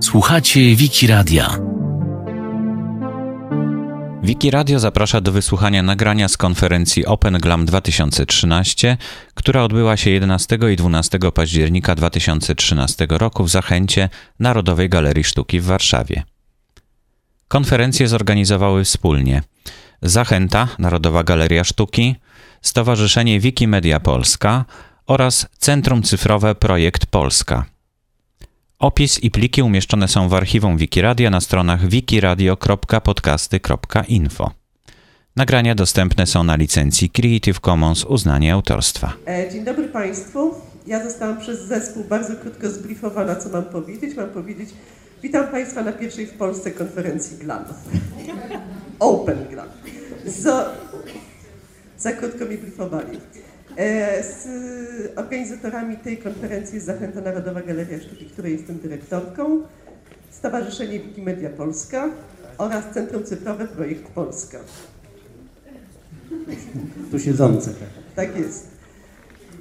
Słuchacie Wiki Radia. Wiki Radio zaprasza do wysłuchania nagrania z konferencji Open Glam 2013, która odbyła się 11 i 12 października 2013 roku w Zachęcie Narodowej Galerii Sztuki w Warszawie. Konferencje zorganizowały wspólnie Zachęta Narodowa Galeria Sztuki, Stowarzyszenie Wikimedia Polska oraz Centrum Cyfrowe Projekt Polska. Opis i pliki umieszczone są w archiwum Wikiradia na stronach wikiradio.podcasty.info. Nagrania dostępne są na licencji Creative Commons uznanie autorstwa. E, dzień dobry Państwu. Ja zostałam przez zespół bardzo krótko zbriefowana, co mam powiedzieć. Mam powiedzieć, witam Państwa na pierwszej w Polsce konferencji GLAM. Open GLAM. Za, za krótko mi briefowali. E, z organizatorami tej konferencji jest Zachęta Narodowa Galeria Sztuki, której jestem dyrektorką, Stowarzyszenie Wikimedia Polska oraz Centrum Cyfrowe Projekt Polska. Tu siedzące. Tak jest.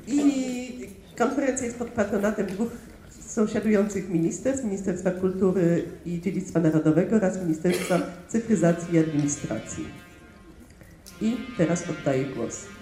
I konferencja jest pod patronatem dwóch sąsiadujących ministerstw, Ministerstwa Kultury i Dziedzictwa Narodowego oraz Ministerstwa Cyfryzacji i Administracji. I teraz oddaję głos.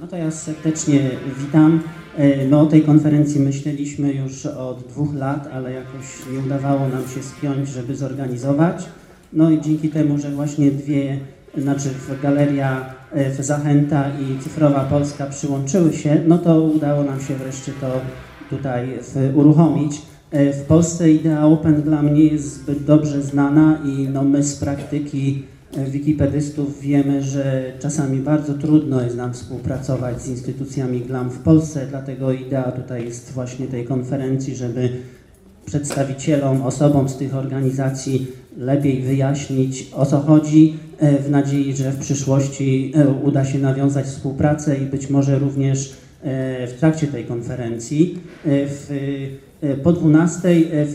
No to ja serdecznie witam. E, my o tej konferencji myśleliśmy już od dwóch lat, ale jakoś nie udawało nam się spiąć, żeby zorganizować. No i dzięki temu, że właśnie dwie, znaczy Galeria e, Zachęta i Cyfrowa Polska przyłączyły się, no to udało nam się wreszcie to tutaj uruchomić. E, w Polsce idea Open Glam nie jest zbyt dobrze znana i no my z praktyki wikipedystów wiemy, że czasami bardzo trudno jest nam współpracować z instytucjami GLAM w Polsce, dlatego idea tutaj jest właśnie tej konferencji, żeby przedstawicielom, osobom z tych organizacji lepiej wyjaśnić o co chodzi, e, w nadziei, że w przyszłości e, uda się nawiązać współpracę i być może również e, w trakcie tej konferencji. W po 12 e,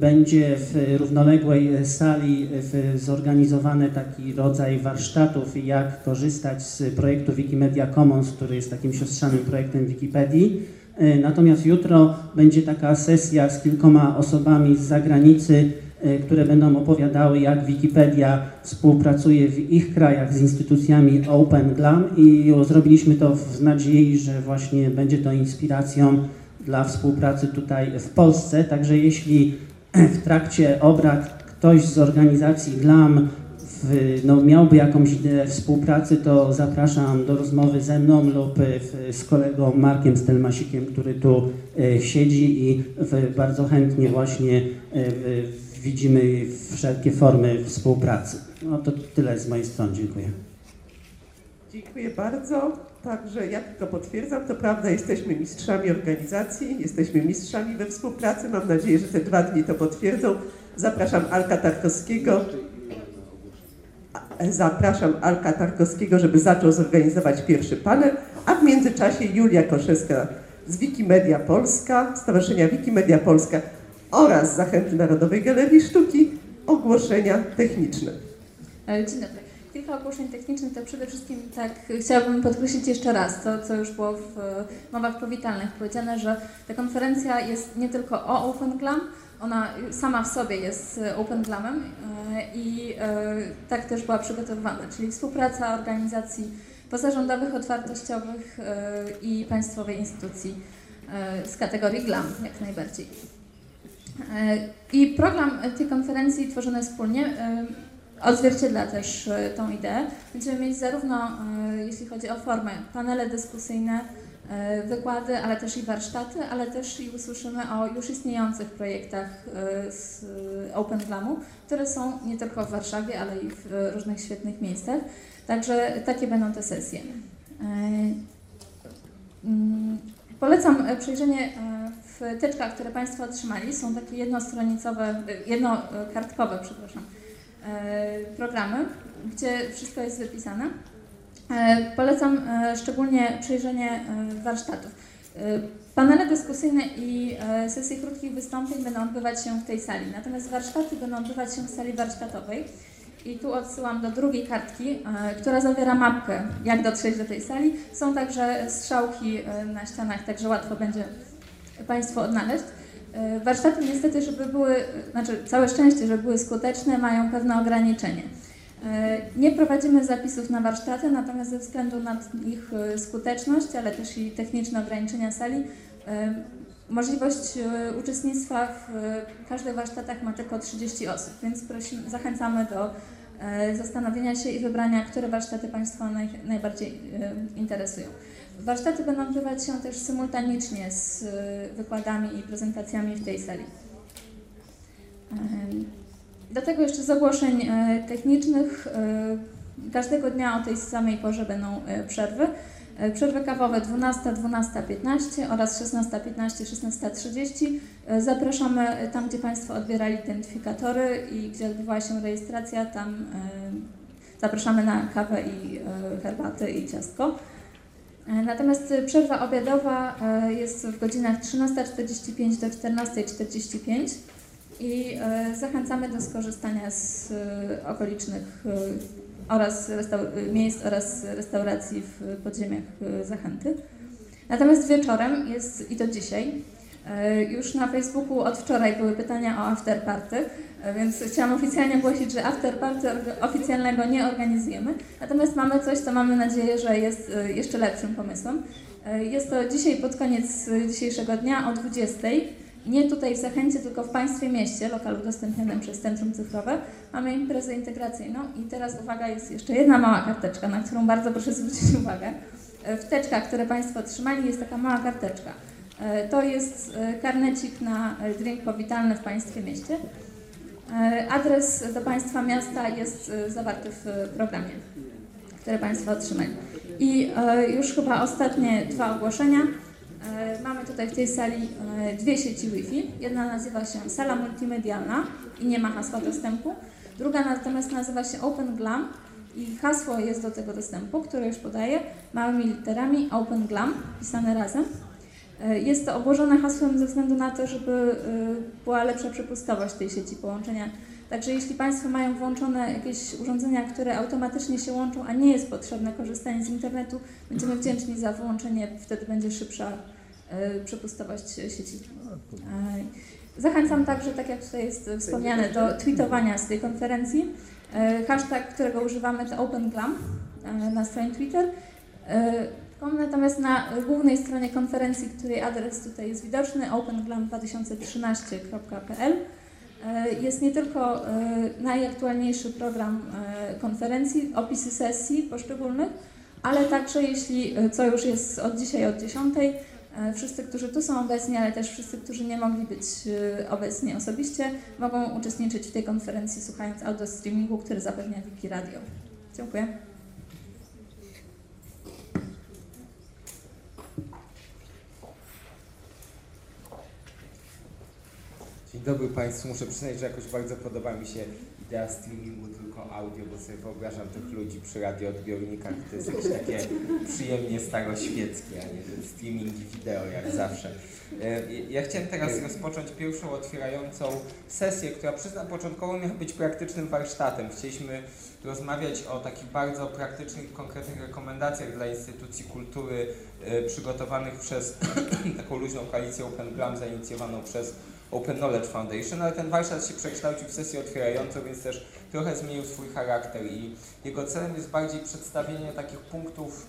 będzie w równoległej sali zorganizowany taki rodzaj warsztatów, jak korzystać z projektu Wikimedia Commons, który jest takim siostrzanym projektem Wikipedii. E, natomiast jutro będzie taka sesja z kilkoma osobami z zagranicy, które będą opowiadały, jak Wikipedia współpracuje w ich krajach z instytucjami Open Glam i zrobiliśmy to w nadziei, że właśnie będzie to inspiracją dla współpracy tutaj w Polsce. Także jeśli w trakcie obrad ktoś z organizacji GLAM w, no, miałby jakąś ideę współpracy, to zapraszam do rozmowy ze mną lub w, z kolegą Markiem Stelmasikiem, który tu e, siedzi i w, bardzo chętnie właśnie e, widzimy wszelkie formy współpracy. No to tyle z mojej strony. Dziękuję. Dziękuję bardzo. Także ja tylko potwierdzam, to prawda, jesteśmy mistrzami organizacji, jesteśmy mistrzami we współpracy. Mam nadzieję, że te dwa dni to potwierdzą. Zapraszam Alka Tarkowskiego. Zapraszam Alka Tarkowskiego, żeby zaczął zorganizować pierwszy panel, a w międzyczasie Julia Koszewska z Wikimedia Polska, Stowarzyszenia Wikimedia Polska oraz Zachęty Narodowej Galerii Sztuki ogłoszenia techniczne. E, dzień dobry kilka ogłoszeń technicznych, to przede wszystkim tak chciałabym podkreślić jeszcze raz to, co już było w mowach powitalnych powiedziane, że ta konferencja jest nie tylko o Open Glam, ona sama w sobie jest Open Glamem e, i e, tak też była przygotowywana, czyli współpraca organizacji pozarządowych, otwartościowych e, i państwowej instytucji z kategorii GLAM jak najbardziej. I program tej konferencji tworzony wspólnie odzwierciedla też e, tą ideę. Będziemy mieć zarówno, e, jeśli chodzi o formę, panele dyskusyjne, e, wykłady, ale też i warsztaty, ale też i usłyszymy o już istniejących projektach z Open Glamu, które są nie tylko w Warszawie, ale i w różnych świetnych miejscach. Także takie będą te sesje. Mm, polecam przejrzenie wtyczkach, które Państwo otrzymali. Są takie jednostronicowe, jednokartkowe, przepraszam, programy, gdzie wszystko jest wypisane. E, polecam e, szczególnie przejrzenie warsztatów. Panele dyskusyjne i sesje krótkich wystąpień będą odbywać się w tej sali, natomiast warsztaty będą odbywać się w sali warsztatowej. I tu odsyłam do drugiej kartki, która zawiera mapkę, jak dotrzeć do tej sali. Są także strzałki na ścianach, także łatwo będzie Państwo odnaleźć. E, warsztaty niestety, żeby były, znaczy całe szczęście, żeby były skuteczne, mają pewne ograniczenie. E, nie prowadzimy zapisów na warsztaty, natomiast ze względu na ich e, skuteczność, ale też i techniczne ograniczenia sali, możliwość uczestnictwa w każdych warsztatach ma tylko 30 osób, więc prosimy, zachęcamy do zastanowienia się i wybrania, które warsztaty Państwa naj, najbardziej interesują. Warsztaty będą odbywać się też symultanicznie z wykładami i prezentacjami w tej sali. Do tego jeszcze z ogłoszeń e, technicznych. E, każdego dnia o tej samej porze będą e, przerwy. Przerwy kawowe 12, 12.15 oraz 16.15, 16.30. Zapraszamy tam, gdzie Państwo odbierali identyfikatory i gdzie odbywała się rejestracja, tam zapraszamy na kawę i herbatę i ciastko. Natomiast przerwa obiadowa jest w godzinach 13.45 do 14.45 i e, zachęcamy do skorzystania z e, okolicznych e, oraz miejsc oraz restauracji w podziemiach Zachęty. Natomiast wieczorem jest, i to dzisiaj, już na Facebooku od wczoraj były pytania o afterparty, więc chciałam oficjalnie ogłosić, że afterparty oficjalnego nie organizujemy. Natomiast mamy coś, co mamy nadzieję, że jest jeszcze lepszym pomysłem. Jest to dzisiaj pod koniec dzisiejszego dnia o 20 nie tutaj w Zachęcie, tylko w Państwie Mieście, lokal udostępnionym przez Centrum Cyfrowe, mamy imprezę integracyjną i teraz uwaga, jest jeszcze jedna mała karteczka, na którą bardzo proszę zwrócić uwagę. W teczkach, które Państwo otrzymali, jest taka mała karteczka. E, to jest e, karnecik na drink powitalny w Państwie Mieście. E, adres do Państwa miasta jest zawarty w programie, które Państwo otrzymali. I już chyba ostatnie dwa ogłoszenia. E, mamy tutaj w tej sali e, dwie sieci Wi-Fi. Jedna nazywa się sala multimedialna i nie ma hasła dostępu. Druga natomiast nazywa się Open Glam i hasło jest do tego dostępu, które już podaję małymi literami Open Glam, pisane razem. E, jest to obłożone hasłem ze względu na to, żeby była lepsza przepustowość tej sieci połączenia. Także jeśli Państwo mają włączone jakieś urządzenia, które automatycznie się łączą, a nie jest potrzebne korzystanie z internetu, będziemy wdzięczni za wyłączenie, wtedy będzie szybsza E, przepustowość sieci. E, zachęcam także, tak jak tutaj jest wspomniane, do tweetowania z tej konferencji. E, hashtag, którego używamy to OpenGlam na stronie Twitter. Natomiast na głównej stronie konferencji, której adres tutaj jest widoczny, openglam2013.pl jest nie tylko najaktualniejszy program konferencji, opisy sesji poszczególnych, ale także jeśli, co już jest od dzisiaj od 10, E, wszyscy, którzy tu są obecni, ale też wszyscy, którzy nie mogli być e, obecni osobiście, mogą uczestniczyć w tej konferencji słuchając audio streamingu, który zapewnia Wiki Radio. Dziękuję. Dzień dobry Państwu. Muszę przyznać, że jakoś bardzo podoba mi się idea streamingu tylko audio, bo sobie wyobrażam tych ludzi przy radioodbiornikach, to jest jakieś takie przyjemnie staroświeckie, a nie ten streaming wideo jak zawsze. E, ja chciałem teraz rozpocząć pierwszą otwierającą sesję, która przyznam początkowo miała być praktycznym warsztatem. Chcieliśmy rozmawiać o takich bardzo praktycznych, konkretnych rekomendacjach dla instytucji kultury e, przygotowanych przez taką luźną koalicję Open zainicjowaną przez Open Knowledge Foundation, ale ten warsztat się przekształcił w sesję otwierającą, więc też trochę zmienił swój charakter i jego celem jest bardziej przedstawienie takich punktów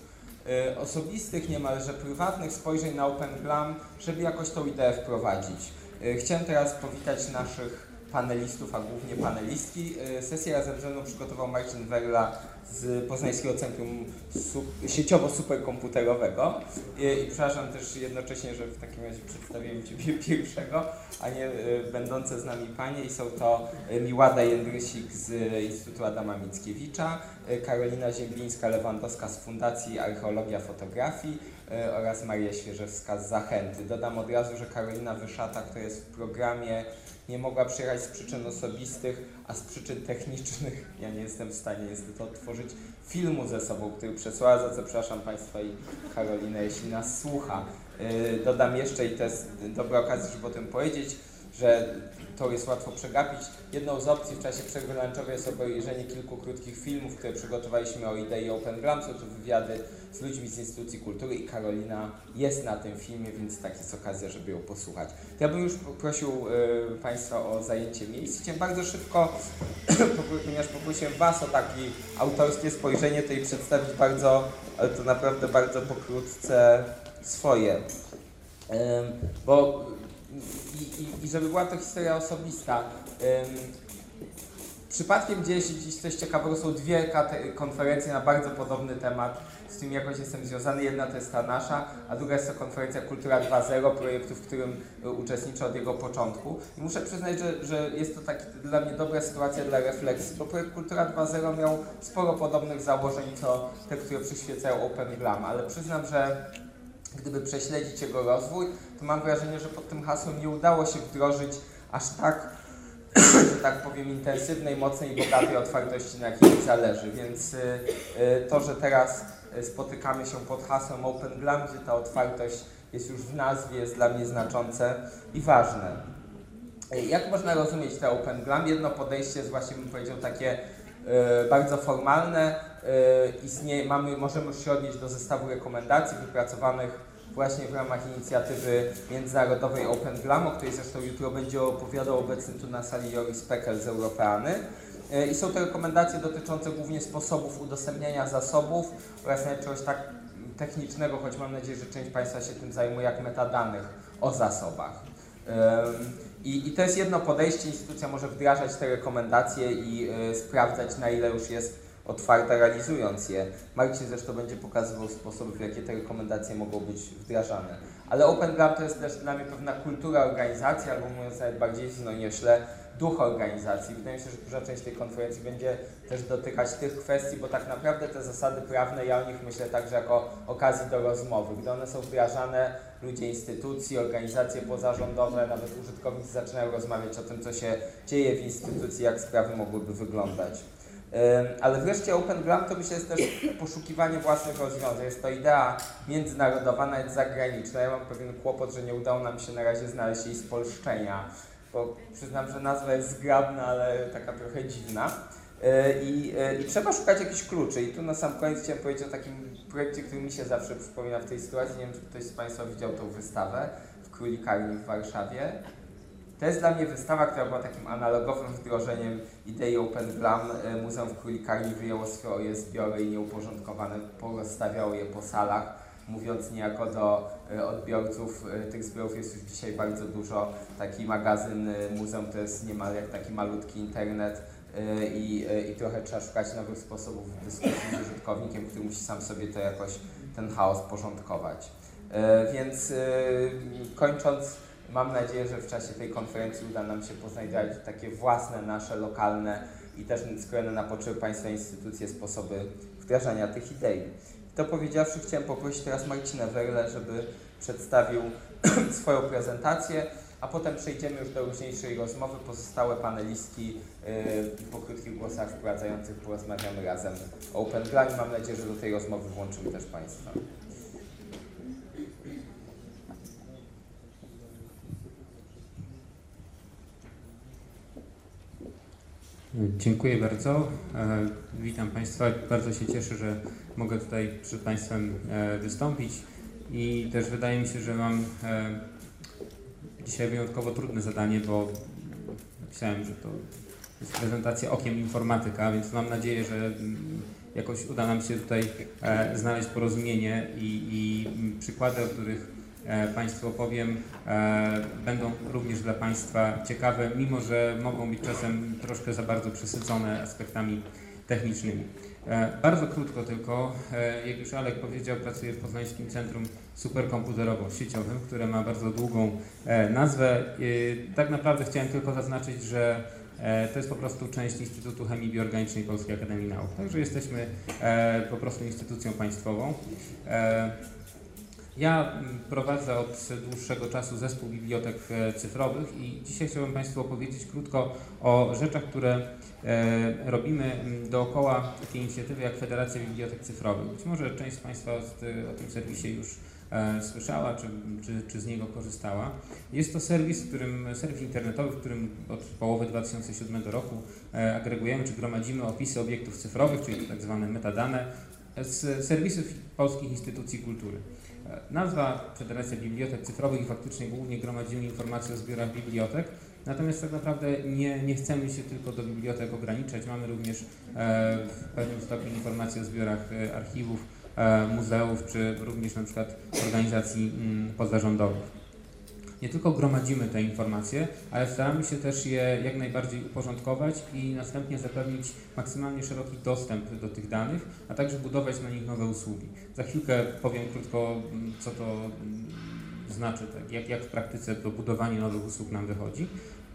y, osobistych, niemalże prywatnych spojrzeń na Open Glam, żeby jakoś tą ideę wprowadzić. Y, chciałem teraz powitać naszych panelistów, a głównie panelistki. Y, sesję razem ze mną przygotował Marcin Werla z Poznańskiego Centrum Sieciowo-Superkomputerowego I, i przepraszam też jednocześnie, że w takim razie przedstawiłem Ciebie pierwszego, a nie y, będące z nami Panie i są to Miłada Jędrysik z Instytutu Adama Mickiewicza, Karolina Ziemblińska-Lewandowska z Fundacji Archeologia Fotografii oraz Maria Świeżewska z Zachęty. Dodam od razu, że Karolina Wyszata, która jest w programie nie mogła przyjechać z przyczyn osobistych, a z przyczyn technicznych ja nie jestem w stanie niestety odtworzyć filmu ze sobą, który przesłała, za co przepraszam Państwa i Karolinę, jeśli nas słucha. Yy, dodam jeszcze, i to jest dobra okazja, żeby o tym powiedzieć, że to jest łatwo przegapić. Jedną z opcji w czasie przerwy lunchowej jest obejrzenie kilku krótkich filmów, które przygotowaliśmy o idei Open Glam. Są to wywiady z ludźmi z Instytucji Kultury i Karolina jest na tym filmie, więc tak jest okazja, żeby ją posłuchać. To ja bym już prosił y, Państwa o zajęcie miejsc. Chciałem bardzo szybko, ponieważ poprosiłem Was o takie autorskie spojrzenie, to i przedstawić bardzo, ale to naprawdę bardzo pokrótce swoje. Ym, bo i, i, żeby była to historia osobista. Ym, przypadkiem dzieje się dziś coś ciekawego. Są dwie konferencje na bardzo podobny temat, z którymi jakoś jestem związany. Jedna to jest ta nasza, a druga jest to konferencja Kultura 2.0, projektu, w którym y, uczestniczę od jego początku. I muszę przyznać, że, że jest to taki dla mnie dobra sytuacja dla refleksji, bo projekt Kultura 2.0 miał sporo podobnych założeń, co te, które przyświecają Open Glam, ale przyznam, że gdyby prześledzić jego rozwój, to mam wrażenie, że pod tym hasłem nie udało się wdrożyć aż tak, że tak powiem, intensywnej, mocnej i bogatej otwartości, na jakiej zależy. Więc y, y, to, że teraz y, spotykamy się pod hasłem Open Glam, gdzie ta otwartość jest już w nazwie, jest dla mnie znaczące i ważne. Jak można rozumieć te Open Glam? Jedno podejście jest właśnie, bym powiedział, takie bardzo formalne. Y, istnieje, mamy, możemy się odnieść do zestawu rekomendacji wypracowanych właśnie w ramach inicjatywy międzynarodowej Open Glam, o której zresztą jutro będzie opowiadał obecny tu na sali Joris Pekel z Europeany. Y, I są to rekomendacje dotyczące głównie sposobów udostępniania zasobów oraz nawet czegoś tak technicznego, choć mam nadzieję, że część Państwa się tym zajmuje, jak metadanych o zasobach. I, I to jest jedno podejście, instytucja może wdrażać te rekomendacje i y, sprawdzać, na ile już jest otwarta, realizując je. Marcin zresztą będzie pokazywał sposoby, w jakie te rekomendacje mogą być wdrażane. Ale Open Glam to jest też dla mnie pewna kultura organizacji, albo mówiąc nawet bardziej znoniośle, duch organizacji. Wydaje mi się, że duża część tej konferencji będzie też dotykać tych kwestii, bo tak naprawdę te zasady prawne, ja o nich myślę także jako okazji do rozmowy. Gdy one są wdrażane, ludzie instytucji, organizacje pozarządowe, nawet użytkownicy zaczynają rozmawiać o tym, co się dzieje w instytucji, jak sprawy mogłyby wyglądać. Ale wreszcie Open Glam to myślę jest też poszukiwanie własnych rozwiązań. Jest to idea międzynarodowa, nawet zagraniczna. Ja mam pewien kłopot, że nie udało nam się na razie znaleźć jej spolszczenia, bo przyznam, że nazwa jest zgrabna, ale taka trochę dziwna. Yy, I, yy, I trzeba szukać jakichś kluczy. I tu na sam koniec chciałem powiedzieć o takim projekcie, który mi się zawsze przypomina w tej sytuacji. Nie wiem, czy ktoś z Państwa widział tą wystawę w Królikarni w Warszawie. To jest dla mnie wystawa, która była takim analogowym wdrożeniem idei Open Glam. E, Muzeum w Królikarni wyjęło swoje zbiory i nieuporządkowane porozstawiało je po salach, mówiąc niejako do e, odbiorców. e, Tych zbiorów jest już dzisiaj bardzo dużo. Taki magazyn e, muzeum to jest niemal jak taki malutki internet i, i trochę trzeba szukać nowych sposobów dyskusji z użytkownikiem, który musi sam sobie to jakoś, ten chaos porządkować. Więc kończąc, Mam nadzieję, że w czasie tej konferencji uda nam się poznajdować takie własne, nasze, lokalne i też skrojone na potrzeby państwa instytucje, sposoby wdrażania tych idei. To powiedziawszy, chciałem poprosić teraz Marcinę Werle, żeby przedstawił swoją prezentację, a potem przejdziemy już do luźniejszej rozmowy. Pozostałe panelistki yy, po krótkich głosach wprowadzających porozmawiamy razem o Open i mam nadzieję, że do tej rozmowy włączymy też Państwa. Dziękuję bardzo. E, Witam Państwa. Bardzo się cieszę, że mogę tutaj przed Państwem e, wystąpić i też wydaje mi się, że mam e, dzisiaj wyjątkowo trudne zadanie, bo napisałem, że to jest prezentacja okiem informatyka, więc mam nadzieję, że mm, jakoś uda nam się tutaj e, znaleźć porozumienie i, i mm, przykłady, o których Państwu opowiem, będą również dla Państwa ciekawe, mimo że mogą być czasem troszkę za bardzo przesycone aspektami technicznymi. E, Bardzo krótko tylko, e, jak już Alek powiedział, pracuję w Poznańskim Centrum Superkomputerowo-Sieciowym, które ma bardzo długą e, nazwę. Tak naprawdę chciałem tylko zaznaczyć, że to jest po prostu część Instytutu Chemii Bioorganicznej Polskiej Akademii Nauk. Także jesteśmy po prostu instytucją państwową. Ja prowadzę od dłuższego czasu zespół bibliotek cyfrowych i dzisiaj chciałbym Państwu opowiedzieć krótko o rzeczach, które robimy mm, dookoła takiej inicjatywy jak Federacja Bibliotek Cyfrowych. Być może część z Państwa o tym serwisie już e, słyszała, czy, czy, czy z niego korzystała. Jest to serwis, którym, serwis internetowy, w którym od połowy 2007 roku e, agregujemy czy gromadzimy opisy obiektów cyfrowych, czyli tak zwane metadane, z serwisów polskich instytucji kultury. E, Nazwa Federacja Bibliotek Cyfrowych i faktycznie głównie gromadzimy informacje o zbiorach bibliotek, natomiast tak naprawdę nie, nie chcemy się tylko do bibliotek ograniczać. Mamy również e, w pewnym stopniu informacje o zbiorach e, archiwów, e, muzeów, czy również na przykład organizacji mm, pozarządowych. Nie tylko gromadzimy te informacje, ale staramy się też je jak najbardziej uporządkować i następnie zapewnić maksymalnie szeroki dostęp do tych danych, a także budować na nich nowe usługi. Za chwilkę powiem krótko, mm, co to mm, znaczy, tak, jak, jak w praktyce to budowanie nowych usług nam wychodzi.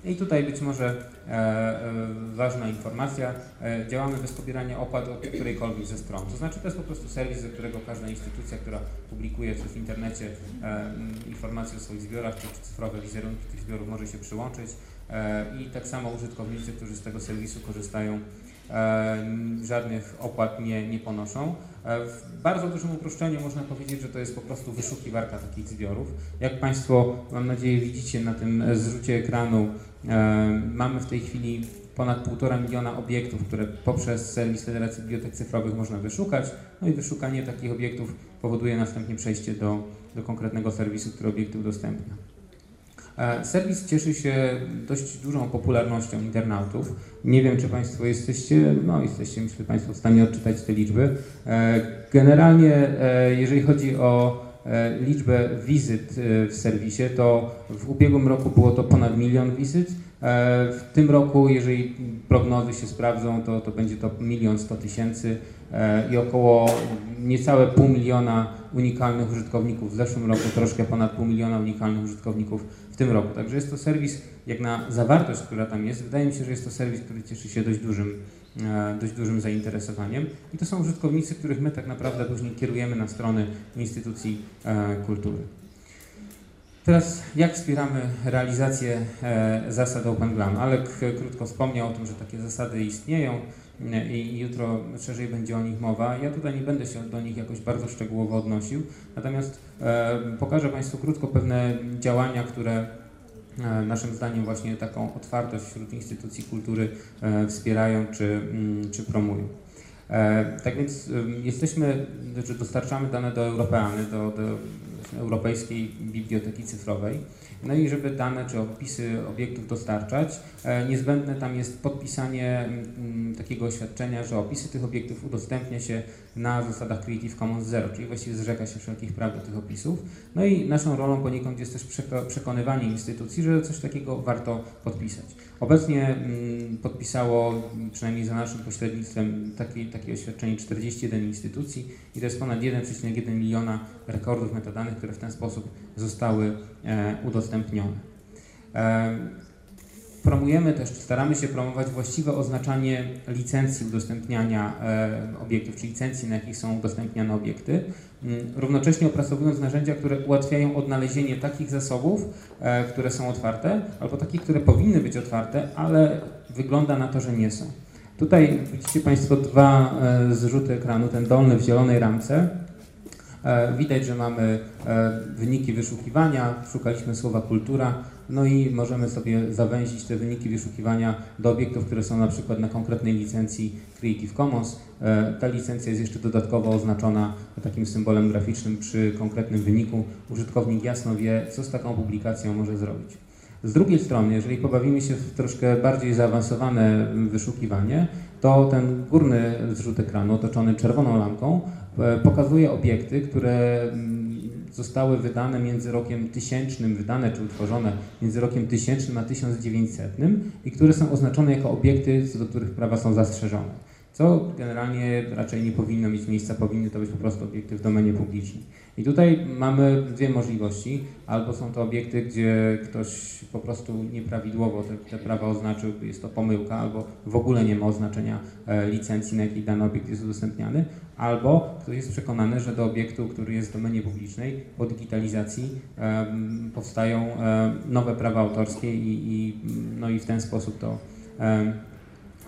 I tutaj być może e, e, ważna informacja, e, działamy bez pobierania opłat od którejkolwiek ze stron. To znaczy to jest po prostu serwis, do którego każda instytucja, która publikuje coś w internecie e, informacje o swoich zbiorach, czy, czy cyfrowe wizerunki tych zbiorów może się przyłączyć e, i tak samo użytkownicy, którzy z tego serwisu korzystają, żadnych opłat nie, nie ponoszą. E, W bardzo dużym uproszczeniu można powiedzieć, że to jest po prostu wyszukiwarka takich zbiorów. Jak Państwo, mam nadzieję, widzicie na tym e, zrzucie ekranu, e, mamy w tej chwili ponad 1,5 miliona obiektów, które poprzez serwis Federacji Bibliotek Cyfrowych można wyszukać. No i wyszukanie takich obiektów powoduje następnie przejście do, do konkretnego serwisu, który obiekty udostępnia. E, Serwis cieszy się dość dużą popularnością internautów. Nie wiem, czy Państwo jesteście, no jesteście, myślę, Państwo w stanie odczytać te liczby. E, Generalnie, e, jeżeli chodzi o liczbę wizyt w serwisie, to w ubiegłym roku było to ponad milion wizyt. W tym roku, jeżeli prognozy się sprawdzą, to, to będzie to milion sto tysięcy i około niecałe pół miliona unikalnych użytkowników w zeszłym roku, troszkę ponad pół miliona unikalnych użytkowników w tym roku. Także jest to serwis, jak na zawartość, która tam jest, wydaje mi się, że jest to serwis, który cieszy się dość dużym, e, dość dużym zainteresowaniem. I to są użytkownicy, których my tak naprawdę później kierujemy na strony instytucji e, kultury. Teraz jak wspieramy realizację e, zasad Open Glam? Alek e, krótko wspomniał o tym, że takie zasady istnieją e, i jutro szerzej będzie o nich mowa. Ja tutaj nie będę się do nich jakoś bardzo szczegółowo odnosił, natomiast e, pokażę Państwu krótko pewne działania, które e, naszym zdaniem właśnie taką otwartość wśród instytucji kultury e, wspierają czy, mm, czy promują. Tak więc jesteśmy, znaczy dostarczamy dane do Europeany, do, do Europejskiej Biblioteki Cyfrowej. No i żeby dane czy opisy obiektów dostarczać, e, niezbędne tam jest podpisanie mm, takiego oświadczenia, że opisy tych obiektów udostępnia się na zasadach Creative Commons Zero, czyli właściwie zrzeka się wszelkich praw do tych opisów. No i naszą rolą poniekąd jest też przeko- przekonywanie instytucji, że coś takiego warto podpisać. Obecnie mm, podpisało, mm, przynajmniej za naszym pośrednictwem, takie, takie oświadczenie 41 instytucji i to jest ponad 1,1 miliona rekordów metadanych, które w ten sposób zostały e, udostępnione. Promujemy też, staramy się promować właściwe oznaczanie licencji udostępniania e, obiektów, czy licencji, na jakich są udostępniane obiekty, mm, równocześnie opracowując narzędzia, które ułatwiają odnalezienie takich zasobów, e, które są otwarte, albo takich, które powinny być otwarte, ale wygląda na to, że nie są. Tutaj widzicie Państwo dwa e, zrzuty ekranu, ten dolny w zielonej ramce. Widać, że mamy wyniki wyszukiwania, szukaliśmy słowa kultura, no i możemy sobie zawęzić te wyniki wyszukiwania do obiektów, które są na przykład na konkretnej licencji Creative Commons. E, Ta licencja jest jeszcze dodatkowo oznaczona takim symbolem graficznym przy konkretnym wyniku. Użytkownik jasno wie, co z taką publikacją może zrobić. Z drugiej strony, jeżeli pobawimy się w troszkę bardziej zaawansowane wyszukiwanie, to ten górny zrzut ekranu otoczony czerwoną lampką e, pokazuje obiekty, które mm, zostały wydane między rokiem 1000, wydane czy utworzone między rokiem 1000 a 1900 i które są oznaczone jako obiekty, co do których prawa są zastrzeżone. Co generalnie raczej nie powinno mieć miejsca, powinny to być po prostu obiekty w domenie publicznej. I tutaj mamy dwie możliwości. Albo są to obiekty, gdzie ktoś po prostu nieprawidłowo te, te prawa oznaczył, jest to pomyłka, albo w ogóle nie ma oznaczenia e, licencji, na jakiej dany obiekt jest udostępniany, albo ktoś jest przekonany, że do obiektu, który jest w domenie publicznej, po digitalizacji powstają nowe prawa autorskie i, i, no i w ten sposób to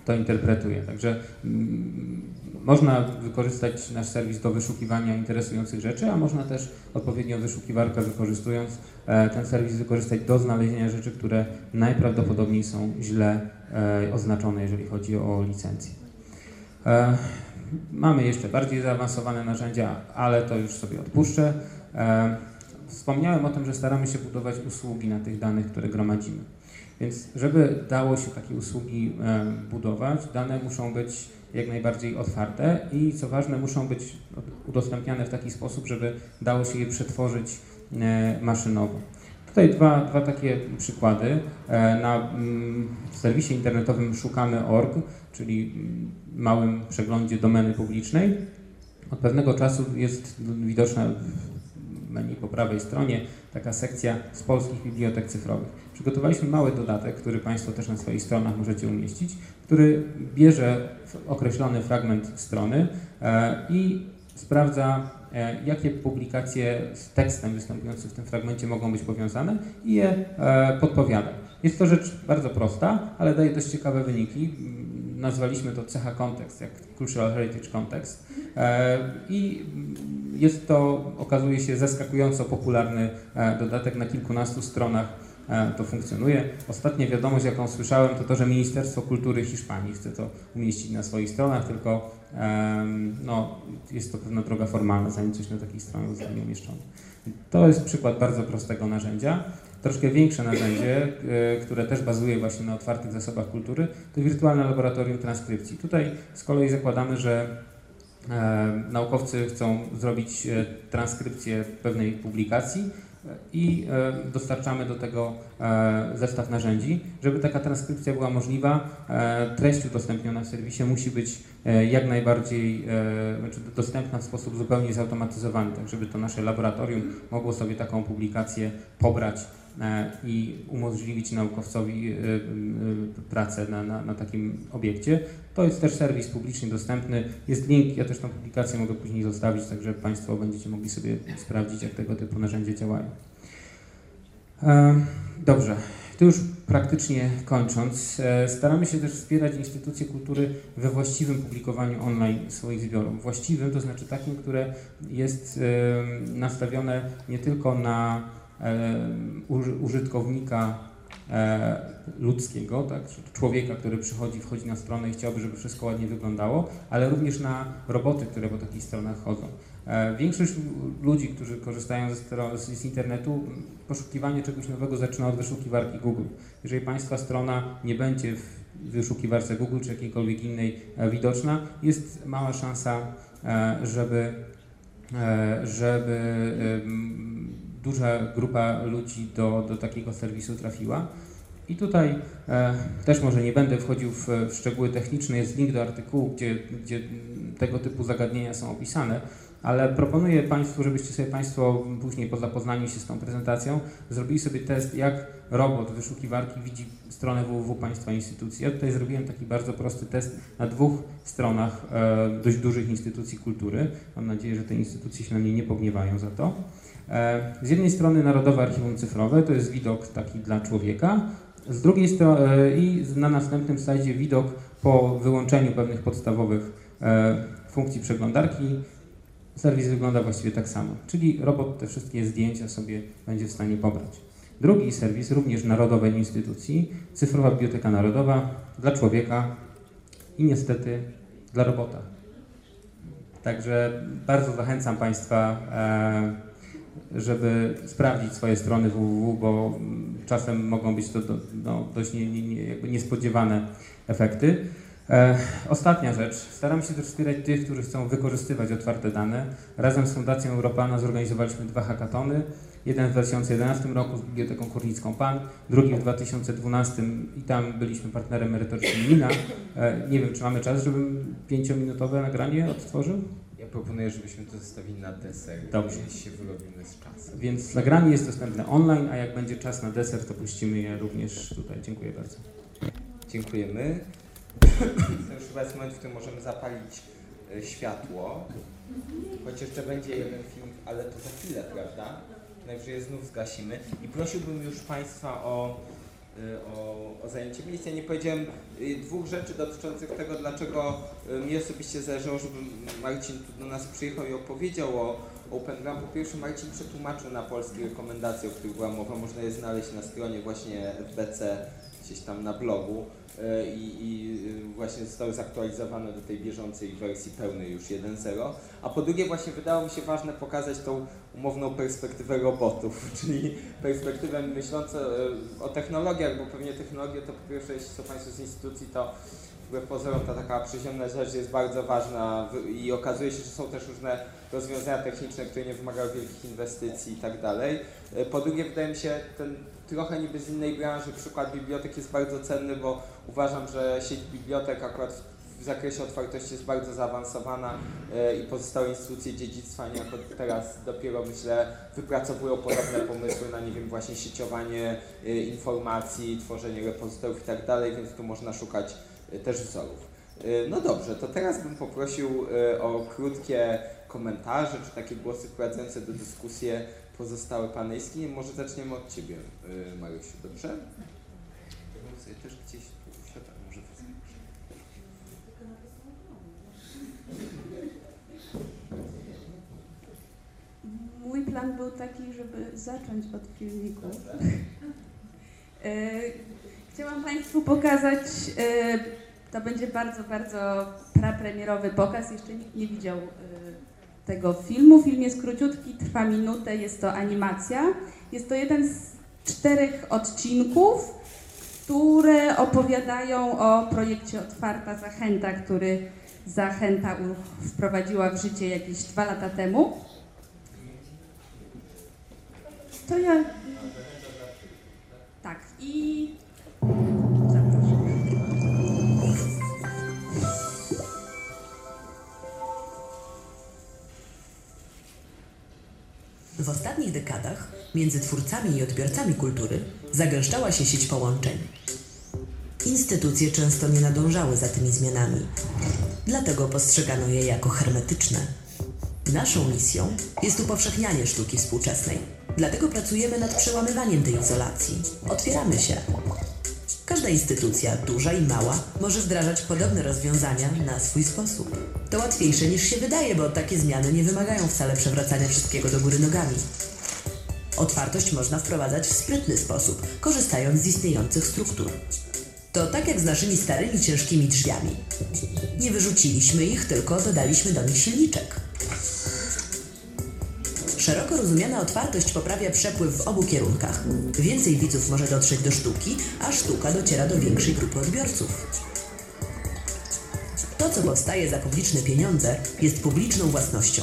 to interpretuje. Także mm, można wykorzystać nasz serwis do wyszukiwania interesujących rzeczy, a można też odpowiednio wyszukiwarkę wykorzystując e, ten serwis wykorzystać do znalezienia rzeczy, które najprawdopodobniej są źle e, oznaczone, jeżeli chodzi o licencję. E, Mamy jeszcze bardziej zaawansowane narzędzia, ale to już sobie odpuszczę. Wspomniałem o tym, że staramy się budować usługi na tych danych, które gromadzimy. Więc żeby dało się takie usługi budować, dane muszą być jak najbardziej otwarte i co ważne, muszą być udostępniane w taki sposób, żeby dało się je przetworzyć e, maszynowo. Tutaj dwa, dwa takie przykłady. E, Na mm, serwisie internetowym szukamy.org, czyli mm, małym przeglądzie domeny publicznej. Od pewnego czasu jest widoczna w menu po prawej stronie taka sekcja z polskich bibliotek cyfrowych. Przygotowaliśmy mały dodatek, który Państwo też na swoich stronach możecie umieścić, który bierze określony fragment strony e, i sprawdza, e, jakie publikacje z tekstem występującym w tym fragmencie mogą być powiązane i je e, podpowiada. Jest to rzecz bardzo prosta, ale daje dość ciekawe wyniki. Mm, Nazwaliśmy to cecha kontekst, jak Cultural Heritage Context. I jest to, okazuje się, zaskakująco popularny dodatek na kilkunastu stronach to funkcjonuje. Ostatnia wiadomość, jaką słyszałem, to to, że Ministerstwo Kultury Hiszpanii chce to umieścić na swoich stronach, tylko no, jest to pewna droga formalna, zanim coś na takich stronach zostanie umieszczone. To jest przykład bardzo prostego narzędzia. Troszkę większe narzędzie, e, które też bazuje właśnie na otwartych zasobach kultury, to wirtualne laboratorium transkrypcji. Tutaj z kolei zakładamy, że e, naukowcy chcą zrobić e, transkrypcję pewnej publikacji e, i e, dostarczamy do tego e, zestaw narzędzi. Żeby taka transkrypcja była możliwa, e, treść udostępniona w serwisie musi być jak najbardziej znaczy dostępna w sposób zupełnie zautomatyzowany, tak żeby to nasze laboratorium mogło sobie taką publikację pobrać i umożliwić naukowcowi e, e, pracę na, na, na takim obiekcie. To jest też serwis publicznie dostępny. Jest link, ja też tą publikację mogę później zostawić, także Państwo będziecie mogli sobie sprawdzić, jak tego typu narzędzia działają. E, Dobrze, tu już praktycznie kończąc, e, staramy się też wspierać instytucje kultury we właściwym publikowaniu online swoich zbiorów. Właściwym to znaczy takim, które jest e, nastawione nie tylko na e, użytkownika e, ludzkiego, tak, człowieka, który przychodzi, wchodzi na stronę i chciałby, żeby wszystko ładnie wyglądało, ale również na roboty, które po takich stronach chodzą. E, Większość ludzi, którzy korzystają z, internetu, poszukiwanie czegoś nowego zaczyna od wyszukiwarki Google. Jeżeli Państwa strona nie będzie w wyszukiwarce Google czy jakiejkolwiek innej e, widoczna, jest mała szansa, e, żeby, e, żeby duża grupa ludzi do, do takiego serwisu trafiła. I tutaj e, też może nie będę wchodził w, w szczegóły techniczne, jest link do artykułu, gdzie, gdzie tego typu zagadnienia są opisane, ale proponuję Państwu, żebyście sobie Państwo później po zapoznaniu się z tą prezentacją zrobili sobie test, jak robot wyszukiwarki widzi stronę www Państwa instytucji. Ja tutaj zrobiłem taki bardzo prosty test na dwóch stronach e, dość dużych instytucji kultury. Mam nadzieję, że te instytucje się na mnie nie pogniewają za to. E, Z jednej strony Narodowe Archiwum Cyfrowe, to jest widok taki dla człowieka, z drugiej strony e, i na następnym slajdzie widok po wyłączeniu pewnych podstawowych e, funkcji przeglądarki. Serwis wygląda właściwie tak samo, czyli robot te wszystkie zdjęcia sobie będzie w stanie pobrać. Drugi serwis, również Narodowej Instytucji, Cyfrowa Biblioteka Narodowa dla człowieka i niestety dla robota. Także bardzo zachęcam Państwa, e, żeby sprawdzić swoje strony www, bo mm, czasem mogą być to do, no, dość nie, nie, niespodziewane efekty. E, ostatnia rzecz. Staram się też wspierać tych, którzy chcą wykorzystywać otwarte dane. Razem z Fundacją Europana zorganizowaliśmy dwa hackatony. Jeden w 2011 roku z Biblioteką Kurnicką PAN, drugi w 2012 i tam byliśmy partnerem merytorycznym MINA. E, nie wiem, czy mamy czas, żebym pięciominutowe nagranie odtworzył? Ja proponuję, żebyśmy to zostawili na deser, Dobrze. jeśli się wyrobimy z czasem. Więc nagranie jest dostępne online, a jak będzie czas na deser, to puścimy je również tutaj. Dziękuję bardzo. Dziękujemy. To już chyba jest moment, w którym możemy zapalić e, światło. Choć jeszcze będzie jeden film, ale to za chwilę, prawda? Najwyżej je znów zgasimy. I prosiłbym już Państwa o o, o zajęcie miejsca. Nie powiedziałem y, dwóch rzeczy dotyczących tego, dlaczego y, mi osobiście zależało, żeby Marcin tu do nas przyjechał i opowiedział o Open Gram. Po pierwsze Marcin przetłumaczył na polskie rekomendacje, o których była mowa. Można je znaleźć na stronie właśnie FBC, gdzieś tam na blogu. Y, I, i y, właśnie zostały zaktualizowane do tej bieżącej wersji pełnej już 1.0. A po drugie właśnie wydało mi się ważne pokazać tą umowną perspektywę robotów, czyli perspektywę myślącą e, o technologiach, bo pewnie technologie to po pierwsze, jeśli są Państwo z instytucji, to wbrew pozorom ta taka przyziemna rzecz jest bardzo ważna i okazuje się, że są też różne rozwiązania techniczne, które nie wymagają wielkich inwestycji i tak dalej. E, Po drugie, wydaje mi się, ten trochę niby z innej branży przykład bibliotek jest bardzo cenny, bo uważam, że sieć bibliotek akurat w zakresie otwartości jest bardzo zaawansowana e, i pozostałe instytucje dziedzictwa niejako teraz dopiero myślę wypracowują podobne pomysły na nie wiem właśnie sieciowanie e, informacji, tworzenie repozytoriów i tak dalej, więc tu można szukać e, też wzorów. No dobrze, to teraz bym poprosił o krótkie komentarze czy takie głosy wprowadzające do dyskusji pozostałe paneliskie. Może zaczniemy od Ciebie, e, Marysiu, dobrze? Ja bym sobie też gdzieś tu może to Mój plan był taki, żeby zacząć od filmiku. E, Chciałam Państwu pokazać, e, to będzie bardzo, bardzo prapremierowy pokaz, jeszcze nikt nie widział e, tego filmu. Film jest króciutki, trwa minutę, jest to animacja. Jest to jeden z czterech odcinków, które opowiadają o projekcie Otwarta Zachęta, który Zachęta wprowadziła w życie jakieś dwa lata temu. To ja. Tak, i. W ostatnich dekadach między twórcami i odbiorcami kultury zagęszczała się sieć połączeń. Instytucje często nie nadążały za tymi zmianami, dlatego postrzegano je jako hermetyczne. Naszą misją jest upowszechnianie sztuki współczesnej, dlatego pracujemy nad przełamywaniem tej izolacji. Otwieramy się. Każda instytucja, duża i mała, może wdrażać podobne rozwiązania na swój sposób. To łatwiejsze niż się wydaje, bo takie zmiany nie wymagają wcale przewracania wszystkiego do góry nogami. Otwartość można wprowadzać w sprytny sposób, korzystając z istniejących struktur. To tak jak z naszymi starymi ciężkimi drzwiami. Nie wyrzuciliśmy ich, tylko dodaliśmy do nich silniczek. Szeroko rozumiana otwartość poprawia przepływ w obu kierunkach. Więcej widzów może dotrzeć do sztuki, a sztuka dociera do większej grupy odbiorców. To, co powstaje za publiczne pieniądze, jest publiczną własnością.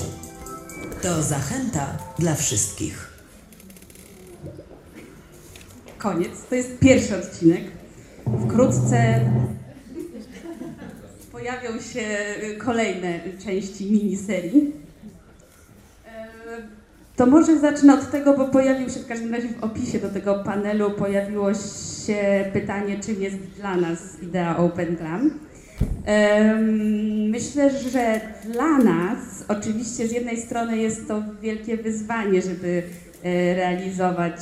To zachęta dla wszystkich. Koniec. To jest pierwszy odcinek. Wkrótce pojawią się kolejne części miniserii. To może zacznę od tego, bo pojawił się w każdym razie w opisie do tego panelu pojawiło się pytanie, czym jest dla nas idea Open Glam. Myślę, że dla nas oczywiście z jednej strony jest to wielkie wyzwanie, żeby e, realizować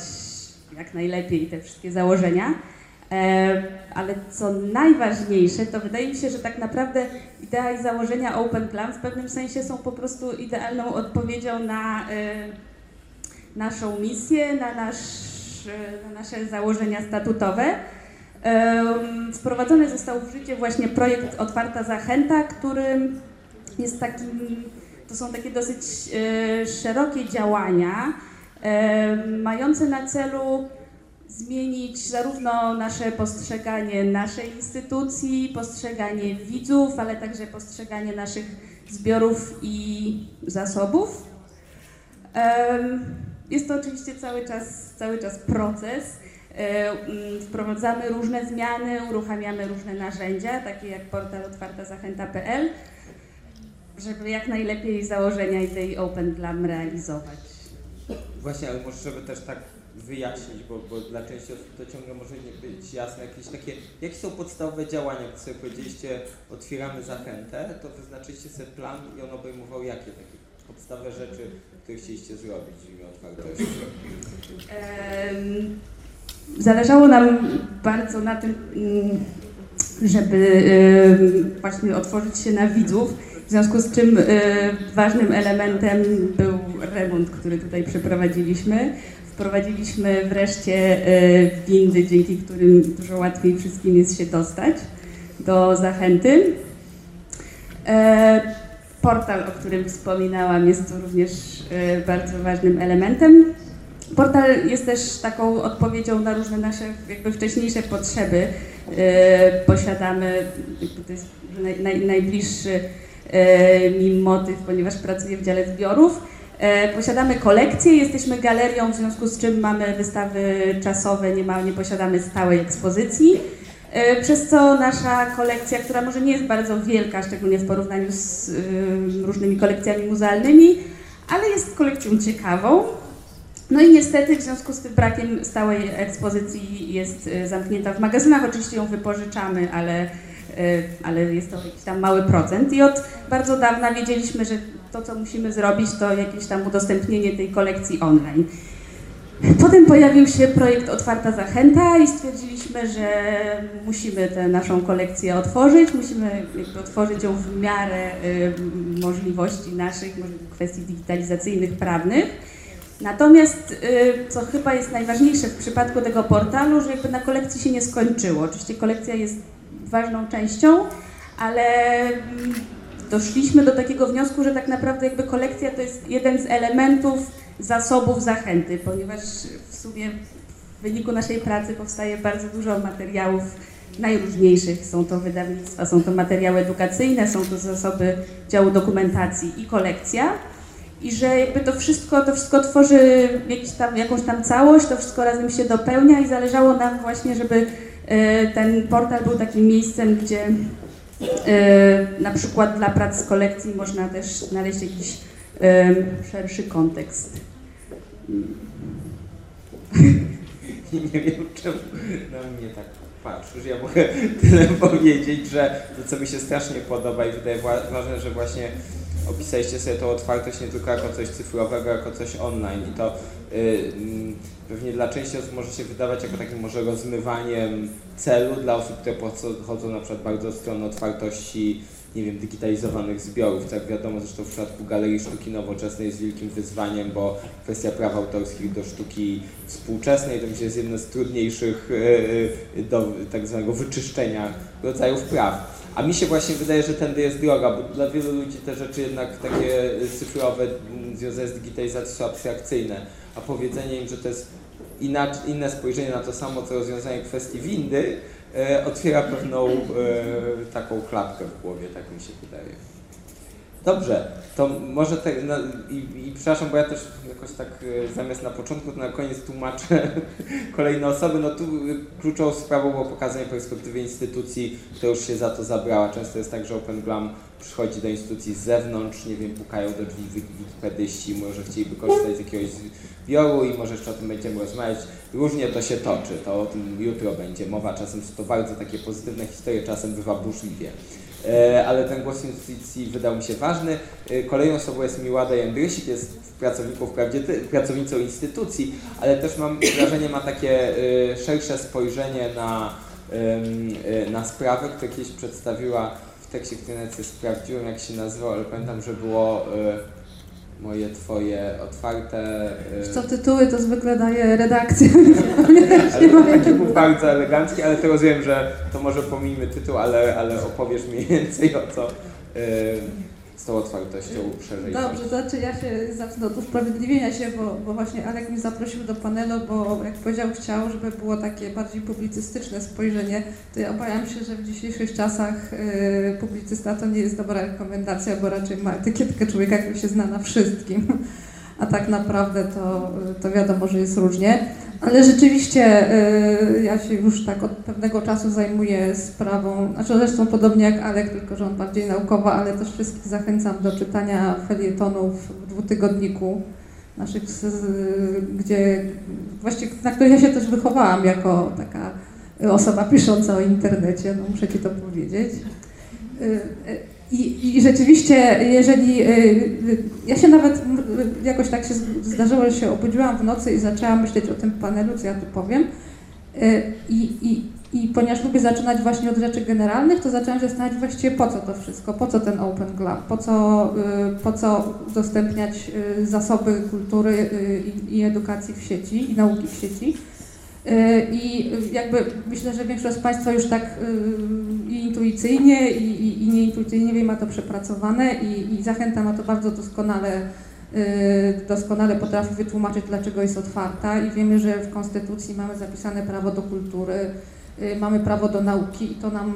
jak najlepiej te wszystkie założenia, E, ale co najważniejsze, to wydaje mi się, że tak naprawdę idea i założenia Open Glam w pewnym sensie są po prostu idealną odpowiedzią na e, naszą misję, na, nasz, e, na nasze założenia statutowe. Wprowadzony został w życie właśnie projekt Otwarta Zachęta, który jest takim, to są takie dosyć e, szerokie działania, mające na celu zmienić zarówno nasze postrzeganie naszej instytucji, postrzeganie widzów, ale także postrzeganie naszych zbiorów i zasobów. Jest to oczywiście cały czas, cały czas proces. E, mm, Wprowadzamy różne zmiany, uruchamiamy różne narzędzia, takie jak portal otwartazachęta.pl, żeby jak najlepiej założenia idei Open Glam realizować. Właśnie, ale może żeby też tak wyjaśnić, bo, bo dla części osób to ciągle może nie być jasne, jakieś takie, jakie są podstawowe działania, jak sobie powiedzieliście, otwieramy zachętę, to wyznaczyliście sobie plan i on obejmował jakie takie podstawowe rzeczy, chcieliście zrobić w imię otwartości? Zależało nam bardzo na tym, mm, żeby właśnie otworzyć się na widzów, w związku z czym y, ważnym elementem był remont, który tutaj przeprowadziliśmy. Wprowadziliśmy wreszcie y, windy, dzięki którym dużo łatwiej wszystkim jest się dostać do zachęty. Portal, o którym wspominałam, jest tu również e, bardzo ważnym elementem. Portal jest też taką odpowiedzią na różne nasze jakby wcześniejsze potrzeby. E, Posiadamy, to jest naj, naj, najbliższy e, mi motyw, ponieważ pracuję w dziale zbiorów. Posiadamy kolekcję, jesteśmy galerią, w związku z czym mamy wystawy czasowe, nie, ma, nie posiadamy stałej ekspozycji. E, Przez co nasza kolekcja, która może nie jest bardzo wielka, szczególnie w porównaniu z różnymi kolekcjami muzealnymi, ale jest kolekcją ciekawą. No i niestety w związku z tym brakiem stałej ekspozycji jest y, zamknięta w magazynach. Oczywiście ją wypożyczamy, ale, y, ale jest to jakiś tam mały procent. I od bardzo dawna wiedzieliśmy, że to, co musimy zrobić, to jakieś tam udostępnienie tej kolekcji online. Potem pojawił się projekt Otwarta Zachęta i stwierdziliśmy, że musimy tę naszą kolekcję otworzyć, musimy otworzyć ją w miarę y, możliwości naszych, kwestii digitalizacyjnych, prawnych. Natomiast, y, co chyba jest najważniejsze w przypadku tego portalu, że jakby na kolekcji się nie skończyło. Oczywiście kolekcja jest ważną częścią, ale mm, doszliśmy do takiego wniosku, że tak naprawdę jakby kolekcja to jest jeden z elementów zasobów zachęty, ponieważ w sumie w wyniku naszej pracy powstaje bardzo dużo materiałów najróżniejszych. Są to wydawnictwa, są to materiały edukacyjne, są to zasoby działu dokumentacji i kolekcja. I że jakby to wszystko, to wszystko tworzy tam, jakąś tam całość, to wszystko razem się dopełnia i zależało nam właśnie, żeby e, ten portal był takim miejscem, gdzie e, na przykład dla prac z kolekcji można też znaleźć jakiś szerszy kontekst. Nie wiem czemu na mnie tak patrzysz. Ja mogę tyle powiedzieć, że to co mi się strasznie podoba i wydaje wa- ważne, że właśnie opisaliście sobie tą otwartość nie tylko jako coś cyfrowego, jako coś online i to y, mm, pewnie dla części osób może się wydawać jako takim może rozmywaniem celu dla osób, które podchodzą na przykład bardzo od strony otwartości nie wiem, digitalizowanych zbiorów. Tak jak wiadomo, zresztą w przypadku Galerii Sztuki Nowoczesnej jest wielkim wyzwaniem, bo kwestia praw autorskich do sztuki współczesnej to myślę jest jedno z trudniejszych e, e, do tak zwanego wyczyszczenia rodzajów praw. A mi się właśnie wydaje, że tędy jest droga, bo dla wielu ludzi te rzeczy jednak takie cyfrowe m, związane z digitalizacją są abstrakcyjne, a powiedzenie im, że to jest inne spojrzenie na to samo, co rozwiązanie kwestii windy, e, otwiera pewną e, taką klapkę w głowie, tak mi się wydaje. Dobrze, to może te, no, i, i przepraszam, bo ja też jakoś tak e, zamiast na początku, to na koniec tłumaczę kolejne osoby. No tu e, kluczową sprawą było pokazanie perspektywy instytucji, która już się za to zabrała. Często jest tak, że Open Glam przychodzi do instytucji z zewnątrz, nie wiem, pukają do drzwi wik- wikipedyści, może chcieliby korzystać z jakiegoś zbioru i może jeszcze o tym będziemy rozmawiać. Różnie to się toczy, to o tym jutro będzie mowa. Czasem są to bardzo takie pozytywne historie, czasem bywa burzliwie. E, ale ten głos instytucji wydał mi się ważny. E, Kolejną osobą jest Miłada Jędrysik, jest pracowników, pracownicą instytucji, ale też mam wrażenie, ma takie e, szersze spojrzenie na, na sprawę, które kiedyś przedstawiła w tekście, który nawet sobie sprawdziłem, jak się nazywał, ale pamiętam, że było e, moje, twoje otwarte... e, Co tytuły to zwykle daje redakcja, nie taki był bardzo elegancki, ale to rozumiem, że to może pomijmy tytuł, ale, ale opowiesz mniej więcej o co yy, z tą otwartością szerzej. Dobrze, to znaczy ja się zacznę od usprawiedliwienia się, bo, bo właśnie Alek mnie zaprosił do panelu, bo jak powiedział, chciał, żeby było takie bardziej publicystyczne spojrzenie, to ja obawiam się, że w dzisiejszych czasach y, publicysta to nie jest dobra rekomendacja, bo raczej ma etykietkę człowieka, który się zna na wszystkim. A tak naprawdę to, to wiadomo, że jest różnie. Ale rzeczywiście y, ja się już tak od pewnego czasu zajmuję sprawą, znaczy zresztą podobnie jak Alek, tylko że on bardziej naukowo, ale też wszystkich zachęcam do czytania felietonów w dwutygodniku naszych, z, gdzie właściwie na których ja się też wychowałam jako taka osoba pisząca o internecie, no muszę Ci to powiedzieć. Y, y, I, I rzeczywiście, jeżeli y, y, ja się nawet y, jakoś tak się zdarzyło, że się obudziłam w nocy i zaczęłam myśleć o tym panelu, co ja tu powiem. I, i, I ponieważ lubię zaczynać właśnie od rzeczy generalnych, to zaczęłam się zastanawiać właściwie po co to wszystko, po co ten Open Glam, po co, po co udostępniać zasoby kultury i edukacji w sieci i nauki w sieci. Y, I jakby myślę, że większość z Państwa już tak y, i intuicyjnie i, i, i nieintuicyjnie ma to przepracowane i, i zachęta ma to bardzo doskonale, y, doskonale potrafi wytłumaczyć, dlaczego jest otwarta i wiemy, że w Konstytucji mamy zapisane prawo do kultury, mamy prawo do nauki i to nam,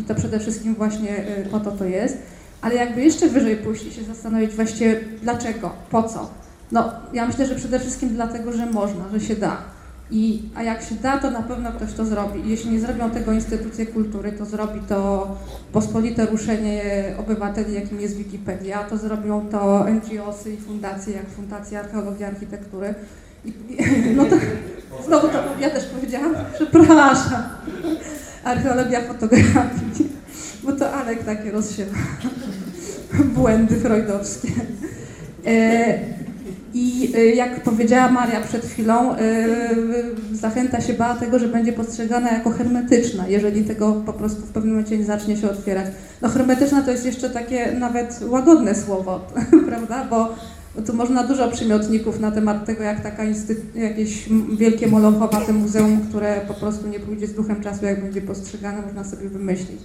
i- to przede wszystkim właśnie po to to jest. Ale jakby jeszcze wyżej pójść i się zastanowić właściwie dlaczego, po co. No, ja myślę, że przede wszystkim dlatego, że można, że się da. I, a jak się da, to na pewno ktoś to zrobi. Jeśli nie zrobią tego instytucje kultury, to zrobi to pospolite ruszenie obywateli, jakim jest Wikipedia, to zrobią to NGOsy i fundacje, jak Fundacja Archeologii i Architektury. I, i, no to znowu to ja też powiedziałam, przepraszam. Archeologia fotografii, bo to Alek takie rozsiewa błędy freudowskie. E, I e, jak powiedziała Maria przed chwilą, e, zachęta się bała tego, że będzie postrzegana jako hermetyczna, jeżeli tego po prostu w pewnym momencie nie zacznie się otwierać. No hermetyczna to jest jeszcze takie nawet łagodne słowo, prawda? Bo tu można dużo przymiotników na temat tego, jak taka jakieś wielkie molokowate muzeum, które po prostu nie pójdzie z duchem czasu, jak będzie postrzegane, można sobie wymyślić.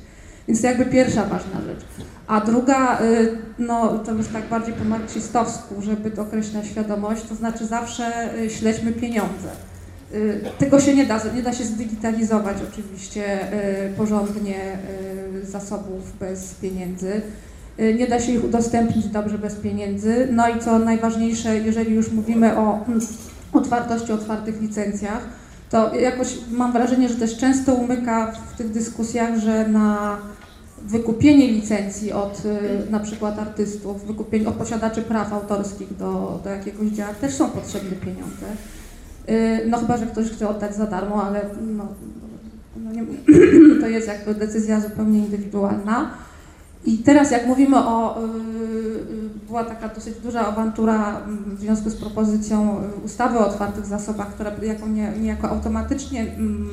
Więc to jakby pierwsza ważna rzecz. A druga, y, no to już tak bardziej po marksistowsku, żeby określać świadomość, to znaczy zawsze y, śledźmy pieniądze. Y, Tego się nie da, nie da się zdigitalizować oczywiście porządnie zasobów bez pieniędzy. Nie da się ich udostępnić dobrze bez pieniędzy. No i co najważniejsze, jeżeli już mówimy o otwartości, otwartych licencjach, to jakoś mam wrażenie, że też często umyka w tych dyskusjach, że na wykupienie licencji od y, na przykład artystów, wykupienie, od posiadaczy praw autorskich do, do jakiegoś dzieła też są potrzebne pieniądze. Y, No chyba, że ktoś chce oddać za darmo, ale no, no nie, to jest jakby decyzja zupełnie indywidualna. I teraz jak mówimy o, y, y, była taka dosyć duża awantura mm, w związku z propozycją y, ustawy o otwartych zasobach, która jako nie, niejako automatycznie mm,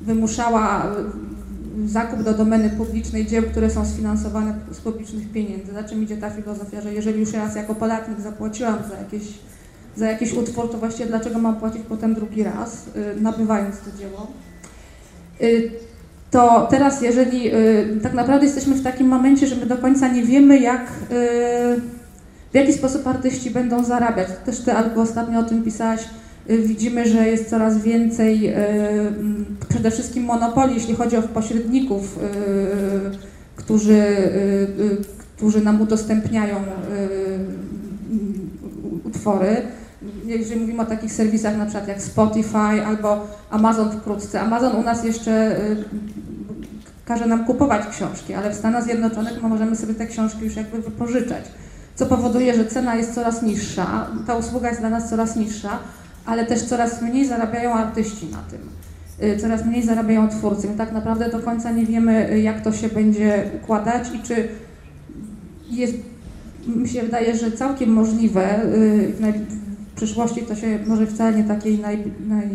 wymuszała zakup do domeny publicznej dzieł, które są sfinansowane z publicznych pieniędzy. Za czym idzie ta filozofia, że jeżeli już raz jako podatnik zapłaciłam za jakieś, za jakiś utwór, to właściwie dlaczego mam płacić potem drugi raz, nabywając to dzieło. To teraz, jeżeli y, tak naprawdę jesteśmy w takim momencie, że my do końca nie wiemy, jak, y, w jaki sposób artyści będą zarabiać. Też ty, Albo ostatnio o tym pisałaś, y, widzimy, że jest coraz więcej y, m, przede wszystkim monopoli, jeśli chodzi o pośredników, którzy, którzy nam udostępniają utwory. Jeżeli mówimy o takich serwisach na przykład jak Spotify albo Amazon wkrótce. Amazon u nas jeszcze y, każe nam kupować książki, ale w Stanach Zjednoczonych my możemy sobie te książki już jakby wypożyczać, co powoduje, że cena jest coraz niższa, ta usługa jest dla nas coraz niższa, ale też coraz mniej zarabiają artyści na tym. Y, Coraz mniej zarabiają twórcy. My tak naprawdę do końca nie wiemy, y, jak to się będzie układać i czy jest, mi się wydaje, że całkiem możliwe, w, w przyszłości to się może wcale nie takiej najdalszej naj,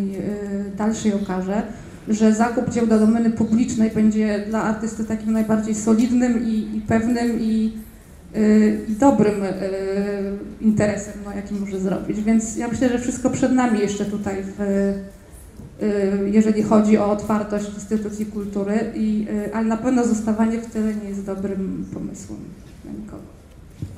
dalszej okaże, że zakup dzieł do domeny publicznej będzie dla artysty takim najbardziej solidnym i, i pewnym i, y, i dobrym y, interesem, no, jaki może zrobić. Więc ja myślę, że wszystko przed nami jeszcze tutaj, w, jeżeli chodzi o otwartość instytucji kultury, i, ale na pewno zostawanie w tyle nie jest dobrym pomysłem dla nikogo.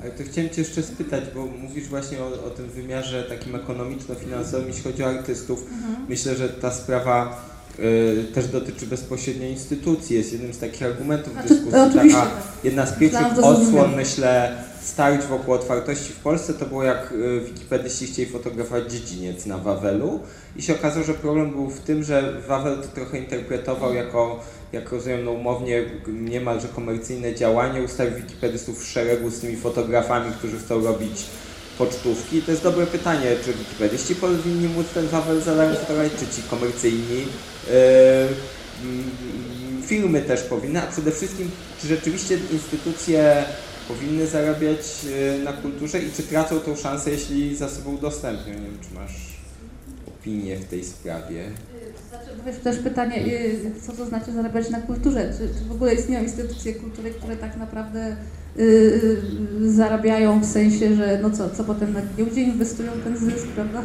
Ale to chciałem Cię jeszcze spytać, bo mówisz właśnie o, o tym wymiarze takim ekonomiczno-finansowym, jeśli chodzi o artystów. Myślę, że ta sprawa y, też dotyczy bezpośrednio instytucji, jest jednym z takich argumentów Znaczy, dyskusji. Taka tak. jedna z pierwszych odsłon, myślę, starć wokół otwartości w Polsce, to było jak y, wikipedyści chcieli fotografować dziedziniec na Wawelu i się okazało, że problem był w tym, że Wawel to trochę interpretował jako, jak rozumiem, no umownie niemalże komercyjne działanie, ustawił wikipedystów w szeregu z tymi fotografami, którzy chcą robić pocztówki. To jest dobre pytanie, czy wikipedyści powinni móc ten za darmo fotografować, czy ci komercyjni yy, firmy też powinny, a przede wszystkim, czy rzeczywiście instytucje powinny zarabiać yy, na kulturze i czy tracą tą szansę, jeśli zasoby udostępnią? Nie wiem, czy masz opinię w tej sprawie. Wiesz, też pytanie, y, co to znaczy zarabiać na kulturze? Czy, czy w ogóle istnieją instytucje kultury, które tak naprawdę y, y, zarabiają w sensie, że no co, co potem na giełdzie inwestują ten zysk, prawda?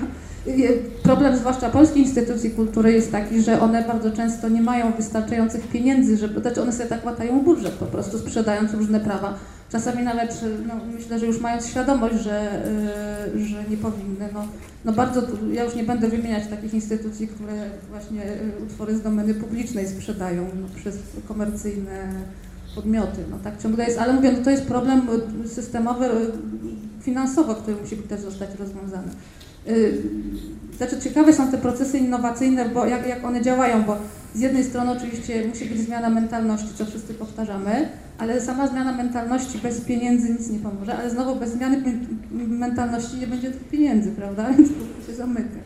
Y, Problem zwłaszcza polskich instytucji kultury jest taki, że one bardzo często nie mają wystarczających pieniędzy, żeby, znaczy one sobie tak łatają budżet po prostu sprzedając różne prawa. Czasami nawet, y, no, myślę, że już mając świadomość, że, y, że nie powinny. No, no bardzo, tu- ja już nie będę wymieniać takich instytucji, które właśnie y, utwory z domeny publicznej sprzedają no, przez komercyjne podmioty. No tak ciągle jest, ale mówię, no, to jest problem y, systemowy, finansowo, który musi też zostać rozwiązany. Y, Znaczy ciekawe są te procesy innowacyjne, bo jak, jak one działają, bo z jednej strony oczywiście musi być zmiana mentalności, co wszyscy powtarzamy, ale sama zmiana mentalności bez pieniędzy nic nie pomoże, ale znowu bez zmiany men- mentalności nie będzie tych pieniędzy, prawda? Więc to się zamyka.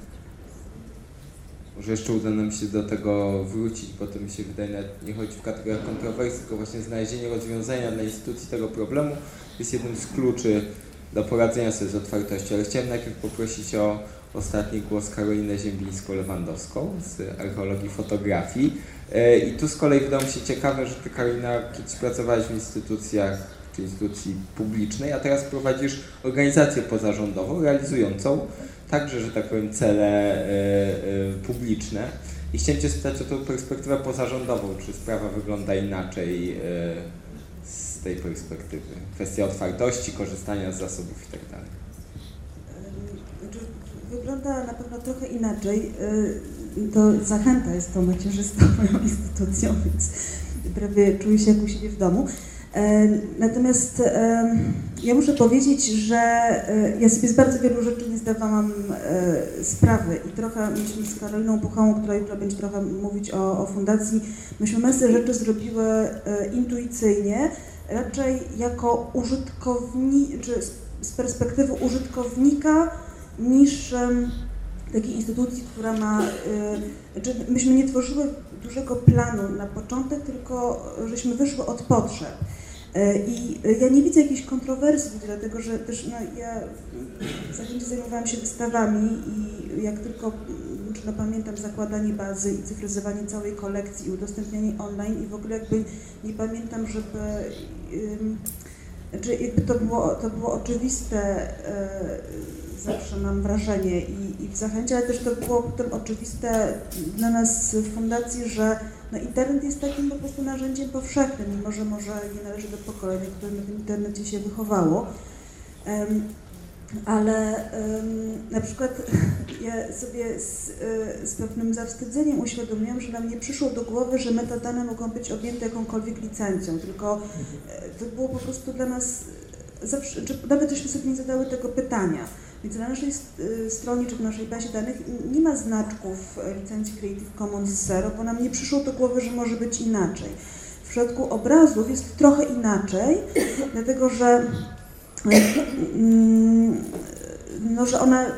Może jeszcze uda nam się do tego wrócić, bo to mi się wydaje, nawet nie chodzi w kategoriach kontrowersji, tylko właśnie znalezienie rozwiązania dla instytucji tego problemu jest jednym z kluczy do poradzenia sobie z otwartością. Ale chciałem najpierw poprosić o ostatni głos Karolinę Ziembińską-Lewandowską z archeologii fotografii. E, I tu z kolei wydało mi się ciekawe, że Ty Karolina kiedyś pracowałaś w instytucjach czy instytucji publicznej, a teraz prowadzisz organizację pozarządową realizującą także, że tak powiem, cele e, e, publiczne. I chciałem Cię spytać o tą perspektywę pozarządową, czy sprawa wygląda inaczej z tej perspektywy? Kwestia otwartości, korzystania z zasobów i tak. Znaczy, Wygląda na pewno trochę inaczej. To Zachęta jest tą macierzystą moją instytucją, więc prawie czuję się jak u siebie w domu. E, Natomiast e, ja muszę powiedzieć, że e, ja sobie z bardzo wielu rzeczy nie zdawałam sprawy i trochę myśmy z Karoliną Puchałą, która jutro będzie trochę mówić o, o fundacji, myśmy masę rzeczy zrobiły intuicyjnie, raczej jako użytkownik, czy z- perspektywy użytkownika niż takiej instytucji, która ma. y, Znaczy myśmy nie tworzyły dużego planu na początek, tylko żeśmy wyszły od potrzeb. Y, I y, ja nie widzę jakiejś kontrowersji, dlatego że też no, ja w zajmowałam się wystawami i jak tylko no, pamiętam zakładanie bazy i cyfryzowanie całej kolekcji i udostępnianie online i w ogóle jakby nie pamiętam, żeby ym, znaczy jakby to było, to było oczywiste, e, zawsze mam wrażenie i, i w zachęcie, ale też to było potem oczywiste dla nas w fundacji, że no internet jest takim po prostu narzędziem powszechnym, mimo że może nie należy do pokolenia, które na tym internecie się wychowało. Em, ale em, na przykład ja sobie z, e, z pewnym zawstydzeniem uświadomiłam, że nam nie przyszło do głowy, że metadane mogą być objęte jakąkolwiek licencją, tylko e, to było po prostu dla nas zawsze, czy nawet żeśmy sobie nie zadały tego pytania. Więc na naszej y, stronie czy w naszej bazie danych nie ma znaczków e, licencji Creative Commons Zero, bo nam nie przyszło do głowy, że może być inaczej. W przypadku obrazów jest trochę inaczej, dlatego że, mm, no, że one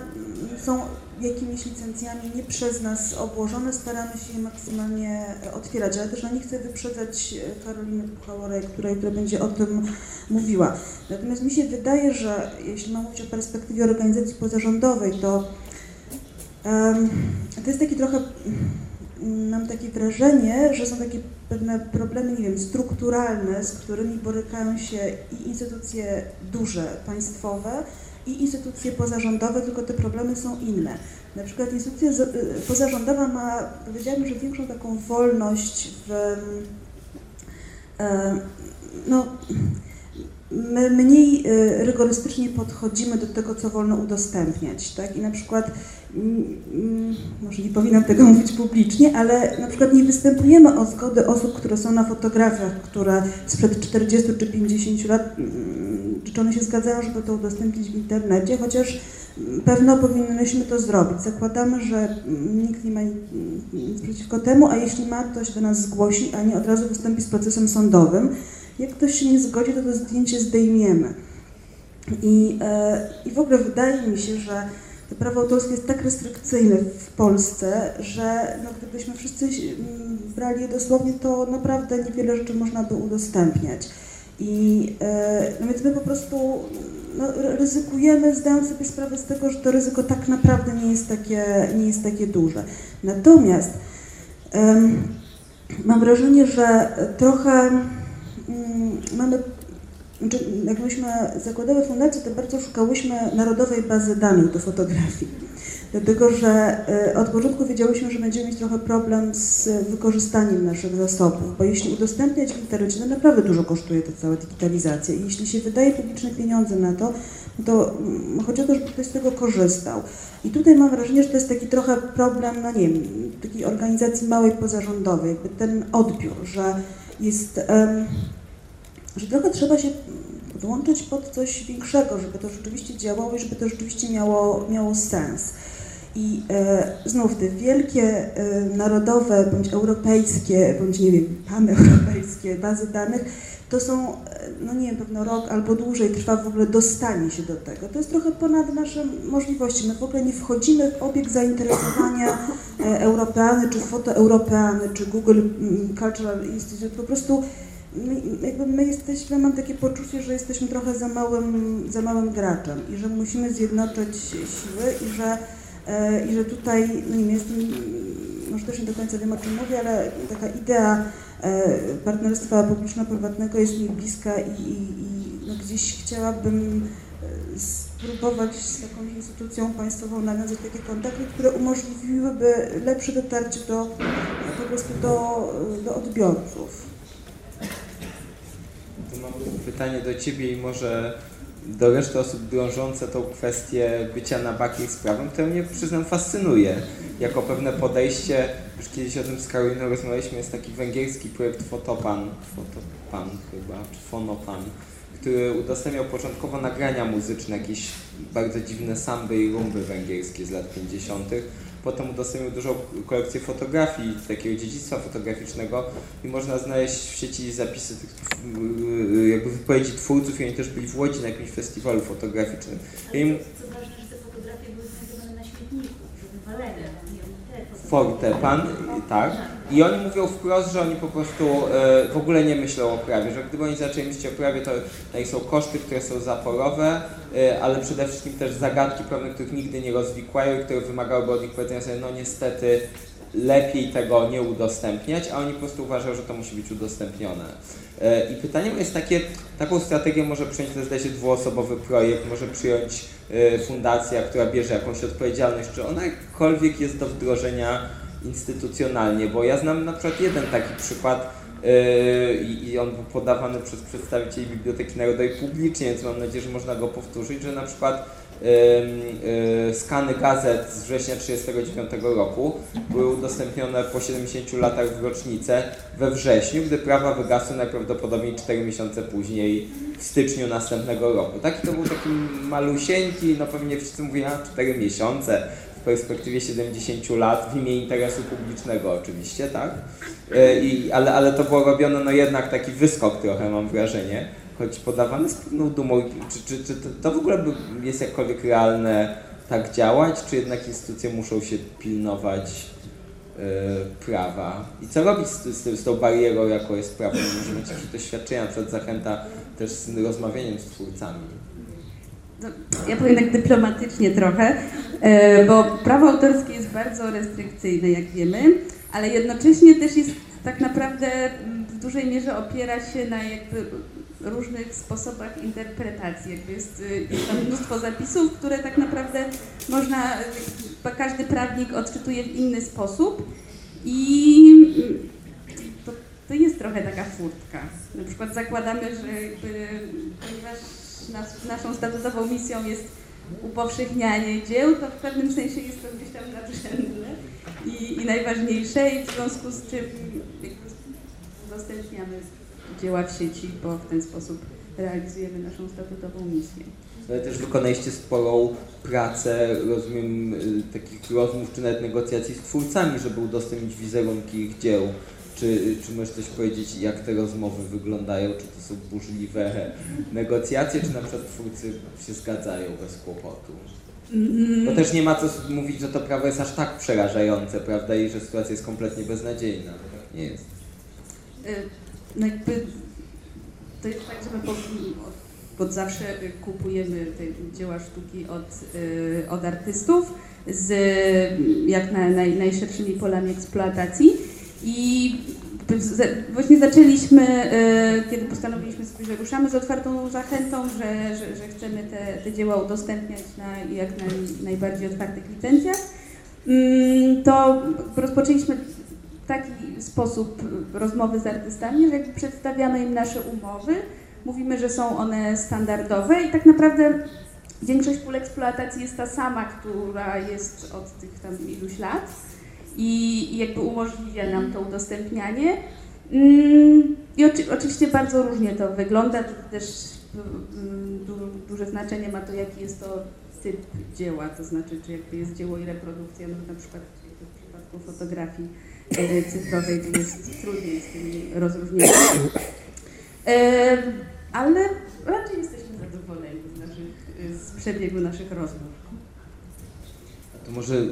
są jakimiś licencjami nie przez nas obłożone, staramy się je maksymalnie e, otwierać, ale też no, nie chcę wyprzedzać e, Karoliny Puchałorej, która jutro będzie o tym mówiła. Natomiast mi się wydaje, że jeśli mam mówić o perspektywie organizacji pozarządowej, to em, to jest taki trochę, mam takie wrażenie, że są takie pewne problemy, nie wiem, strukturalne, z którymi borykają się i instytucje duże, państwowe, i instytucje pozarządowe, tylko te problemy są inne. Na przykład instytucja y, pozarządowa ma, powiedziałabym, że większą taką wolność w e, no, my mniej y, rygorystycznie podchodzimy do tego, co wolno udostępniać, tak? I na przykład, mm, mm, może nie powinnam tego mówić publicznie, ale na przykład nie występujemy o zgodę osób, które są na fotografiach, które sprzed 40 czy 50 lat, czy one się zgadzają, żeby to udostępnić w internecie, chociaż mm, pewno powinnyśmy to zrobić. Zakładamy, że mm, nikt nie ma nic przeciwko temu, a jeśli ma, to się do nas zgłosi, a nie od razu wystąpi z procesem sądowym. Jak ktoś się nie zgodzi, to to zdjęcie zdejmiemy. I, e, I w ogóle wydaje mi się, że prawo autorskie jest tak restrykcyjne w Polsce, że no, gdybyśmy wszyscy mm, brali je dosłownie, to naprawdę niewiele rzeczy można by udostępniać. I e, no więc my po prostu no, ryzykujemy, zdając sobie sprawę z tego, że to ryzyko tak naprawdę nie jest takie, nie jest takie duże. Natomiast em, mam wrażenie, że trochę mm, mamy, znaczy jak myśmy zakładały fundację, to bardzo szukałyśmy narodowej bazy danych do fotografii. Dlatego, że e, od początku wiedziałyśmy, że będziemy mieć trochę problem z wykorzystaniem naszych zasobów, bo jeśli udostępniać w internecie, to naprawdę dużo kosztuje ta cała digitalizacja i jeśli się wydaje publiczne pieniądze na to, to mm, chodzi o to, żeby ktoś z tego korzystał. I tutaj mam wrażenie, że to jest taki trochę problem, no nie wiem, takiej organizacji małej pozarządowej, jakby ten odbiór, że jest, że trochę trzeba się podłączyć pod coś większego, żeby to rzeczywiście działało i żeby to rzeczywiście miało, miało sens. I e, znów te wielkie e, narodowe, bądź europejskie, bądź nie wiem, paneuropejskie bazy danych, to są, e, no nie wiem, pewno rok albo dłużej trwa w ogóle dostanie się do tego. To jest trochę ponad nasze możliwości. My w ogóle nie wchodzimy w obieg zainteresowania e, Europeany, czy fotoeuropeany, czy Google mm, Cultural Institute. Po prostu my, jakby my jesteśmy, mam takie poczucie, że jesteśmy trochę za małym, za małym graczem i że musimy zjednoczyć siły i że i że tutaj, no nie jestem, może też nie do końca wiem o czym mówię, ale taka idea e, partnerstwa publiczno-prywatnego jest mi bliska i, i, i no gdzieś chciałabym e, spróbować z jakąś instytucją państwową nawiązać takie kontakty, które umożliwiłyby lepsze dotarcie do, po prostu do, do odbiorców. Mam pytanie do Ciebie i może do reszty osób drążące tą kwestię bycia na bakiej sprawą, które mnie, przyznam, fascynuje. Jako pewne podejście, już kiedyś o tym z Karoliną rozmawialiśmy, jest taki węgierski projekt Fotopan, Fotopan chyba, czy Fonopan, który udostępniał początkowo nagrania muzyczne, jakieś bardzo dziwne samby i rumby węgierskie z lat 50 Potem udostępnił dużą kolekcję fotografii, takiego dziedzictwa fotograficznego i można znaleźć w sieci zapisy tych jakby wypowiedzi twórców i oni też byli w Łodzi na jakimś festiwalu fotograficznym. Ale im... co, ważne, że te fotografie były znajdowane na śmietniku, wywalenia, Forte, pan, tak. I oni mówią wprost, że oni po prostu e, w ogóle nie myślą o prawie, że gdyby oni zaczęli myśleć o prawie, to tutaj są koszty, które są zaporowe, e, ale przede wszystkim też zagadki pewne, których nigdy nie rozwikłają i które wymagałyby od nich powiedzenia sobie, no niestety lepiej tego nie udostępniać, a oni po prostu uważają, że to musi być udostępnione. E, I pytanie jest takie, taką strategię może przyjąć, to zdaje się dwuosobowy projekt, może przyjąć fundacja, która bierze jakąś odpowiedzialność, czy ona jakkolwiek jest do wdrożenia instytucjonalnie, bo ja znam na przykład jeden taki przykład yy, i on był podawany przez przedstawicieli Biblioteki Narodowej publicznie, więc mam nadzieję, że można go powtórzyć, że na przykład skany gazet z września 1939 roku były udostępnione po 70 latach w rocznicę we wrześniu, gdy prawa wygasły najprawdopodobniej 4 miesiące później w styczniu następnego roku. Taki to był taki malusieńki, no pewnie wszyscy mówią, a 4 miesiące, w perspektywie 70 lat w imię interesu publicznego oczywiście, tak? E, I, ale, ale to było robione no jednak taki wyskok trochę mam wrażenie, choć podawany z pewną dumą. Czy, czy, czy to w ogóle jest jakkolwiek realne tak działać, czy jednak instytucje muszą się pilnować yy, prawa? I co robić z, z, z tą barierą, jaką jest prawo? Może mieć jakieś doświadczenia, przed zachęta też z rozmawianiem z twórcami. No, ja powiem tak dyplomatycznie trochę, e, bo prawo autorskie jest bardzo restrykcyjne, jak wiemy, ale jednocześnie też jest tak naprawdę w dużej mierze opiera się na jakby różnych sposobach interpretacji. Jakby jest, jest tam mnóstwo zapisów, które tak naprawdę można, każdy prawnik odczytuje w inny sposób i to, to jest trochę taka furtka. Na przykład zakładamy, że jakby, ponieważ nas, naszą statutową misją jest upowszechnianie dzieł, to w pewnym sensie jest to gdzieś tam nadrzędne i, i najważniejsze i w związku z czym udostępniamy dzieła w sieci, bo w ten sposób realizujemy naszą statutową misję. Ale też wykonaliście sporą pracę, rozumiem, y, takich rozmów czy nawet negocjacji z twórcami, żeby udostępnić wizerunki ich dzieł. Czy, czy możesz coś powiedzieć, jak te rozmowy wyglądają? Czy to są burzliwe negocjacje, czy na przykład twórcy się zgadzają bez kłopotu? Mm. Bo też nie ma co mówić, że to prawo jest aż tak przerażające, prawda? I że sytuacja jest kompletnie beznadziejna. Tak nie jest. Y, no jakby to jest tak, że my pod, pod zawsze kupujemy te dzieła sztuki od, y, od artystów z jak na, naj, najszerszymi polami eksploatacji. I właśnie zaczęliśmy, e, kiedy postanowiliśmy sobie, że ruszamy z otwartą zachętą, że, że, że chcemy te, te dzieła udostępniać na jak naj, najbardziej otwartych licencjach, mm, to rozpoczęliśmy taki sposób rozmowy z artystami, że jakby przedstawiamy im nasze umowy, mówimy, że są one standardowe i tak naprawdę większość pól eksploatacji jest ta sama, która jest od tych tam iluś lat i jakby umożliwia nam to udostępnianie. Mm, I oczy, oczywiście bardzo różnie to wygląda, też mm, du, duże znaczenie ma to, jaki jest to typ dzieła, to znaczy, czy jakby jest dzieło i reprodukcja, no na przykład w przypadku fotografii cyfrowej to jest trudniej z tymi rozróżnieniami. E, ale raczej jesteśmy zadowoleni z, naszych, z przebiegu naszych rozmów. To może y,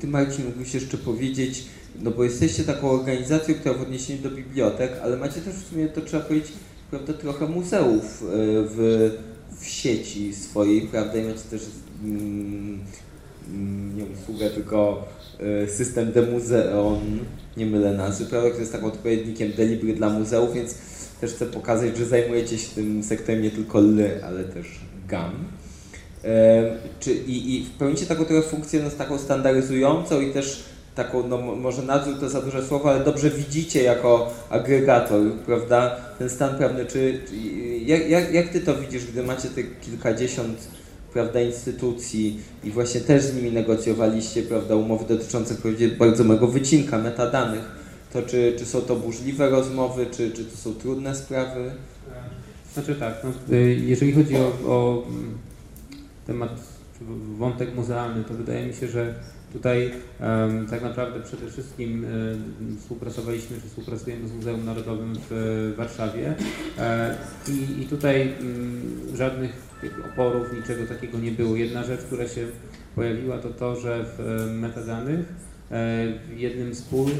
Ty, Marcin, mógłbyś jeszcze powiedzieć, no bo jesteście taką organizacją, która w odniesieniu do bibliotek, ale macie też w sumie, to trzeba powiedzieć, prawda, trochę muzeów y, w, w sieci swojej, prawda, i macie też mm, mm, nie usługę, tylko system de muzeon, nie mylę nazwy, prawda, który jest takim odpowiednikiem Delibry dla muzeów, więc też chcę pokazać, że zajmujecie się tym sektorem nie tylko ly, ale też gam. E, czy, i, I pełnicie taką trochę funkcję no, taką standaryzującą i też taką, no mo- może nadzór to za duże słowo, ale dobrze widzicie jako agregator, prawda, ten stan prawny, czy, czy jak, jak, jak Ty to widzisz, gdy macie te kilkadziesiąt, prawda, instytucji i właśnie też z nimi negocjowaliście, prawda, umowy dotyczące bardzo małego wycinka metadanych, to czy, czy są to burzliwe rozmowy, czy, czy to są trudne sprawy? Znaczy tak, no, y, jeżeli chodzi o, o mm, temat, wątek muzealny, to wydaje mi się, że tutaj em, tak naprawdę przede wszystkim y, współpracowaliśmy, czy współpracujemy z Muzeum Narodowym w y, Warszawie e, i, i tutaj mm, żadnych oporów, niczego takiego nie było. Jedna rzecz, która się pojawiła, to to, że w e, metadanych e, w jednym z pól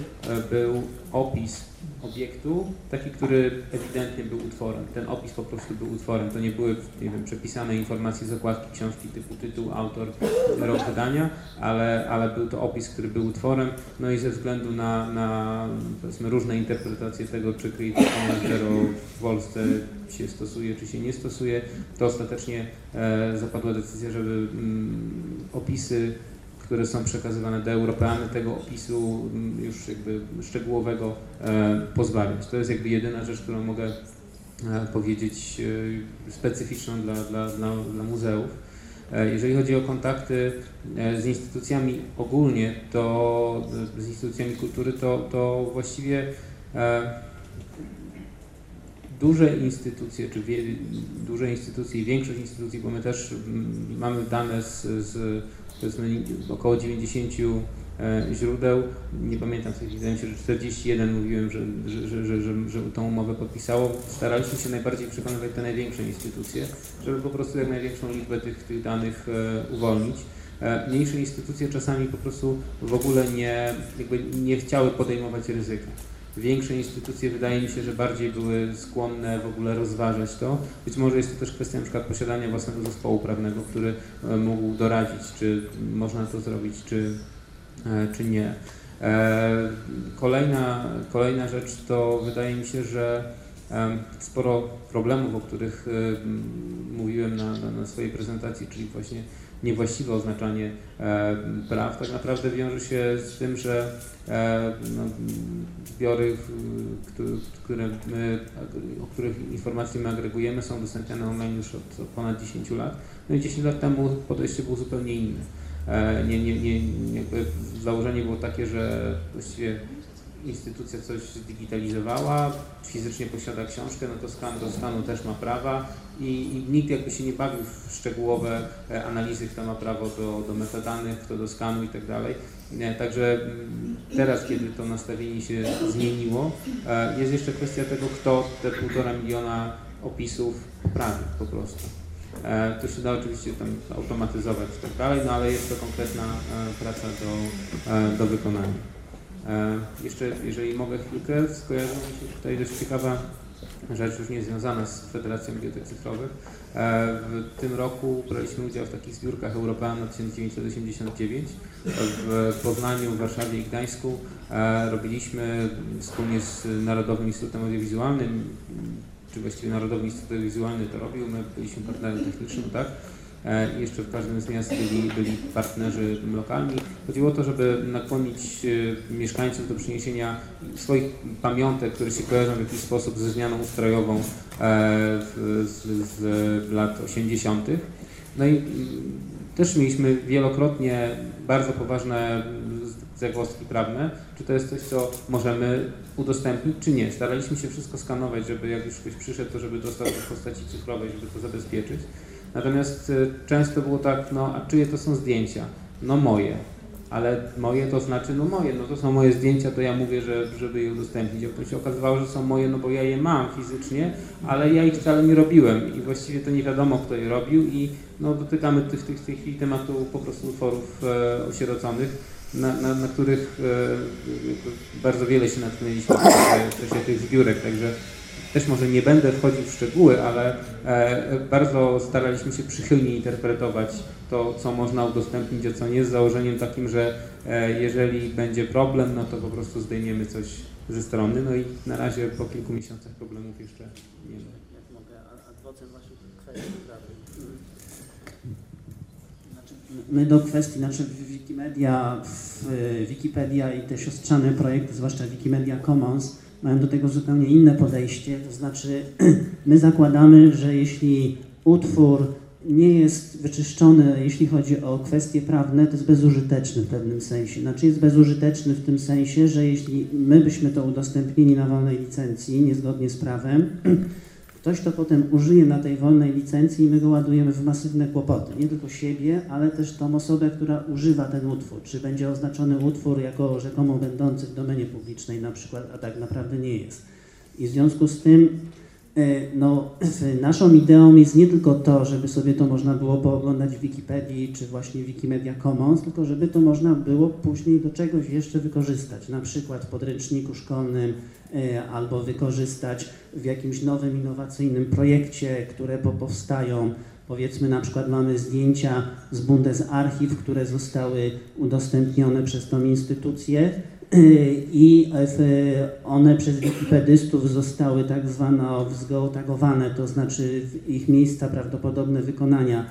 był opis obiektu, taki, który ewidentnie był utworem. Ten opis po prostu był utworem. To nie były, nie wiem, przepisane informacje z okładki książki typu tytuł, autor, rok wydania, ale, ale był to opis, który był utworem. No i ze względu na, na powiedzmy różne interpretacje tego, czy Creative Zero w Polsce się stosuje, czy się nie stosuje, to ostatecznie e, zapadła decyzja, żeby mm, opisy które są przekazywane do Europeany, tego opisu mm, już jakby szczegółowego e, pozbawiać. To jest jakby jedyna rzecz, którą mogę e, powiedzieć e, specyficzną dla, dla, dla, dla muzeów. Jeżeli chodzi o kontakty z instytucjami ogólnie, to z instytucjami kultury, to, to właściwie duże instytucje, czy wie, duże instytucje i większość instytucji, bo my też mm, mamy dane z, z powiedzmy około 90 e, źródeł, nie pamiętam, wydaje mi się, że 41 mówiłem, że, że, że, że, że, tą umowę podpisało. Staraliśmy się najbardziej przekonywać te największe instytucje, żeby po prostu jak największą liczbę tych, tych danych e, uwolnić. E, Mniejsze instytucje czasami po prostu w ogóle nie, nie chciały podejmować ryzyka. Większe instytucje wydaje mi się, że bardziej były skłonne w ogóle rozważać to. Być może jest to też kwestia na przykład posiadania własnego zespołu prawnego, który e, mógł doradzić, czy można to zrobić, czy, e, czy nie. E, Kolejna, kolejna rzecz to wydaje mi się, że sporo problemów, o których mówiłem na, na, na swojej prezentacji, czyli właśnie niewłaściwe oznaczanie e, praw, tak naprawdę wiąże się z tym, że e, no, zbiory, które- my, o których informacje my agregujemy, są udostępniane online już od, ponad 10 lat. No i 10 lat temu podejście było zupełnie inne. E, Nie, nie, nie, założenie było takie, że właściwie instytucja coś zdigitalizowała, fizycznie posiada książkę, no to skan do skanu też ma prawa i, i nikt jakby się nie bawił w szczegółowe e, analizy, kto ma prawo do, do metadanych, kto do skanu i tak dalej. Nie, Także mm, teraz, kiedy to nastawienie się zmieniło, e, jest jeszcze kwestia tego, kto te półtora miliona opisów poprawi po prostu. E, To się da oczywiście tam automatyzować i tak dalej, no ale jest to konkretna e, praca do, e, do wykonania. E, Jeszcze, jeżeli mogę chwilkę, skojarzyła mi się tutaj dość ciekawa rzecz już nie związana z Federacją Bibliotek Cyfrowych. W tym roku braliśmy udział w takich zbiórkach Europeana 1989 w Poznaniu, Warszawie i Gdańsku. Robiliśmy wspólnie z Narodowym Instytutem Audiowizualnym, czy właściwie Narodowy Instytut Audiowizualny to robił, my byliśmy partnerem technicznym, tak? I jeszcze w każdym z miast byli, byli partnerzy lokalni. Chodziło o to, żeby nakłonić mieszkańców do przyniesienia swoich pamiątek, które się kojarzą w jakiś sposób ze zmianą ustrojową z, z lat 80. No i też mieliśmy wielokrotnie bardzo poważne zagwozdki prawne, czy to jest coś, co możemy udostępnić, czy nie. Staraliśmy się wszystko skanować, żeby jak już ktoś przyszedł, to żeby dostał to w postaci cyfrowej, żeby to zabezpieczyć. Natomiast często było tak, no a czyje to są zdjęcia? No moje. Ale moje to znaczy, no moje, no to są moje zdjęcia, to ja mówię, że, żeby je udostępnić. A potem się okazywało, że są moje, no bo ja je mam fizycznie, ale ja ich wcale nie robiłem i właściwie to nie wiadomo, kto je robił i no, dotykamy tych, tych, w tej chwili tematu po prostu utworów e, osieroconych, na, na, na których e, bardzo wiele się natknęliśmy w czasie tych zbiórek, także też może nie będę wchodził w szczegóły, ale e, bardzo staraliśmy się przychylnie interpretować to, co można udostępnić, a co nie, z założeniem takim, że e, jeżeli będzie problem, no to po prostu zdejmiemy coś ze strony. No i na razie po kilku miesiącach problemów jeszcze nie ma. Jak mogę, adwocem waszych kwestii prawej. Znaczy, my do kwestii, znaczy Wikimedia, w Wikipedia i te siostrzane projekty, zwłaszcza Wikimedia Commons, mają do tego zupełnie inne podejście, to znaczy my zakładamy, że jeśli utwór nie jest wyczyszczony, jeśli chodzi o kwestie prawne, to jest bezużyteczny w pewnym sensie. Znaczy jest bezużyteczny w tym sensie, że jeśli my byśmy to udostępnili na wolnej licencji, niezgodnie z prawem, ktoś to potem użyje na tej wolnej licencji i my go ładujemy w masywne kłopoty. Nie tylko siebie, ale też tą osobę, która używa ten utwór. Czy będzie oznaczony utwór jako rzekomo będący w domenie publicznej na przykład, a tak naprawdę nie jest. I w związku z tym no, naszą ideą jest nie tylko to, żeby sobie to można było pooglądać w Wikipedii czy właśnie Wikimedia Commons, tylko żeby to można było później do czegoś jeszcze wykorzystać, na przykład w podręczniku szkolnym albo wykorzystać w jakimś nowym, innowacyjnym projekcie, które powstają. Powiedzmy na przykład mamy zdjęcia z Bundesarchiv, które zostały udostępnione przez tą instytucję i one przez wikipedystów zostały tak zwane wzgeotagowane, to znaczy ich miejsca prawdopodobne wykonania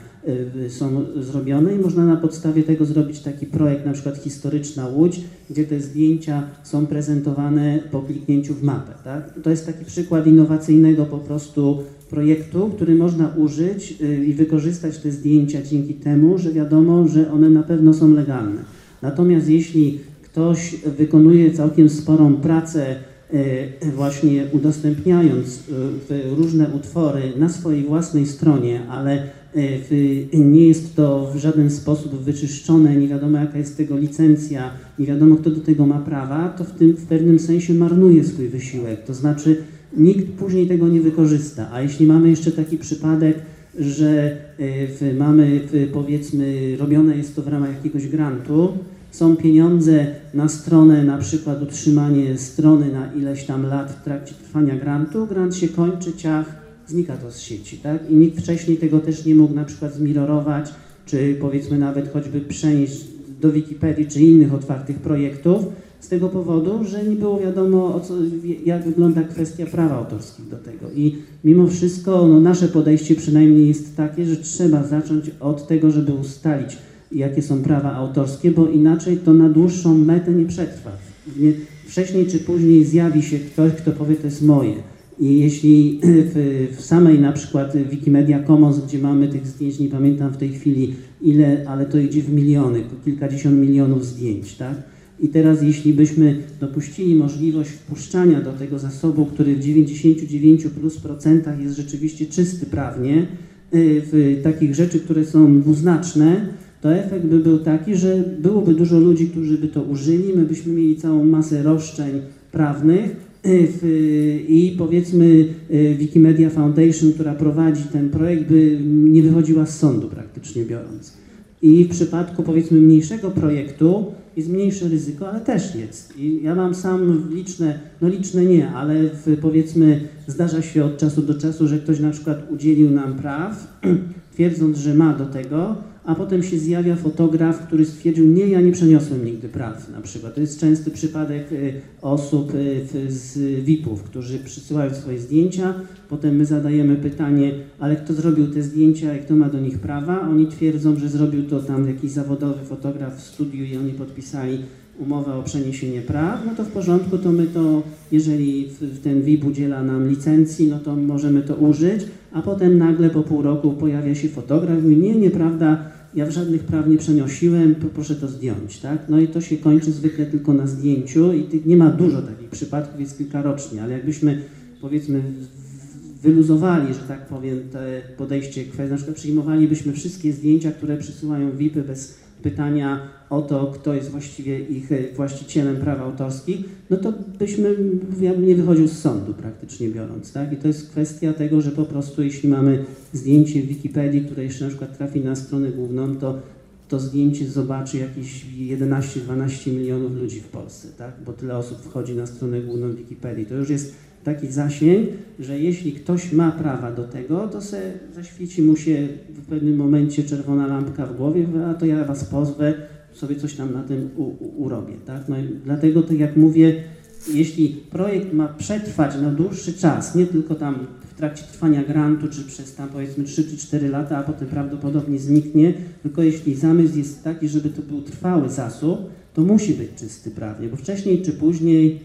są zrobione i można na podstawie tego zrobić taki projekt, na przykład historyczna Łódź, gdzie te zdjęcia są prezentowane po kliknięciu w mapę. Tak? To jest taki przykład innowacyjnego po prostu projektu, który można użyć i wykorzystać te zdjęcia dzięki temu, że wiadomo, że one na pewno są legalne. Natomiast jeśli ktoś wykonuje całkiem sporą pracę właśnie udostępniając różne utwory na swojej własnej stronie, ale nie jest to w żaden sposób wyczyszczone, nie wiadomo jaka jest tego licencja, nie wiadomo kto do tego ma prawa, to w, tym, w pewnym sensie marnuje swój wysiłek. To znaczy nikt później tego nie wykorzysta. A jeśli mamy jeszcze taki przypadek, że mamy powiedzmy robione jest to w ramach jakiegoś grantu, są pieniądze na stronę, na przykład utrzymanie strony na ileś tam lat w trakcie trwania grantu, grant się kończy, ciach, znika to z sieci, tak? I nikt wcześniej tego też nie mógł na przykład zmirorować, czy powiedzmy nawet choćby przenieść do Wikipedii, czy innych otwartych projektów, z tego powodu, że nie było wiadomo, co, jak wygląda kwestia praw autorskich do tego. I mimo wszystko no, nasze podejście przynajmniej jest takie, że trzeba zacząć od tego, żeby ustalić, jakie są prawa autorskie, bo inaczej to na dłuższą metę nie przetrwa. Nie, wcześniej czy później zjawi się ktoś, kto powie, to jest moje. I jeśli w, w, samej na przykład Wikimedia Commons, gdzie mamy tych zdjęć, nie pamiętam w tej chwili ile, ale to idzie w miliony, kilkadziesiąt milionów zdjęć, tak? I teraz jeśli byśmy dopuścili możliwość wpuszczania do tego zasobu, który w 99 plus procentach jest rzeczywiście czysty prawnie, w takich rzeczy, które są dwuznaczne, to efekt by był taki, że byłoby dużo ludzi, którzy by to użyli, my byśmy mieli całą masę roszczeń prawnych i powiedzmy Wikimedia Foundation, która prowadzi ten projekt, by nie wychodziła z sądu praktycznie biorąc. I w przypadku powiedzmy mniejszego projektu, jest mniejsze ryzyko, ale też jest. I ja mam sam liczne, no liczne nie, ale w, powiedzmy zdarza się od czasu do czasu, że ktoś na przykład udzielił nam praw, twierdząc, że ma do tego, a potem się zjawia fotograf, który stwierdził, nie, ja nie przeniosłem nigdy praw na przykład. To jest częsty przypadek y, osób y, z VIP-ów, którzy przysyłają swoje zdjęcia, potem my zadajemy pytanie, ale kto zrobił te zdjęcia i kto ma do nich prawa? Oni twierdzą, że zrobił to tam jakiś zawodowy fotograf w studiu i oni podpisali umowę o przeniesienie praw, no to w porządku, to my to, jeżeli ten VIP udziela nam licencji, no to możemy to użyć, a potem nagle po pół roku pojawia się fotograf i mówi, nie, nieprawda, ja w żadnych praw nie przenosiłem, proszę to zdjąć, tak? No i to się kończy zwykle tylko na zdjęciu i nie ma dużo takich przypadków, jest kilka rocznie, ale jakbyśmy powiedzmy wyluzowali, że tak powiem, te podejście, na przykład przyjmowalibyśmy wszystkie zdjęcia, które przysyłają VIP-y bez pytania o to, kto jest właściwie ich e, właścicielem praw autorskich, no to byśmy, ja bym nie wychodził z sądu praktycznie biorąc, tak? I to jest kwestia tego, że po prostu jeśli mamy zdjęcie w Wikipedii, które jeszcze na przykład trafi na stronę główną, to to zdjęcie zobaczy jakieś 11-12 milionów ludzi w Polsce, tak? Bo tyle osób wchodzi na stronę główną Wikipedii. To już jest taki zasięg, że jeśli ktoś ma prawa do tego, to se zaświeci mu się w pewnym momencie czerwona lampka w głowie, a to ja was pozwę, sobie coś tam na tym u, u, urobię, tak? No dlatego, tak jak mówię, jeśli projekt ma przetrwać na dłuższy czas, nie tylko tam w trakcie trwania grantu, czy przez tam powiedzmy 3 czy 4 lata, a potem prawdopodobnie zniknie, tylko jeśli zamysł jest taki, żeby to był trwały zasób, to musi być czysty prawnie, bo wcześniej czy później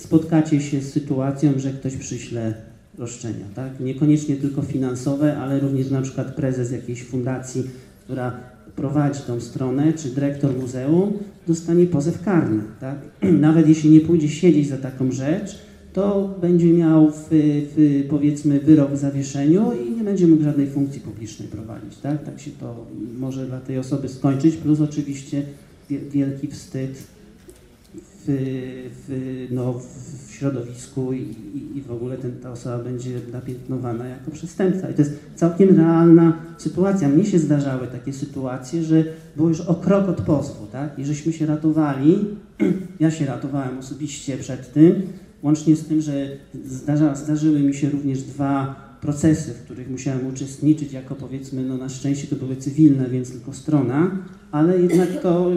spotkacie się z sytuacją, że ktoś przyśle roszczenia, tak? Niekoniecznie tylko finansowe, ale również na przykład prezes jakiejś fundacji, która prowadzi tą stronę, czy dyrektor muzeum dostanie pozew karny, tak? Nawet jeśli nie pójdzie siedzieć za taką rzecz, to będzie miał w, w, powiedzmy wyrok w zawieszeniu i nie będzie mógł żadnej funkcji publicznej prowadzić, tak? Tak się to może dla tej osoby skończyć, plus oczywiście wie- wielki wstyd w, w, no, w środowisku i, i, i w ogóle ten, ta osoba będzie napiętnowana jako przestępca. I to jest całkiem realna sytuacja. Mnie się zdarzały takie sytuacje, że było już o krok od pozwu, tak? I żeśmy się ratowali. Ja się ratowałem osobiście przed tym, łącznie z tym, że zdarza, zdarzyły mi się również dwa procesy, w których musiałem uczestniczyć, jako powiedzmy, no na szczęście to były cywilne, więc tylko strona, ale jednak to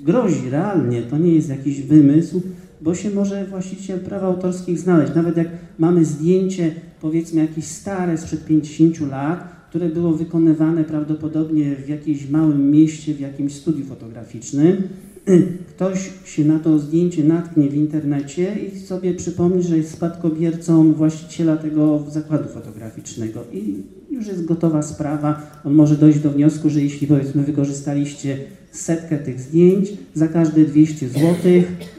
grozi realnie, to nie jest jakiś wymysł, bo się może właściciel praw autorskich znaleźć. Nawet jak mamy zdjęcie, powiedzmy jakieś stare sprzed 50 lat, które było wykonywane prawdopodobnie w jakimś małym mieście, w jakimś studiu fotograficznym, ktoś się na to zdjęcie natknie w internecie i sobie przypomni, że jest spadkobiercą właściciela tego zakładu fotograficznego i już jest gotowa sprawa. On może dojść do wniosku, że jeśli powiedzmy wykorzystaliście setkę tych zdjęć, za każde 200 zł,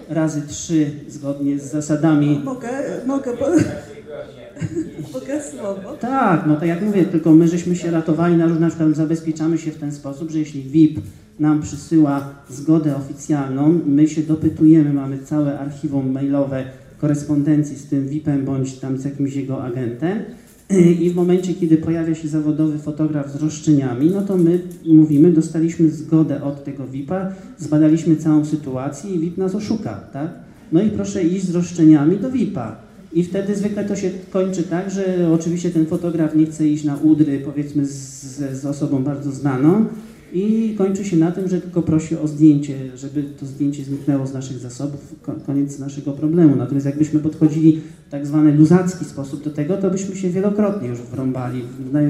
razy 3 zgodnie z zasadami Mogę, mogę, bo... mogę słowo. tak, no tak jak mówię, tylko my żeśmy się ratowali, na, na przykład zabezpieczamy się w ten sposób, że jeśli VIP nam przysyła zgodę oficjalną, my się dopytujemy, mamy całe archiwum mailowe korespondencji z tym VIP-em bądź tam z jakimś jego agentem i w momencie, kiedy pojawia się zawodowy fotograf z roszczeniami, no to my mówimy, dostaliśmy zgodę od tego VIP-a, zbadaliśmy całą sytuację i VIP nas oszuka, tak? No i proszę iść z roszczeniami do VIP-a. I wtedy zwykle to się kończy tak, że oczywiście ten fotograf nie chce iść na udry, powiedzmy, z, z osobą bardzo znaną i kończy się na tym, że tylko prosi o zdjęcie, żeby to zdjęcie zniknęło z naszych zasobów, ko- koniec naszego problemu. Natomiast jakbyśmy podchodzili w tak zwany luzacki sposób do tego, to byśmy się wielokrotnie już wrąbali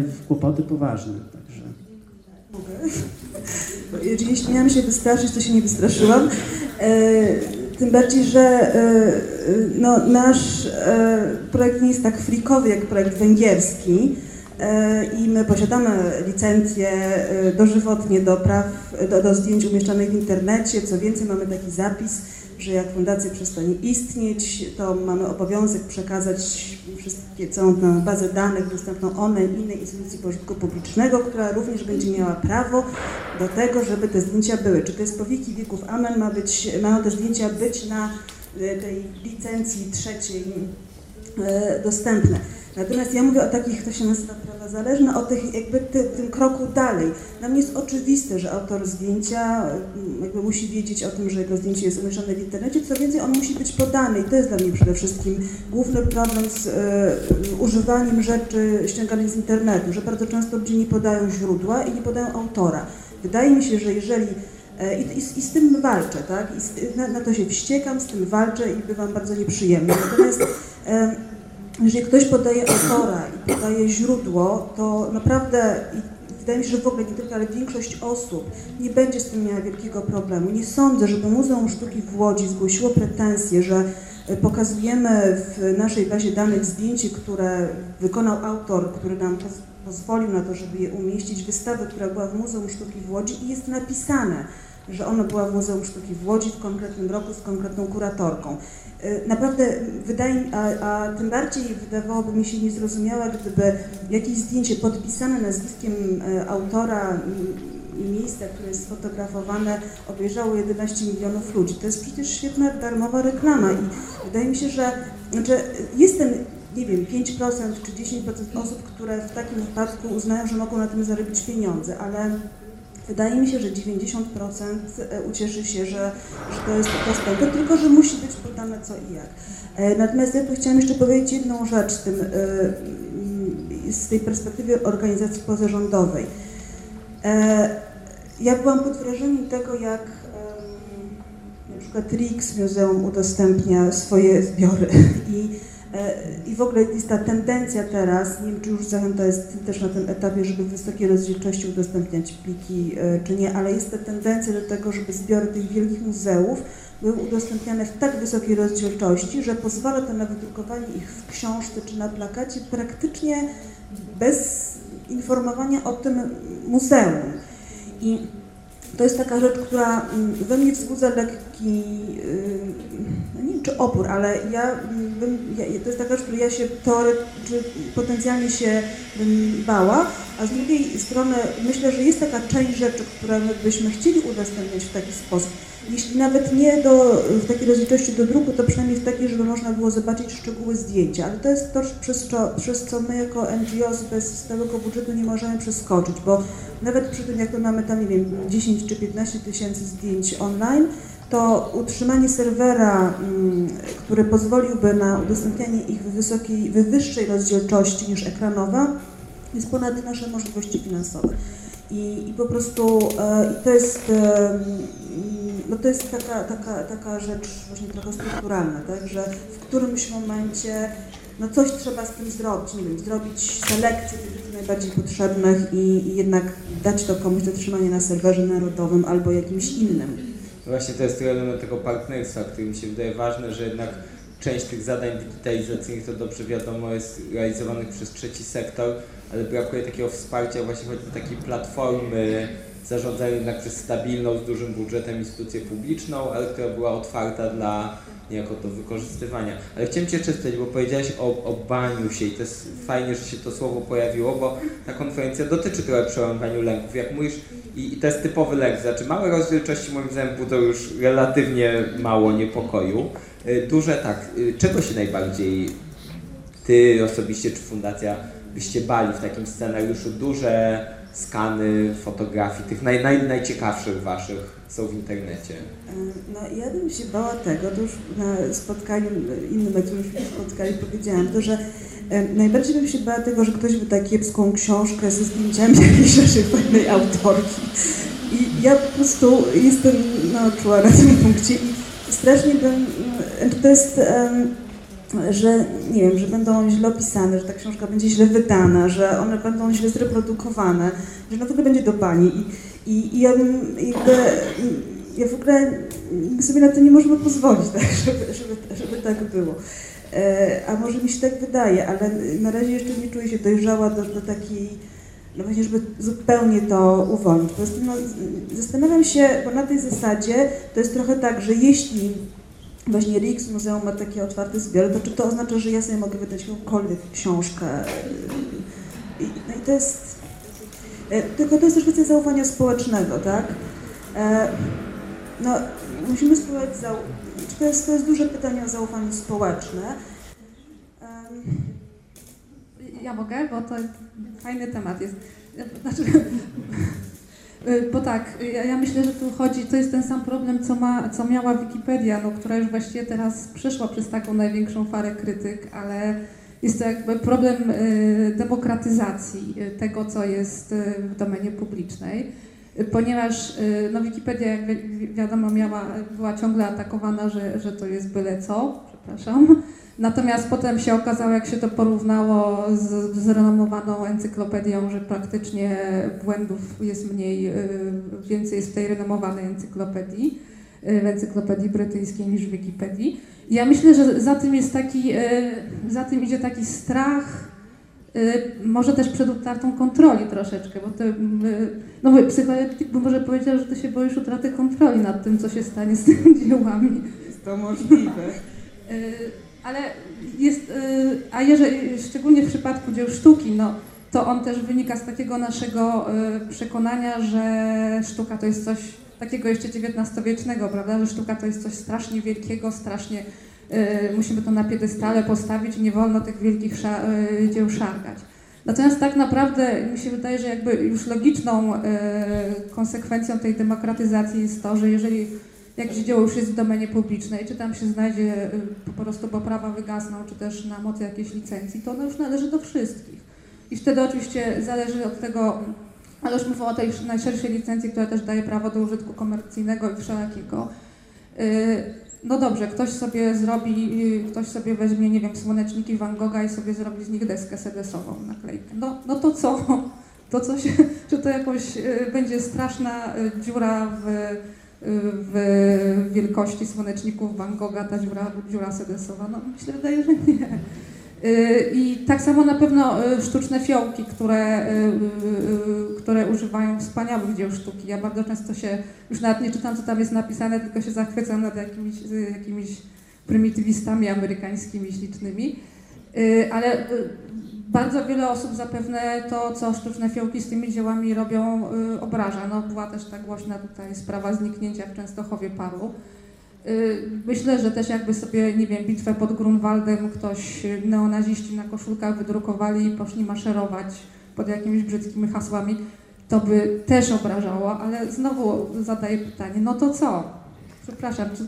w, kłopoty poważne. Także. Mogę? Jeśli miałam się wystraszyć, to się nie wystraszyłam. E, tym bardziej, że e, e, no, nasz projekt nie jest tak frikowy jak projekt węgierski i my posiadamy licencję e, dożywotnie do praw, do, do zdjęć umieszczanych w internecie. Co więcej, mamy taki zapis, że jak fundacja przestanie istnieć, to mamy obowiązek przekazać wszystkie, całą tę bazę danych dostępną online innej instytucji pożytku publicznego, która również będzie miała prawo do tego, żeby te zdjęcia były. Czy to jest po wiki wieków Amen, ma być, mają te zdjęcia być na e, tej licencji trzeciej e, dostępne. Natomiast ja mówię o takich, to się nazywa prawa zależne, o tych jakby ty, tym kroku dalej. Dla mnie jest oczywiste, że autor zdjęcia mm, jakby musi wiedzieć o tym, że jego zdjęcie jest umieszczone w internecie, co więcej, on musi być podany i to jest dla mnie przede wszystkim główny problem z e, używaniem rzeczy ściąganych z internetu, że bardzo często ludzie nie podają źródła i nie podają autora. Wydaje mi się, że jeżeli e, i, i, I z tym walczę, tak? I z, na, na to się wściekam, z tym walczę i bywam bardzo nieprzyjemnie. Natomiast jeżeli ktoś podaje autora i podaje źródło, to naprawdę, wydaje mi się, że w ogóle nie tylko, ale większość osób nie będzie z tym miała wielkiego problemu. Nie sądzę, żeby Muzeum Sztuki w Łodzi zgłosiło pretensje, że e, pokazujemy w naszej bazie danych zdjęcie, które wykonał autor, który nam poz- pozwolił na to, żeby je umieścić, wystawę, która była w Muzeum Sztuki w Łodzi i jest napisane, że ona była w Muzeum Sztuki w Łodzi w konkretnym roku z konkretną kuratorką. Y, Naprawdę wydaje mi, a, a tym bardziej wydawałoby mi się niezrozumiałe, gdyby jakieś zdjęcie podpisane nazwiskiem e, autora mm, i miejsca, które jest sfotografowane, obejrzało 11 milionów ludzi. To jest przecież świetna darmowa reklama i wydaje mi się, że znaczy jest ten, nie wiem, 5% czy 10% osób, które w takim wypadku uznają, że mogą na tym zarobić pieniądze, ale Wydaje mi się, że 90% ucieszy się, że, że to jest dostępne, tylko że musi być podane co i jak. E, Natomiast ja chciałam jeszcze powiedzieć jedną rzecz z, tym, e, z tej perspektywy organizacji pozarządowej. E, Ja byłam pod wrażeniem tego, jak na przykład RIX Muzeum udostępnia swoje zbiory i E, I w ogóle jest ta tendencja teraz, nie wiem czy już zachęta jest też na tym etapie, żeby w wysokiej rozdzielczości udostępniać pliki, e, czy nie, ale jest ta tendencja do tego, żeby zbiory tych wielkich muzeów były udostępniane w tak wysokiej rozdzielczości, że pozwala to na wydrukowanie ich w książce czy na plakacie praktycznie bez informowania o tym muzeum. I to jest taka rzecz, która mm, we mnie wzbudza lekki, yy, no nie wiem czy opór, ale ja mm, bym, to jest taka rzecz, której ja się teoret, czy potencjalnie się bym bała, a z drugiej strony myślę, że jest taka część rzeczy, które my byśmy chcieli udostępniać w taki sposób. Jeśli nawet nie do, w takiej rozdzielczości do druku, to przynajmniej w takiej, żeby można było zobaczyć szczegóły zdjęcia. Ale to jest to, przez co, przez co my jako NGOs bez stałego budżetu nie możemy przeskoczyć, bo nawet przy tym, jak my mamy tam, nie wiem, 10 czy 15 tysięcy zdjęć online, to utrzymanie serwera, mm, który pozwoliłby na udostępnianie ich w, wysokiej, w wyższej rozdzielczości niż ekranowa, jest ponad nasze możliwości finansowe. I, i po prostu e, to jest, e, no to jest taka, taka, taka rzecz właśnie trochę strukturalna, tak, że w którymś momencie no coś trzeba z tym zrobić, nie wiem, zrobić selekcję tych rzeczy najbardziej potrzebnych i, i jednak dać to komuś do trzymania na serwerze narodowym albo jakimś innym. Właśnie to jest element tego partnerstwa, który mi się wydaje ważne, że jednak część tych zadań digitalizacyjnych to dobrze wiadomo jest realizowanych przez trzeci sektor, ale brakuje takiego wsparcia właśnie choćby takiej platformy zarządzanej jednak przez stabilną, z dużym budżetem instytucję publiczną, ale która była otwarta dla niejako do wykorzystywania. Ale chciałem Cię jeszcze spytać, bo powiedziałeś o, o baniu się i to jest fajnie, że się to słowo pojawiło, bo ta konferencja dotyczy trochę przełamywaniu lęków. Jak mówisz, i, i to jest typowy lęk, znaczy małe rozdzielczości moim zdaniem budzą już relatywnie mało niepokoju. Y, Duże tak, y, czego się najbardziej Ty osobiście czy fundacja byście bali w takim scenariuszu? Duże skany fotografii, tych naj, naj, najciekawszych Waszych są w internecie. E, No ja bym się bała tego, to już na spotkaniu innym, na którym się spotkali, powiedziałam to, że e, najbardziej bym się bała tego, że ktoś wyda kiepską książkę ze zdjęciami jakiejś naszej fajnej autorki. I ja po prostu jestem no, czuła na tym punkcie i strasznie bym, e, to jest, że nie wiem, że będą źle opisane, że ta książka będzie źle wydana, że one będą źle zreprodukowane, że ona w ogóle będzie do pani. I, i, i ja bym jakby, ja w ogóle sobie na to nie możemy pozwolić, tak, żeby, żeby, żeby tak było. E, a może mi się tak wydaje, ale na razie jeszcze nie czuję się dojrzała do, do takiej, no właśnie, żeby zupełnie to uwolnić. Po prostu no, zastanawiam się, bo na tej zasadzie to jest trochę tak, że jeśli właśnie RIX Muzeum ma takie otwarte zbiory, to czy to oznacza, że ja sobie mogę wydać jakąkolwiek książkę? No i to jest... e, Tylko to jest też kwestia zaufania społecznego, tak? E, No, musimy spróbować zau... To jest, to jest duże pytanie o zaufanie społeczne. Ja mogę, bo to fajny temat jest. Znaczy, bo tak, ja, ja myślę, że tu chodzi, to jest ten sam problem, co, ma, co miała Wikipedia, no, która już właściwie teraz przeszła przez taką największą farę krytyk, ale jest to jakby problem y, demokratyzacji y, tego, co jest y, w domenie publicznej, y, ponieważ y, no, Wikipedia, jak wi wiadomo, miała, była ciągle atakowana, że, że to jest byle co, przepraszam. Natomiast potem się okazało, jak się to porównało z, z renomowaną encyklopedią, że praktycznie błędów jest mniej, y, więcej jest w tej renomowanej encyklopedii, y, w encyklopedii brytyjskiej niż w Wikipedii. Ja myślę, że za tym jest taki, y, za tym idzie taki strach, może też przed utratą kontroli troszeczkę, bo to, no by może powiedział, że to się boisz utraty kontroli nad tym, co się stanie z tymi dziełami. Jest to możliwe. Ale jest, y, a jeżeli, szczególnie w przypadku dzieł sztuki, no, to on też wynika z takiego naszego y, przekonania, że sztuka to jest coś takiego jeszcze XIX-wiecznego, prawda, że sztuka to jest coś strasznie wielkiego, strasznie y, musimy to na piedestale postawić i nie wolno tych wielkich dzieł szargać. Natomiast tak naprawdę mi się wydaje, że jakby już logiczną konsekwencją tej demokratyzacji jest to, że jeżeli jakieś dzieło już jest w domenie publicznej, czy tam się znajdzie y, po prostu, bo prawa wygasną, czy też na mocy jakiejś licencji, to ono już należy do wszystkich. I wtedy oczywiście zależy od tego, ale już mówię o tej najszerszej licencji, która też daje prawo do użytku komercyjnego i wszelakiego. Y, No dobrze, ktoś sobie zrobi, y, ktoś sobie weźmie, nie wiem, słoneczniki Van Gogha i sobie zrobi z nich deskę sedesową, naklejkę. No, no to co? To coś, czy to jakoś będzie straszna dziura w, w wielkości słoneczników Van Gogha, ta dziura, dziura sedesowa? No się wydaje, że nie. Y, I tak samo na pewno y, sztuczne fiołki, które, y, które używają wspaniałych dzieł sztuki. Ja bardzo często się, już nawet nie czytam, co tam jest napisane, tylko się zachwycam nad jakimiś, jakimiś prymitywistami amerykańskimi ślicznymi. Ale bardzo wiele osób zapewne to, co sztuczne fiołki z tymi dziełami robią, y, obraża. No, była też ta głośna tutaj sprawa zniknięcia w Częstochowie paru. Y, Myślę, że też jakby sobie, nie wiem, bitwę pod Grunwaldem ktoś, y, neonaziści na koszulkach wydrukowali i poszli maszerować pod jakimiś brzydkimi hasłami, to by też obrażało, ale znowu zadaję pytanie, no to co? Przepraszam, czy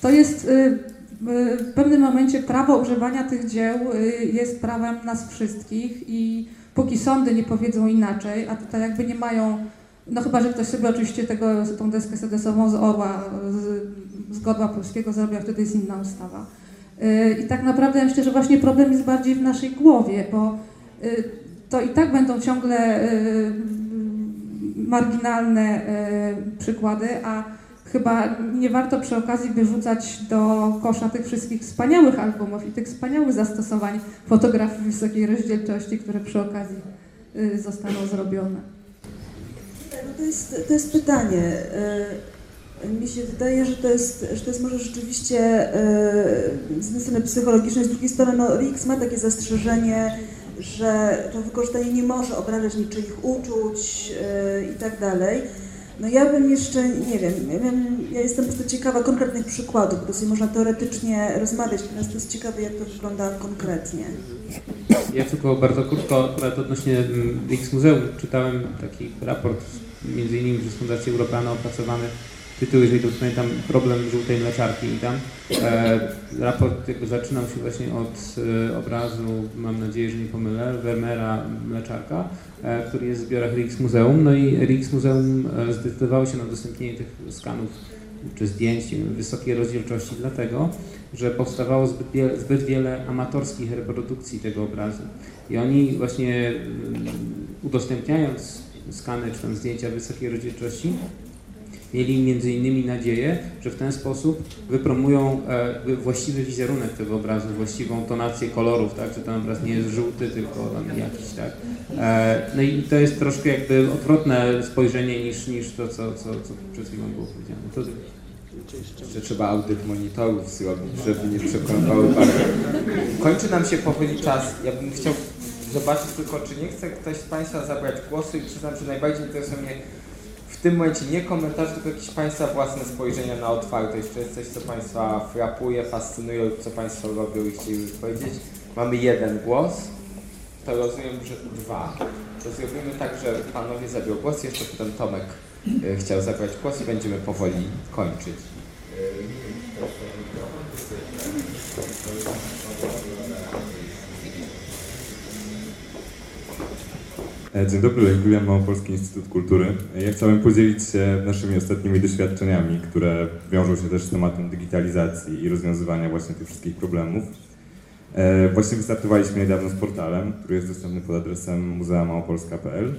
to jest y, w pewnym momencie prawo używania tych dzieł y, jest prawem nas wszystkich i póki sądy nie powiedzą inaczej, a tutaj jakby nie mają no chyba, że ktoś sobie oczywiście tego, tą deskę sedesową z Orła, z, z Godła Polskiego zrobił, wtedy jest inna ustawa. Yy, I tak naprawdę myślę, że właśnie problem jest bardziej w naszej głowie, bo yy, to i tak będą ciągle marginalne przykłady, a chyba nie warto przy okazji wyrzucać do kosza tych wszystkich wspaniałych albumów i tych wspaniałych zastosowań fotografii wysokiej rozdzielczości, które przy okazji yy, zostaną zrobione. No to, jest, to jest pytanie. E, Mi się wydaje, że to jest, że to jest może rzeczywiście e, z jednej strony psychologiczne, z drugiej strony no, Rix ma takie zastrzeżenie, że to wykorzystanie nie może obrażać niczyich uczuć e, i tak. No ja bym jeszcze, nie wiem, ja, bym, ja jestem prostu ciekawa konkretnych przykładów, bo sobie można teoretycznie rozmawiać, natomiast to jest ciekawe, jak to wygląda konkretnie. Ja tylko bardzo krótko, akurat odnośnie mm, X Muzeum, czytałem taki raport, między innymi przez Fundację Europeana opracowany, tytuł, jeżeli dobrze pamiętam, problem żółtej mleczarki i tam e, raport jakby zaczynał się właśnie od e, obrazu, mam nadzieję, że nie pomylę, Vermeera Mleczarka, e, który jest w zbiorach Rix Muzeum, no i Rix Muzeum e, zdecydowało się na udostępnienie tych skanów czy zdjęć wysokiej rozdzielczości, dlatego, że powstawało zbyt wiele, zbyt wiele amatorskich reprodukcji tego obrazu. I oni właśnie mm, udostępniając skany czy tam zdjęcia wysokiej rozdzielczości, mieli między innymi nadzieję, że w ten sposób wypromują e, właściwy wizerunek tego obrazu, właściwą tonację kolorów, tak, że ten obraz nie jest żółty, tylko tam jakiś, tak. E, no i to jest troszkę jakby odwrotne spojrzenie niż, niż to, co, co, co przed chwilą było powiedziane. To, Jeszcze trzeba audyt monitorów zrobić, żeby nie przekonywały bardzo. Kończy nam się powoli czas. Ja bym chciał zobaczyć tylko, czy nie chce ktoś z Państwa zabrać głosu i przyznam, że najbardziej interesuje mnie w tym momencie nie komentarz, tylko jakieś Państwa własne spojrzenia na otwartość. Czy jest coś, co Państwa frapuje, fascynuje co Państwo robią i chcieliby powiedzieć? Mamy jeden głos. to rozumiem, że dwa. To zrobimy tak, że panowie zabiorą głos, jeszcze potem Tomek y, chciał zabrać głos i będziemy powoli kończyć. Dzień dobry, Julian Małopolski Instytut Kultury. E, Ja chciałem podzielić się naszymi ostatnimi doświadczeniami, które wiążą się też z tematem digitalizacji i rozwiązywania właśnie tych wszystkich problemów. E, Właśnie wystartowaliśmy niedawno z portalem, który jest dostępny pod adresem muzeamałopolska.pl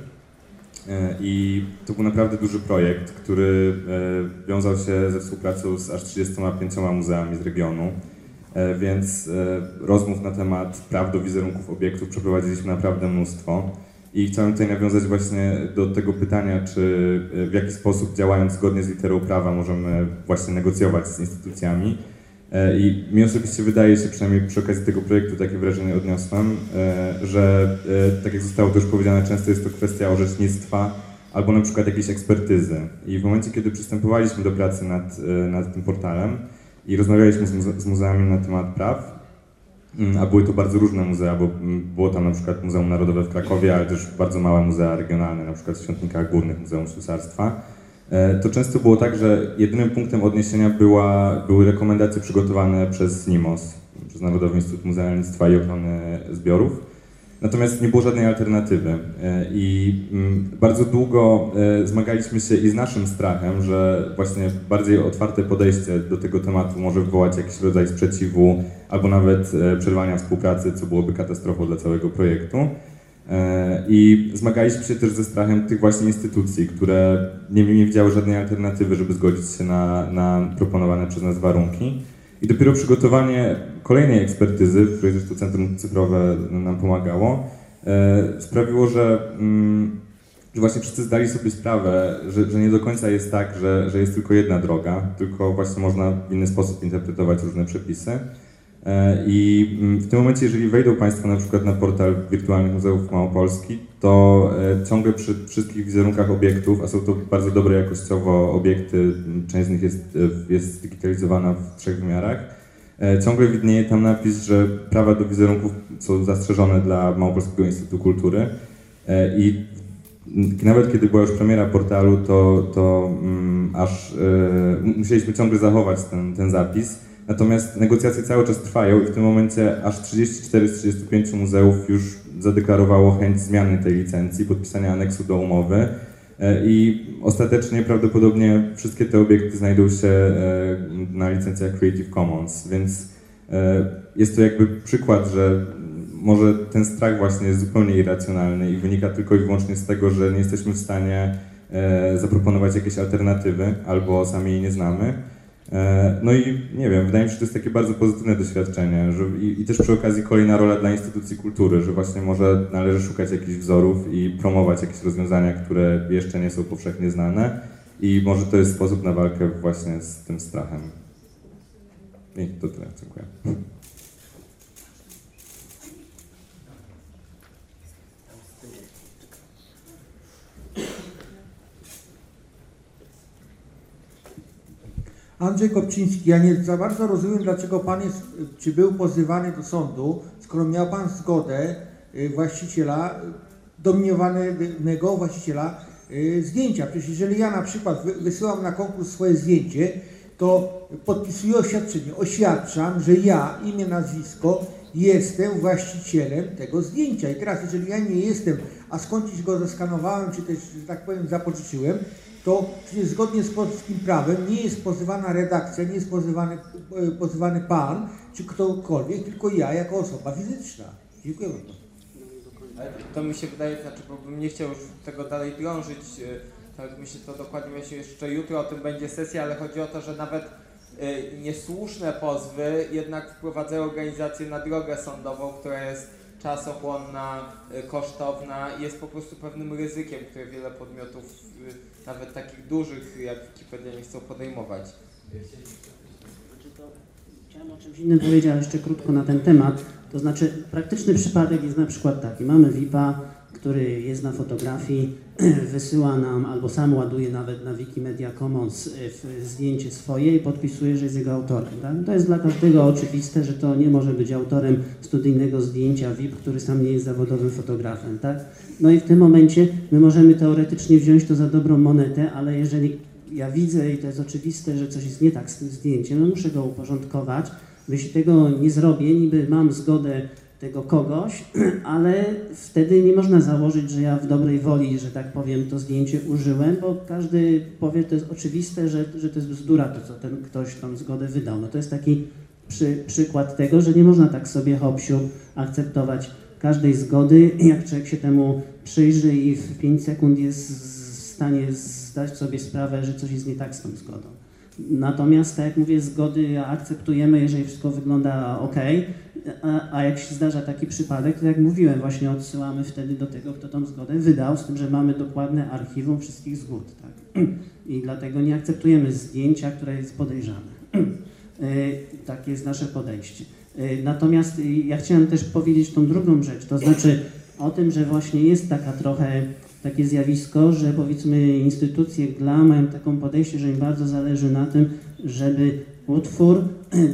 E, i to był naprawdę duży projekt, który e, wiązał się ze współpracą z aż 35 muzeami z regionu. E, Więc e, rozmów na temat praw do wizerunków obiektów przeprowadziliśmy naprawdę mnóstwo. I chciałem tutaj nawiązać właśnie do tego pytania, czy e, w jaki sposób działając zgodnie z literą prawa możemy właśnie negocjować z instytucjami. E, I mi osobiście wydaje się, przynajmniej przy okazji tego projektu takie wrażenie odniosłem, e, że tak jak zostało też powiedziane, często jest to kwestia orzecznictwa albo na przykład jakiejś ekspertyzy. I w momencie, kiedy przystępowaliśmy do pracy nad, nad tym portalem i rozmawialiśmy z, muze- z muzeami na temat praw, A były to bardzo różne muzea, bo mm, było tam na przykład Muzeum Narodowe w Krakowie, ale też bardzo małe muzea regionalne, na przykład w Świątnikach Górnych Muzeum Ślusarstwa. E, To często było tak, że jedynym punktem odniesienia była, były rekomendacje przygotowane przez NIMOS, przez Narodowy Instytut Muzealnictwa i Ochrony Zbiorów. Natomiast nie było żadnej alternatywy E, i mm, bardzo długo e, zmagaliśmy się i z naszym strachem, że właśnie bardziej otwarte podejście do tego tematu może wywołać jakiś rodzaj sprzeciwu albo nawet e, przerwania współpracy, co byłoby katastrofą dla całego projektu. I zmagaliśmy się też ze strachem tych właśnie instytucji, które nie, nie widziały żadnej alternatywy, żeby zgodzić się na, na proponowane przez nas warunki. I dopiero przygotowanie kolejnej ekspertyzy, w której zresztą Centrum Cyfrowe nam pomagało, e, sprawiło, że, mm, że właśnie wszyscy zdali sobie sprawę, że, że nie do końca jest tak, że, że jest tylko jedna droga, tylko właśnie można w inny sposób interpretować różne przepisy. E, I mm, w tym momencie, jeżeli wejdą Państwo na przykład na portal Wirtualnych Muzeów Małopolski, to e, ciągle przy wszystkich wizerunkach obiektów, a są to bardzo dobre jakościowo obiekty, część z nich jest, e, jest zdigitalizowana w trzech wymiarach, ciągle widnieje tam napis, że prawa do wizerunków są zastrzeżone dla Małopolskiego Instytutu Kultury i nawet kiedy była już premiera portalu, to, to aż musieliśmy ciągle zachować ten, ten zapis. Natomiast negocjacje cały czas trwają i w tym momencie aż 34 z 35 muzeów już zadeklarowało chęć zmiany tej licencji, podpisania aneksu do umowy. E, I ostatecznie prawdopodobnie wszystkie te obiekty znajdą się e, na licencjach Creative Commons, więc e, jest to jakby przykład, że może ten strach właśnie jest zupełnie irracjonalny i wynika tylko i wyłącznie z tego, że nie jesteśmy w stanie zaproponować jakiejś alternatywy albo sami jej nie znamy. E, No i nie wiem, wydaje mi się, że to jest takie bardzo pozytywne doświadczenie że i, i też przy okazji kolejna rola dla instytucji kultury, że właśnie może należy szukać jakichś wzorów i promować jakieś rozwiązania, które jeszcze nie są powszechnie znane i może to jest sposób na walkę właśnie z tym strachem. I to tyle, dziękuję. Andrzej Kopczyński, ja nie za bardzo rozumiem, dlaczego Pan jest, czy był pozywany do sądu, skoro miał Pan zgodę y, właściciela, y, domniemanego właściciela y, zdjęcia. Przecież jeżeli ja na przykład wy- wysyłam na konkurs swoje zdjęcie, to podpisuję oświadczenie. Oświadczam, że ja, imię, nazwisko, jestem właścicielem tego zdjęcia. I teraz, jeżeli ja nie jestem, a skądś go zeskanowałem, czy też, że tak powiem, zapożyczyłem, to przecież zgodnie z polskim prawem nie jest pozywana redakcja, nie jest pozywany, e, pozywany pan, czy ktokolwiek, tylko ja jako osoba fizyczna. Dziękuję bardzo. To mi się wydaje, znaczy, bo bym nie chciał już tego dalej drążyć, y, to myślę, to dokładnie się jeszcze jutro o tym będzie sesja, ale chodzi o to, że nawet y, niesłuszne pozwy jednak wprowadzają organizację na drogę sądową, która jest czasochłonna, y, kosztowna i jest po prostu pewnym ryzykiem, które wiele podmiotów, y, nawet takich dużych jak Wikipedia, nie chcą podejmować. Chciałem o czymś innym powiedzieć, ale jeszcze krótko na ten temat. To znaczy, praktyczny przypadek jest na przykład taki. Mamy VIP-a, który jest na fotografii, wysyła nam albo sam ładuje nawet na Wikimedia Commons w- zdjęcie swoje i podpisuje, że jest jego autorem. Tak? To jest dla każdego oczywiste, że to nie może być autorem studyjnego zdjęcia VIP, który sam nie jest zawodowym fotografem. Tak? No i w tym momencie my możemy teoretycznie wziąć to za dobrą monetę, ale jeżeli ja widzę i to jest oczywiste, że coś jest nie tak z tym zdjęciem, no muszę go uporządkować. Jeśli tego nie zrobię, niby mam zgodę tego kogoś, ale wtedy nie można założyć, że ja w dobrej woli, że tak powiem, to zdjęcie użyłem, bo każdy powie, to jest oczywiste, że, że to jest bzdura to, co ten ktoś tą zgodę wydał. No to jest taki przy, przykład tego, że nie można tak sobie hopsiu akceptować każdej zgody, jak człowiek się temu przyjrzy i w 5 sekund jest w stanie zdać sobie sprawę, że coś jest nie tak z tą zgodą. Natomiast, tak jak mówię, zgody akceptujemy, jeżeli wszystko wygląda ok, a, a jak się zdarza taki przypadek, to jak mówiłem, właśnie odsyłamy wtedy do tego, kto tą zgodę wydał, z tym, że mamy dokładne archiwum wszystkich zgód. Tak? I dlatego nie akceptujemy zdjęcia, które jest podejrzane. Y, Takie jest nasze podejście. Y, Natomiast y, ja chciałem też powiedzieć tą drugą rzecz, to znaczy o tym, że właśnie jest taka trochę takie zjawisko, że powiedzmy instytucje GLA mają taką podejście, że im bardzo zależy na tym, żeby utwór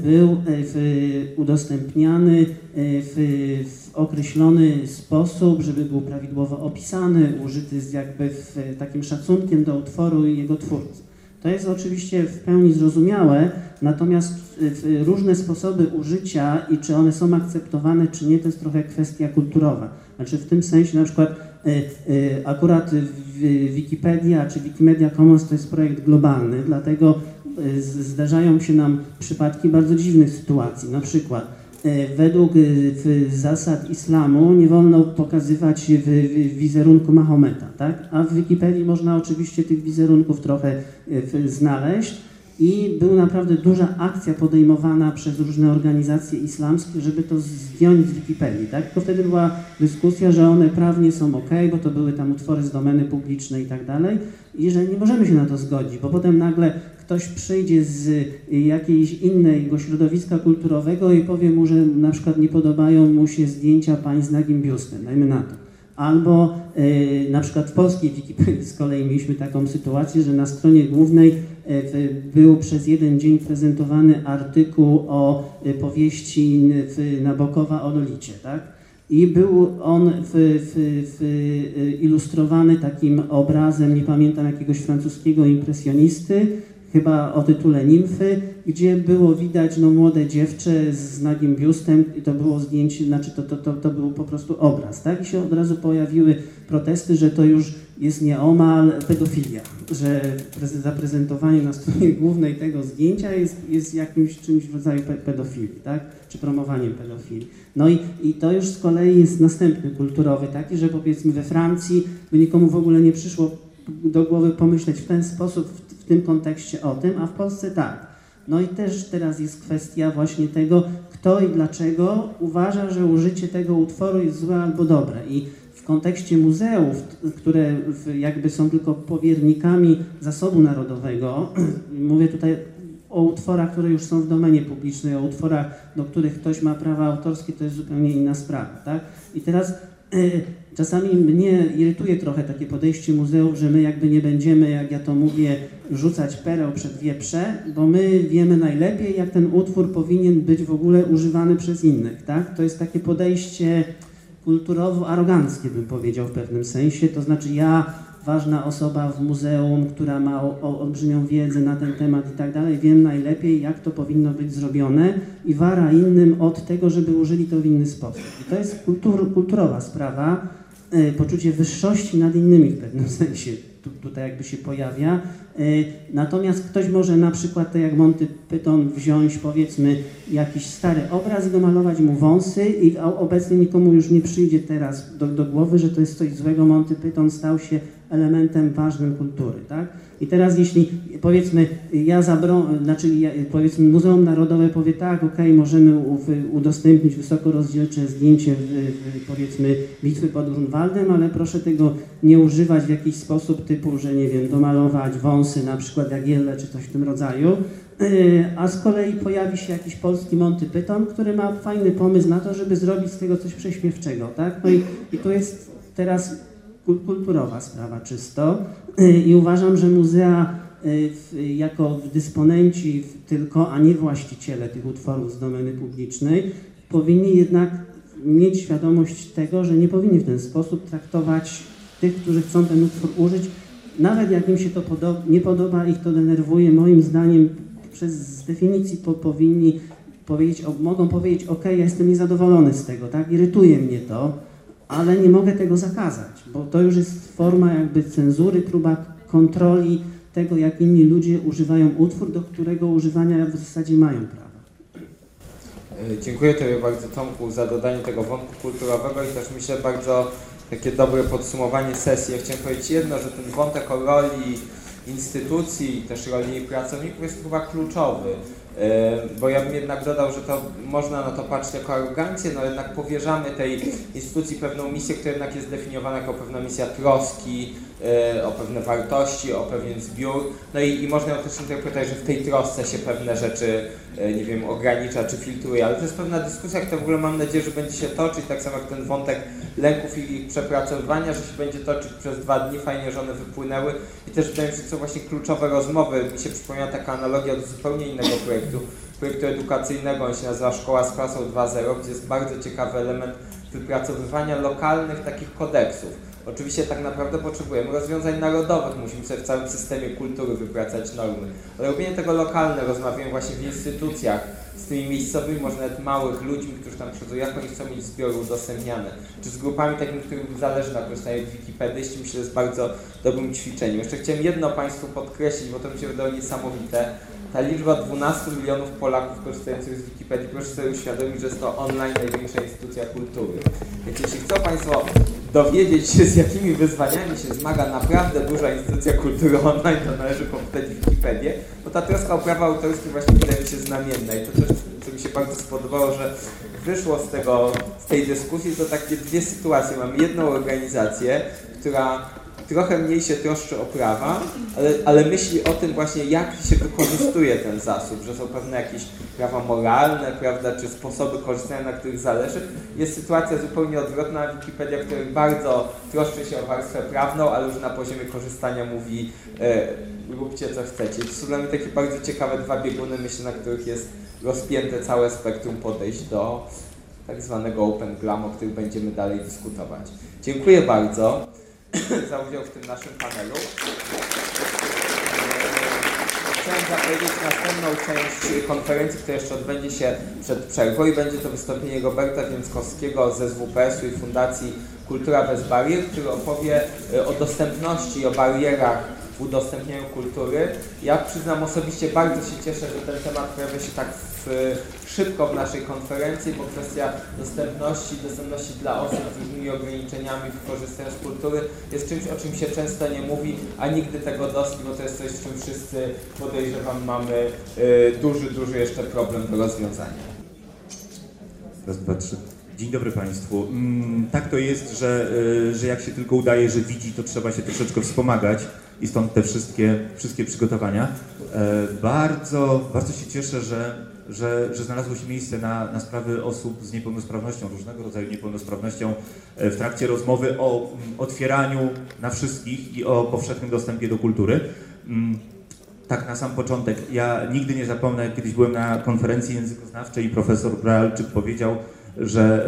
był e, w, udostępniany e, w, w określony sposób, żeby był prawidłowo opisany, użyty z jakby w takim szacunkiem do utworu i jego twórcy. To jest oczywiście w pełni zrozumiałe, natomiast e, różne sposoby użycia i czy one są akceptowane, czy nie, to jest trochę kwestia kulturowa. Znaczy w tym sensie na przykład e, e, akurat Wikipedia czy Wikimedia Commons to jest projekt globalny, dlatego e, zdarzają się nam przypadki bardzo dziwnych sytuacji. Na przykład e, według w zasad islamu nie wolno pokazywać wizerunku Mahometa, tak? a w Wikipedii można oczywiście tych wizerunków trochę znaleźć. I była naprawdę duża akcja podejmowana przez różne organizacje islamskie, żeby to zdjąć z Wikipedii. Tak? Tylko wtedy była dyskusja, że one prawnie są ok, bo to były tam utwory z domeny publicznej i tak dalej, i że nie możemy się na to zgodzić, bo potem nagle ktoś przyjdzie z y, jakiejś innego środowiska kulturowego i powie mu, że na przykład nie podobają mu się zdjęcia pań z nagim biustem, dajmy na to. Albo y, na przykład w polskiej Wikipedii z kolei mieliśmy taką sytuację, że na stronie głównej y, był przez jeden dzień prezentowany artykuł o y, powieści w, Nabokowa o Lolicie, tak? I był on w, w, w, y, ilustrowany takim obrazem, nie pamiętam jakiegoś francuskiego impresjonisty, chyba o tytule Nimfy, gdzie było widać no, młode dziewczę z nagim biustem i to było zdjęcie, znaczy to, to, to, to był po prostu obraz, tak? I się od razu pojawiły protesty, że to już jest nieomal pedofilia, że preze- zaprezentowanie na stronie głównej tego zdjęcia jest, jest jakimś czymś w rodzaju pe- pedofilii, tak? Czy promowaniem pedofilii. No i, i to już z kolei jest następny kulturowy taki, że powiedzmy we Francji by nikomu w ogóle nie przyszło do głowy pomyśleć w ten sposób, w, tym kontekście o tym, a w Polsce tak. No i też teraz jest kwestia właśnie tego, kto i dlaczego uważa, że użycie tego utworu jest złe albo dobre. I w kontekście muzeów, które jakby są tylko powiernikami zasobu narodowego, mówię tutaj o utworach, które już są w domenie publicznej, o utworach, do których ktoś ma prawa autorskie, to jest zupełnie inna sprawa, tak? I teraz e, czasami mnie irytuje trochę takie podejście muzeów, że my jakby nie będziemy, jak ja to mówię, rzucać pereł przed wieprze, bo my wiemy najlepiej, jak ten utwór powinien być w ogóle używany przez innych, tak? To jest takie podejście kulturowo-aroganckie, bym powiedział w pewnym sensie. To znaczy ja, ważna osoba w muzeum, która ma o, o, olbrzymią wiedzę na ten temat i tak dalej, wiem najlepiej, jak to powinno być zrobione i wara innym od tego, żeby użyli to w inny sposób. I to jest kultur, kulturowa sprawa, poczucie wyższości nad innymi w pewnym sensie tu, tutaj jakby się pojawia. E, Natomiast ktoś może na przykład, tak jak Monty Python, wziąć powiedzmy jakiś stary obraz i domalować mu wąsy i obecnie nikomu już nie przyjdzie teraz do, do głowy, że to jest coś złego. Monty Python stał się elementem ważnym kultury, tak? I teraz jeśli powiedzmy ja zabro, znaczy ja, powiedzmy Muzeum Narodowe powie tak, okej, możemy u, udostępnić wysokorozdzielcze zdjęcie w, w, powiedzmy bitwy pod Grunwaldem, ale proszę tego nie używać w jakiś sposób typu, że nie wiem, domalować wąsy na przykład Jagielle czy coś w tym rodzaju. Yy, A z kolei pojawi się jakiś polski Monty Python, który ma fajny pomysł na to, żeby zrobić z tego coś prześmiewczego, tak? No i, i tu jest teraz kulturowa sprawa czysto. Y, i uważam, że muzea y, w- jako dysponenci tylko, a nie właściciele tych utworów z domeny publicznej powinni jednak mieć świadomość tego, że nie powinni w ten sposób traktować tych, którzy chcą ten utwór użyć, nawet jak im się to nie podoba, ich to denerwuje, moim zdaniem przez z definicji po, powinni powiedzieć, o, mogą powiedzieć, ok, ja jestem niezadowolony z tego, tak, irytuje mnie to, ale nie mogę tego zakazać, bo to już jest forma jakby cenzury, próba kontroli tego, jak inni ludzie używają utwór, do którego używania w zasadzie mają prawo. E, Dziękuję Tobie bardzo Tomku za dodanie tego wątku kulturowego i też myślę bardzo takie dobre podsumowanie sesji. Ja chciałem powiedzieć jedno, że ten wątek o roli instytucji też roli pracowników jest chyba kluczowy. E, Bo ja bym jednak dodał, że to można na to patrzeć jako arogancję, no jednak powierzamy tej instytucji pewną misję, która jednak jest definiowana jako pewna misja troski, e, o pewne wartości, o pewien zbiór. No i, i można ją też interpretować, że w tej trosce się pewne rzeczy, e, nie wiem, ogranicza czy filtruje, ale to jest pewna dyskusja, która w ogóle mam nadzieję, że będzie się toczyć, tak samo jak ten wątek lęków i ich przepracowywania, że się będzie toczyć przez dwa dni, fajnie, że one wypłynęły i też wydaje mi się, że są właśnie kluczowe rozmowy. Mi się przypomina taka analogia do zupełnie innego projektu, projektu edukacyjnego, on się nazywa Szkoła z klasą 2.0, gdzie jest bardzo ciekawy element wypracowywania lokalnych takich kodeksów. Oczywiście tak naprawdę potrzebujemy rozwiązań narodowych, musimy sobie w całym systemie kultury wypracać normy. Ale robienie tego lokalne, rozmawiamy właśnie w instytucjach z tymi miejscowymi, może nawet małych ludźmi, którzy tam przychodzą, jak oni chcą mieć zbiory udostępniane, czy z grupami takimi, którym zależy na korzystaniu z Wikipedii, myślę, że jest bardzo dobrym ćwiczeniem. Jeszcze chciałem jedno Państwu podkreślić, bo to mi się wydało niesamowite. Ta liczba 12 milionów Polaków korzystających z Wikipedii, proszę sobie uświadomić, że jest to online największa instytucja kultury. Więc jeśli chcą Państwo dowiedzieć się, z jakimi wyzwaniami się zmaga naprawdę duża instytucja kultury online, to należy popytać Wikipedię, bo ta troska o prawa autorskie właśnie wydaje mi się znamienna i to też, co mi się bardzo spodobało, że wyszło z tego, z tej dyskusji, to takie dwie sytuacje. Mamy jedną organizację, która trochę mniej się troszczy o prawa, ale, ale myśli o tym właśnie, jak się wykorzystuje ten zasób, że są pewne jakieś prawa moralne, prawda, czy sposoby korzystania, na których zależy. Jest sytuacja zupełnie odwrotna, Wikipedia, która bardzo troszczy się o warstwę prawną, ale już na poziomie korzystania mówi e, róbcie co chcecie. I to są dla mnie takie bardzo ciekawe dwa bieguny, myślę, na których jest rozpięte całe spektrum podejść do tak zwanego Open Glam, o których będziemy dalej dyskutować. Dziękuję bardzo za udział w tym naszym panelu. Chciałem zapowiedzieć następną część konferencji, która jeszcze odbędzie się przed przerwą i będzie to wystąpienie Roberta Więckowskiego z SWPS-u i Fundacji Kultura bez barier, który opowie e, o dostępności i o barierach w udostępnianiu kultury. Ja przyznam osobiście bardzo się cieszę, że ten temat pojawia się tak w, szybko w naszej konferencji, bo kwestia dostępności, dostępności dla osób z różnymi ograniczeniami w korzystaniu z kultury jest czymś, o czym się często nie mówi, a nigdy tego dosyć, bo to jest coś, z czym wszyscy podejrzewam mamy y, duży, duży jeszcze problem do rozwiązania. Raz, dwa, trzy. Dzień dobry Państwu. Mm, tak to jest, że, y, że jak się tylko udaje, że widzi, to trzeba się troszeczkę wspomagać i stąd te wszystkie, wszystkie przygotowania. E, Bardzo, bardzo się cieszę, że, że, że znalazło się miejsce na, na sprawy osób z niepełnosprawnością, różnego rodzaju niepełnosprawnością e, w trakcie rozmowy o mm, otwieraniu na wszystkich i o powszechnym dostępie do kultury. Mm, tak, na sam początek. Ja nigdy nie zapomnę, kiedyś byłem na konferencji językoznawczej i profesor Bralczyk powiedział, że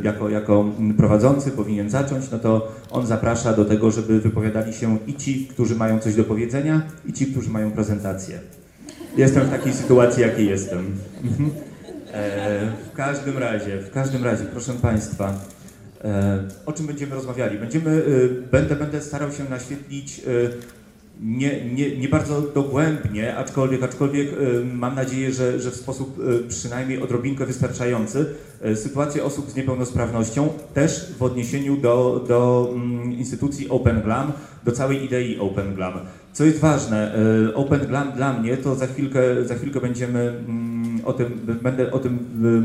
e, jako, jako prowadzący powinien zacząć, no to on zaprasza do tego, żeby wypowiadali się i ci, którzy mają coś do powiedzenia, i ci, którzy mają prezentację. Jestem w takiej sytuacji, jakiej jestem. Mhm. E, w każdym razie, w każdym razie, proszę Państwa, e, o czym będziemy rozmawiali? Będziemy, będę, będę starał się naświetlić nie, nie, nie bardzo dogłębnie, aczkolwiek, aczkolwiek e, mam nadzieję, że, że w sposób e, przynajmniej odrobinkę wystarczający e, sytuację osób z niepełnosprawnością też w odniesieniu do, do mm, instytucji Open Glam, do całej idei Open Glam. Co jest ważne, Open Glam dla mnie to za chwilkę, za chwilkę będziemy mm, o tym, będę o tym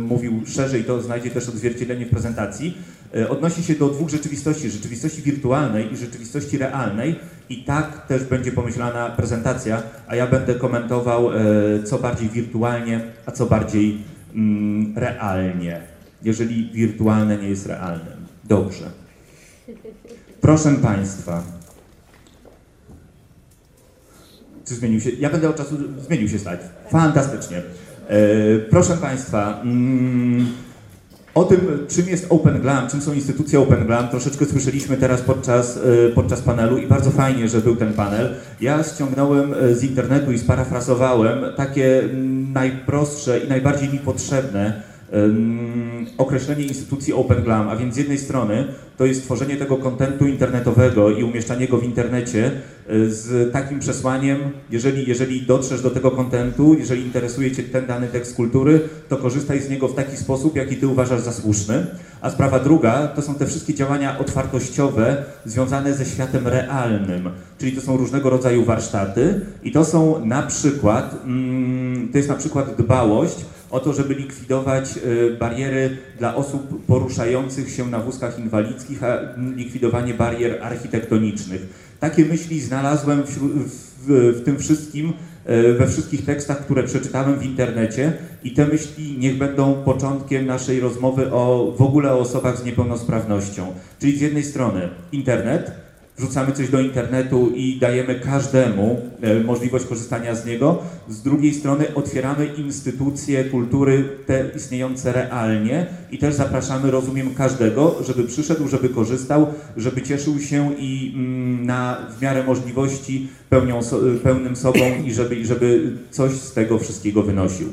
mówił szerzej, to znajdzie też odzwierciedlenie w prezentacji. E, Odnosi się do dwóch rzeczywistości, rzeczywistości wirtualnej i rzeczywistości realnej i tak też będzie pomyślana prezentacja, a ja będę komentował e, co bardziej wirtualnie, a co bardziej mm, realnie, jeżeli wirtualne nie jest realnym. Dobrze. Proszę Państwa. Czy zmienił się? Ja będę od czasu. Zmienił się slajd. Fantastycznie. E, proszę Państwa. Mm, o tym, czym jest Open Glam, czym są instytucje Open Glam, troszeczkę słyszeliśmy teraz podczas, e, podczas panelu i bardzo fajnie, że był ten panel. Ja ściągnąłem e, z internetu i sparafrazowałem takie mm, najprostsze i najbardziej mi potrzebne określenie instytucji Open Glam, a więc z jednej strony to jest tworzenie tego kontentu internetowego i umieszczanie go w internecie e, z takim przesłaniem, jeżeli, jeżeli dotrzesz do tego kontentu, jeżeli interesuje Cię ten dany tekst kultury, to korzystaj z niego w taki sposób, jaki Ty uważasz za słuszny. A sprawa druga to są te wszystkie działania otwartościowe związane ze światem realnym, czyli to są różnego rodzaju warsztaty i to są na przykład, mm, to jest na przykład dbałość o to, żeby likwidować e, bariery dla osób poruszających się na wózkach inwalidzkich, a likwidowanie barier architektonicznych. Takie myśli znalazłem wśród, w, w tym wszystkim, e, we wszystkich tekstach, które przeczytałem w internecie i te myśli niech będą początkiem naszej rozmowy o w ogóle o osobach z niepełnosprawnością. Czyli z jednej strony internet, wrzucamy coś do internetu i dajemy każdemu e, możliwość korzystania z niego. Z drugiej strony otwieramy instytucje kultury, te istniejące realnie i też zapraszamy, rozumiem, każdego, żeby przyszedł, żeby korzystał, żeby cieszył się i mm, na, w miarę możliwości pełnią, so, pełnym sobą i żeby, i żeby coś z tego wszystkiego wynosił.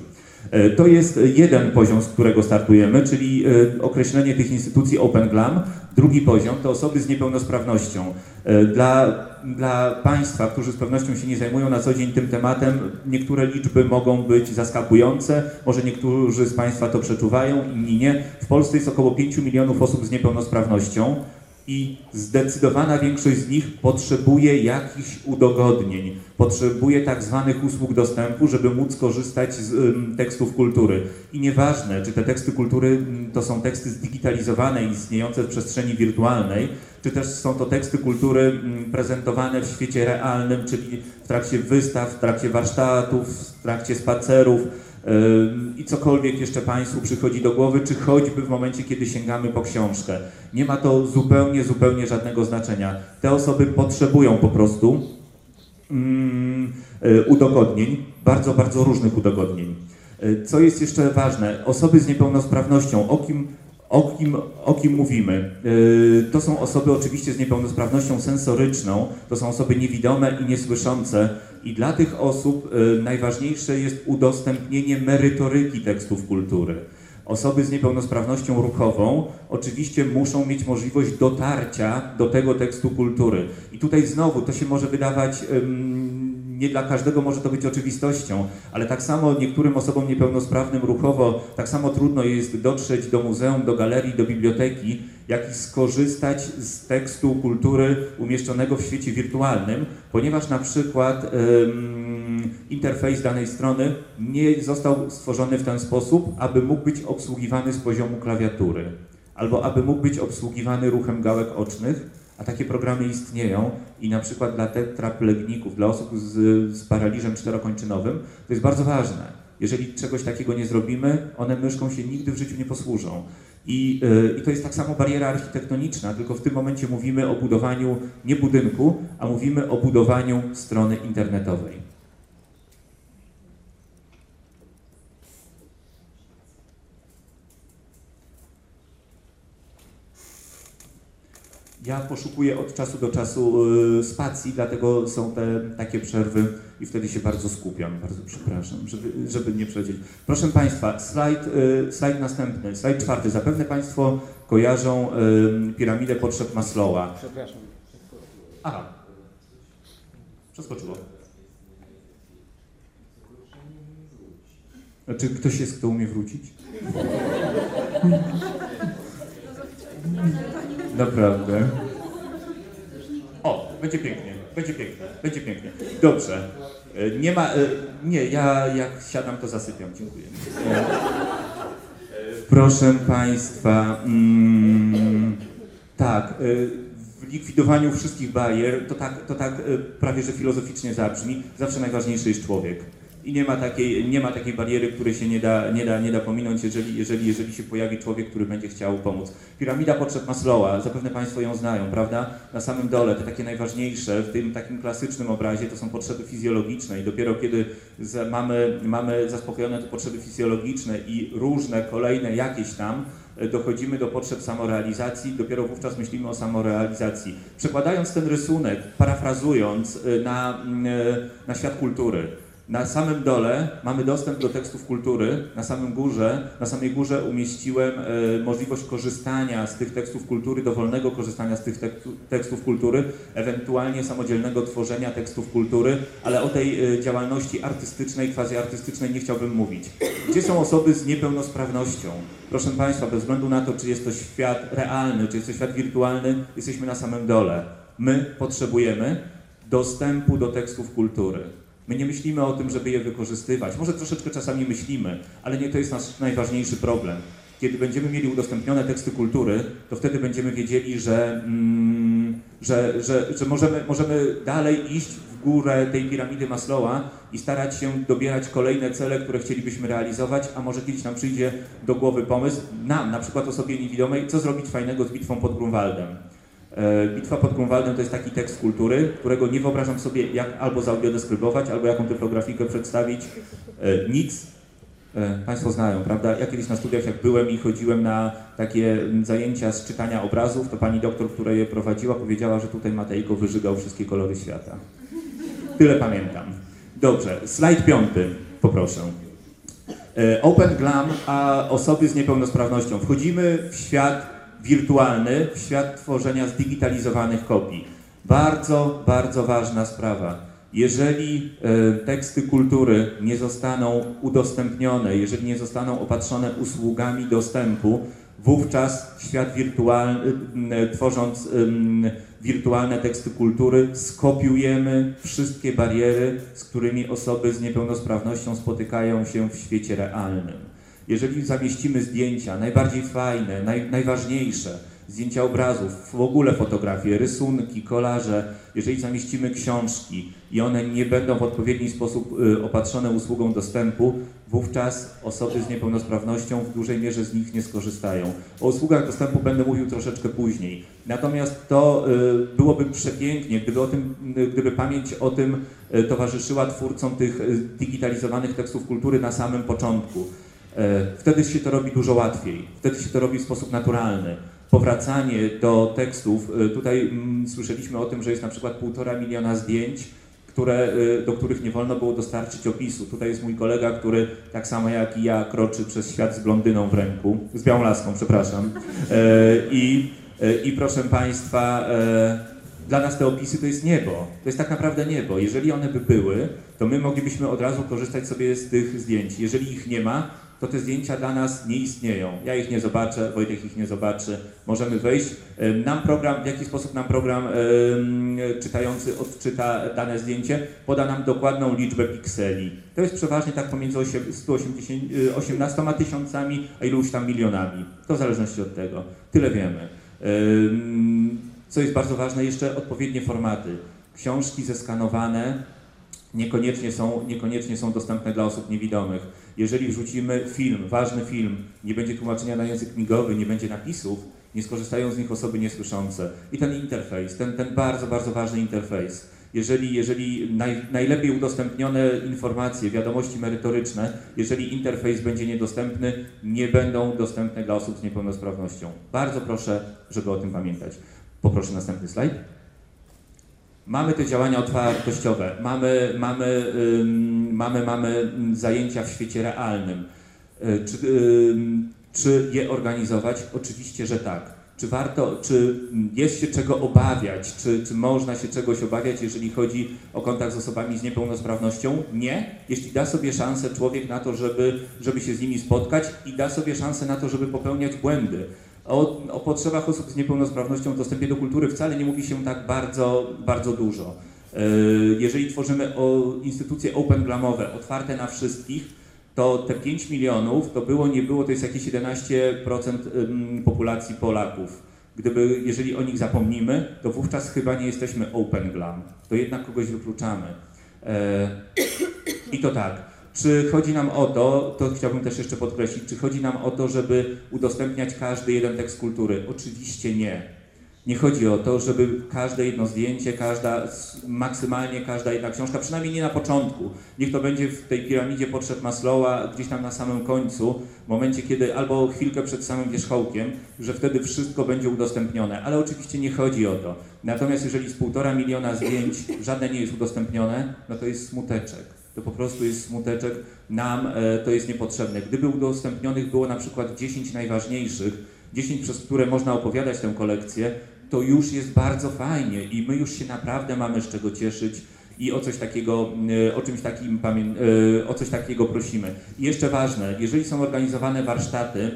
E, To jest jeden poziom, z którego startujemy, czyli e, określenie tych instytucji Open Glam. Drugi poziom to osoby z niepełnosprawnością. E, Dla, dla Państwa, którzy z pewnością się nie zajmują na co dzień tym tematem, niektóre liczby mogą być zaskakujące, może niektórzy z Państwa to przeczuwają, inni nie. W Polsce jest około 5 milionów osób z niepełnosprawnością i zdecydowana większość z nich potrzebuje jakichś udogodnień, potrzebuje tak zwanych usług dostępu, żeby móc korzystać z tekstów kultury. I nieważne, czy te teksty kultury to są teksty zdigitalizowane i istniejące w przestrzeni wirtualnej, czy też są to teksty kultury prezentowane w świecie realnym, czyli w trakcie wystaw, w trakcie warsztatów, w trakcie spacerów, i cokolwiek jeszcze Państwu przychodzi do głowy, czy choćby w momencie, kiedy sięgamy po książkę. Nie ma to zupełnie, zupełnie żadnego znaczenia. Te osoby potrzebują po prostu mm, y, udogodnień, bardzo, bardzo różnych udogodnień. Y, Co jest jeszcze ważne? Osoby z niepełnosprawnością, o kim, o kim, o kim mówimy? Y, To są osoby oczywiście z niepełnosprawnością sensoryczną, to są osoby niewidome i niesłyszące, i dla tych osób y, najważniejsze jest udostępnienie merytoryki tekstów kultury. Osoby z niepełnosprawnością ruchową oczywiście muszą mieć możliwość dotarcia do tego tekstu kultury. I tutaj znowu to się może wydawać, nie dla każdego może to być oczywistością, ale tak samo niektórym osobom niepełnosprawnym ruchowo, tak samo trudno jest dotrzeć do muzeum, do galerii, do biblioteki, jak i skorzystać z tekstu kultury umieszczonego w świecie wirtualnym, ponieważ na przykład interfejs danej strony nie został stworzony w ten sposób, aby mógł być obsługiwany z poziomu klawiatury, albo aby mógł być obsługiwany ruchem gałek ocznych, a takie programy istnieją i na przykład dla tetraplegników, dla osób z, z paraliżem czterokończynowym, to jest bardzo ważne. Jeżeli czegoś takiego nie zrobimy, one myszką się nigdy w życiu nie posłużą. I, yy, I to jest tak samo bariera architektoniczna, tylko w tym momencie mówimy o budowaniu nie budynku, a mówimy o budowaniu strony internetowej. Ja poszukuję od czasu do czasu y, spacji, dlatego są te takie przerwy i wtedy się bardzo skupiam. Bardzo przepraszam, żeby, żeby nie przelecieć. Proszę Państwa, slajd, y, slajd następny, slajd czwarty. Zapewne Państwo kojarzą y, piramidę potrzeb Maslowa. Przepraszam. Aha. Przeskoczyło. Czy ktoś jest, kto umie wrócić? Naprawdę. O, będzie pięknie, będzie pięknie, będzie pięknie. Dobrze. E, Nie ma, e, nie, ja jak siadam, to zasypiam, dziękuję. E, Proszę Państwa, mm, tak, w likwidowaniu wszystkich barier, to tak, to tak prawie że filozoficznie zabrzmi, zawsze najważniejszy jest człowiek. I nie ma takiej, nie ma takiej bariery, której się nie da, nie da, nie da pominąć, jeżeli, jeżeli, jeżeli się pojawi człowiek, który będzie chciał pomóc. Piramida potrzeb Maslowa, zapewne Państwo ją znają, prawda? Na samym dole te takie najważniejsze, w tym takim klasycznym obrazie to są potrzeby fizjologiczne i dopiero kiedy za, mamy, mamy zaspokojone te potrzeby fizjologiczne i różne kolejne jakieś tam, e, dochodzimy do potrzeb samorealizacji, dopiero wówczas myślimy o samorealizacji. Przekładając ten rysunek, parafrazując e, na, mm, e, na świat kultury, na samym dole mamy dostęp do tekstów kultury, na samym górze, na samej górze umieściłem e, możliwość korzystania z tych tekstów kultury, dowolnego korzystania z tych tekstów kultury, ewentualnie samodzielnego tworzenia tekstów kultury, ale o tej e, działalności artystycznej, quasi-artystycznej nie chciałbym mówić. Gdzie są osoby z niepełnosprawnością? Proszę Państwa, bez względu na to, czy jest to świat realny, czy jest to świat wirtualny, jesteśmy na samym dole. My potrzebujemy dostępu do tekstów kultury. My nie myślimy o tym, żeby je wykorzystywać. Może troszeczkę czasami myślimy, ale nie to jest nasz najważniejszy problem. Kiedy będziemy mieli udostępnione teksty kultury, to wtedy będziemy wiedzieli, że, mm, że, że, że możemy, możemy dalej iść w górę tej piramidy Maslowa i starać się dobierać kolejne cele, które chcielibyśmy realizować, a może kiedyś nam przyjdzie do głowy pomysł, nam, na przykład osobie niewidomej, co zrobić fajnego z bitwą pod Grunwaldem. E, Bitwa pod Grunwaldem to jest taki tekst kultury, którego nie wyobrażam sobie jak albo zaudiodeskrybować, albo jaką typografikę przedstawić. E, Nic. E, Państwo znają, prawda? Ja kiedyś na studiach, jak byłem i chodziłem na takie mm, zajęcia z czytania obrazów, to pani doktor, która je prowadziła, powiedziała, że tutaj Matejko wyżygał wszystkie kolory świata. Tyle pamiętam. Dobrze, slajd piąty, poproszę. Open Glam, a osoby z niepełnosprawnością. Wchodzimy w świat wirtualny, w świat tworzenia zdigitalizowanych kopii. Bardzo, bardzo ważna sprawa. Jeżeli e, teksty kultury nie zostaną udostępnione, jeżeli nie zostaną opatrzone usługami dostępu, wówczas świat wirtualny, tworząc wirtualne teksty kultury, skopiujemy wszystkie bariery, z którymi osoby z niepełnosprawnością spotykają się w świecie realnym. Jeżeli zamieścimy zdjęcia, najbardziej fajne, naj, najważniejsze, zdjęcia obrazów, w ogóle fotografie, rysunki, kolaże, jeżeli zamieścimy książki i one nie będą w odpowiedni sposób y, opatrzone usługą dostępu, wówczas osoby z niepełnosprawnością w dużej mierze z nich nie skorzystają. O usługach dostępu będę mówił troszeczkę później. Natomiast to y, byłoby przepięknie, gdyby, o tym, y, gdyby pamięć o tym towarzyszyła twórcom tych digitalizowanych tekstów kultury na samym początku. E, Wtedy się to robi dużo łatwiej, wtedy się to robi w sposób naturalny. Powracanie do tekstów, e, tutaj mm, słyszeliśmy o tym, że jest na przykład półtora miliona zdjęć, które, e, do których nie wolno było dostarczyć opisu. Tutaj jest mój kolega, który tak samo jak i ja kroczy przez świat z blondyną w ręku, z białą laską, przepraszam. I, i proszę Państwa, dla nas te opisy to jest niebo. To jest tak naprawdę niebo. Jeżeli one by były, to my moglibyśmy od razu korzystać sobie z tych zdjęć. Jeżeli ich nie ma, to te zdjęcia dla nas nie istnieją. Ja ich nie zobaczę, Wojtek ich nie zobaczy. Możemy wejść. Nam program, w jaki sposób nam program czytający odczyta dane zdjęcie, poda nam dokładną liczbę pikseli. To jest przeważnie tak pomiędzy osiem- 180, y, 18 tysiącami, a iluś tam milionami. To w zależności od tego. Tyle wiemy. Em, Co jest bardzo ważne, jeszcze odpowiednie formaty. Książki zeskanowane, niekoniecznie są, niekoniecznie są dostępne dla osób niewidomych. Jeżeli wrzucimy film, ważny film, nie będzie tłumaczenia na język migowy, nie będzie napisów, nie skorzystają z nich osoby niesłyszące. I ten interfejs, ten, ten bardzo, bardzo ważny interfejs. Jeżeli, jeżeli naj, najlepiej udostępnione informacje, wiadomości merytoryczne, jeżeli interfejs będzie niedostępny, nie będą dostępne dla osób z niepełnosprawnością. Bardzo proszę, żeby o tym pamiętać. Poproszę następny slajd. Mamy te działania otwartościowe, mamy, mamy, mamy, mamy zajęcia w świecie realnym. Y, Czy, czy je organizować? Oczywiście, że tak. Czy warto, czy jest się czego obawiać, czy, czy można się czegoś obawiać, jeżeli chodzi o kontakt z osobami z niepełnosprawnością? Nie. Jeśli da sobie szansę człowiek na to, żeby, żeby się z nimi spotkać i da sobie szansę na to, żeby popełniać błędy. O, o potrzebach osób z niepełnosprawnością w dostępie do kultury wcale nie mówi się tak bardzo, bardzo dużo. E, Jeżeli tworzymy o instytucje open glamowe, otwarte na wszystkich, to te 5 milionów to było, nie było, to jest jakieś 11% ym, populacji Polaków. Gdyby, jeżeli o nich zapomnimy, to wówczas chyba nie jesteśmy open glam, to jednak kogoś wykluczamy. E, I to tak. Czy chodzi nam o to, to chciałbym też jeszcze podkreślić, czy chodzi nam o to, żeby udostępniać każdy jeden tekst kultury? Oczywiście nie. Nie chodzi o to, żeby każde jedno zdjęcie, każda, maksymalnie każda jedna książka, przynajmniej nie na początku. Niech to będzie w tej piramidzie potrzeb Maslowa, gdzieś tam na samym końcu, w momencie kiedy, albo chwilkę przed samym wierzchołkiem, że wtedy wszystko będzie udostępnione. Ale oczywiście nie chodzi o to. Natomiast jeżeli z półtora miliona zdjęć żadne nie jest udostępnione, no to jest smuteczek. To po prostu jest smuteczek, nam e, to jest niepotrzebne. Gdyby udostępnionych było na przykład 10 najważniejszych, 10 przez które można opowiadać tę kolekcję, to już jest bardzo fajnie i my już się naprawdę mamy z czego cieszyć i o coś takiego, e, o czymś takim e, o coś takiego prosimy. I jeszcze ważne, jeżeli są organizowane warsztaty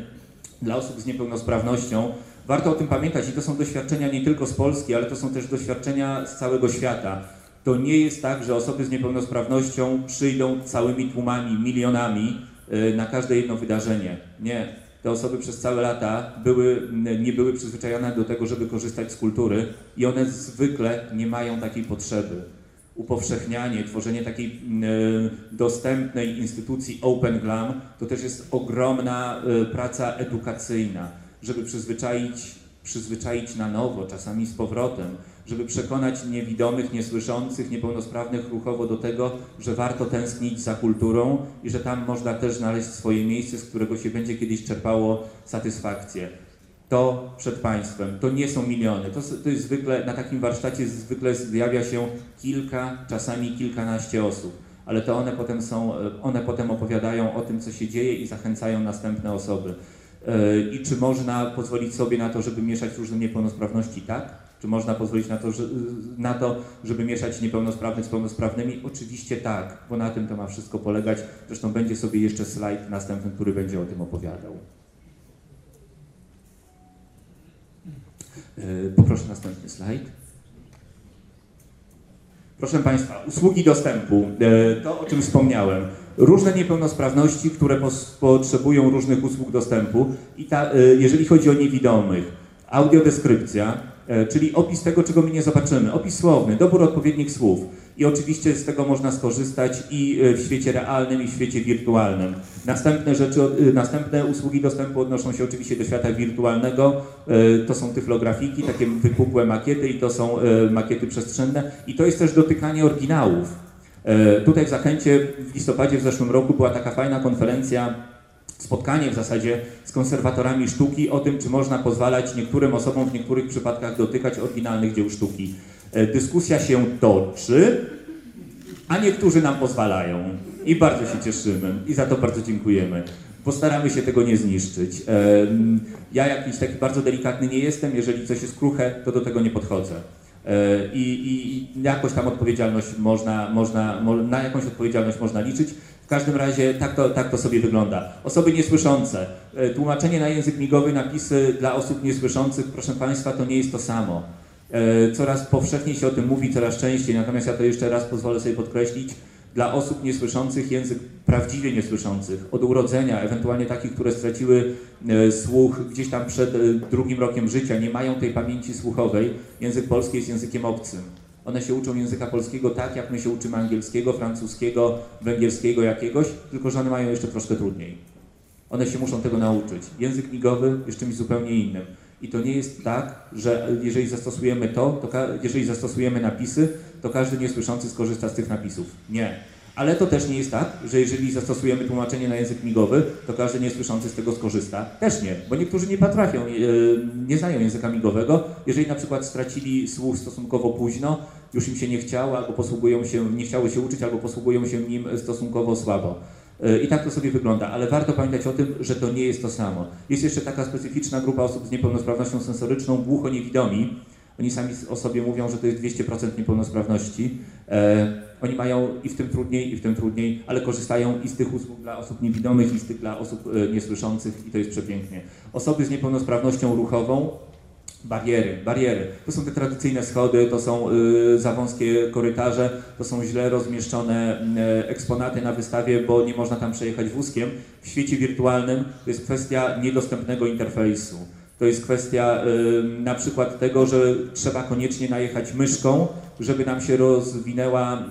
dla osób z niepełnosprawnością, warto o tym pamiętać i to są doświadczenia nie tylko z Polski, ale to są też doświadczenia z całego świata. To nie jest tak, że osoby z niepełnosprawnością przyjdą całymi tłumami, milionami e, na każde jedno wydarzenie. Nie te osoby przez całe lata były, nie były przyzwyczajone do tego, żeby korzystać z kultury i one zwykle nie mają takiej potrzeby. Upowszechnianie, tworzenie takiej dostępnej instytucji Open Glam to też jest ogromna e, praca edukacyjna, żeby przyzwyczaić, przyzwyczaić na nowo, czasami z powrotem, żeby przekonać niewidomych, niesłyszących, niepełnosprawnych ruchowo do tego, że warto tęsknić za kulturą i że tam można też znaleźć swoje miejsce, z którego się będzie kiedyś czerpało satysfakcję. To przed Państwem, to nie są miliony. To, to jest zwykle, na takim warsztacie zwykle zjawia się kilka, czasami kilkanaście osób, ale to one potem są, one potem opowiadają o tym, co się dzieje i zachęcają następne osoby. E, I czy można pozwolić sobie na to, żeby mieszać różne niepełnosprawności? Tak czy można pozwolić na to, że, na to, żeby mieszać niepełnosprawnych z pełnosprawnymi? Oczywiście tak, bo na tym to ma wszystko polegać. Zresztą będzie sobie jeszcze slajd następny, który będzie o tym opowiadał. E, poproszę następny slajd. Proszę Państwa, usługi dostępu, e, to o czym wspomniałem. Różne niepełnosprawności, które potrzebują różnych usług dostępu i ta, e, jeżeli chodzi o niewidomych, audiodeskrypcja, czyli opis tego, czego my nie zobaczymy, opis słowny, dobór odpowiednich słów. I oczywiście z tego można skorzystać i e, w świecie realnym, i w świecie wirtualnym. Następne rzeczy, e, następne usługi dostępu odnoszą się oczywiście do świata wirtualnego. To są tyflografiki, takie wypukłe makiety i to są makiety przestrzenne. I to jest też dotykanie oryginałów. Tutaj w Zachęcie w listopadzie w zeszłym roku była taka fajna konferencja spotkanie w zasadzie z konserwatorami sztuki o tym, czy można pozwalać niektórym osobom w niektórych przypadkach dotykać oryginalnych dzieł sztuki. E, dyskusja się toczy, a niektórzy nam pozwalają i bardzo się cieszymy i za to bardzo dziękujemy. Postaramy się tego nie zniszczyć. Ja jakiś taki bardzo delikatny nie jestem, jeżeli coś jest kruche, to do tego nie podchodzę. E, i, i jakoś tam odpowiedzialność można, można, na jakąś odpowiedzialność można liczyć każdym razie tak to, tak to sobie wygląda. Osoby niesłyszące. E, tłumaczenie na język migowy, napisy dla osób niesłyszących, proszę Państwa, to nie jest to samo. E, coraz powszechniej się o tym mówi, coraz częściej, natomiast ja to jeszcze raz pozwolę sobie podkreślić. Dla osób niesłyszących język prawdziwie niesłyszących, od urodzenia, ewentualnie takich, które straciły e, słuch gdzieś tam przed drugim rokiem życia, nie mają tej pamięci słuchowej, język polski jest językiem obcym. One się uczą języka polskiego tak, jak my się uczymy angielskiego, francuskiego, węgierskiego jakiegoś, tylko że one mają jeszcze troszkę trudniej. One się muszą tego nauczyć. Język migowy jest czymś zupełnie innym. I to nie jest tak, że jeżeli zastosujemy to, to jeżeli zastosujemy napisy, to każdy niesłyszący skorzysta z tych napisów. Nie. Ale to też nie jest tak, że jeżeli zastosujemy tłumaczenie na język migowy, to każdy niesłyszący z tego skorzysta. Też nie, bo niektórzy nie potrafią, e, nie znają języka migowego. Jeżeli na przykład stracili słuch stosunkowo późno, już im się nie chciało, albo posługują się, nie chciały się uczyć, albo posługują się nim stosunkowo słabo. E, I tak to sobie wygląda, ale warto pamiętać o tym, że to nie jest to samo. Jest jeszcze taka specyficzna grupa osób z niepełnosprawnością sensoryczną, głucho-niewidomi. Oni sami o sobie mówią, że to jest 200% niepełnosprawności. E, oni mają i w tym trudniej, i w tym trudniej, ale korzystają i z tych usług dla osób niewidomych, i z tych dla osób e, niesłyszących i to jest przepięknie. Osoby z niepełnosprawnością ruchową bariery, bariery. To są te tradycyjne schody, to są y, za wąskie korytarze, to są źle rozmieszczone y, eksponaty na wystawie, bo nie można tam przejechać wózkiem. W świecie wirtualnym to jest kwestia niedostępnego interfejsu. To jest kwestia y, na przykład tego, że trzeba koniecznie najechać myszką, żeby nam się rozwinęła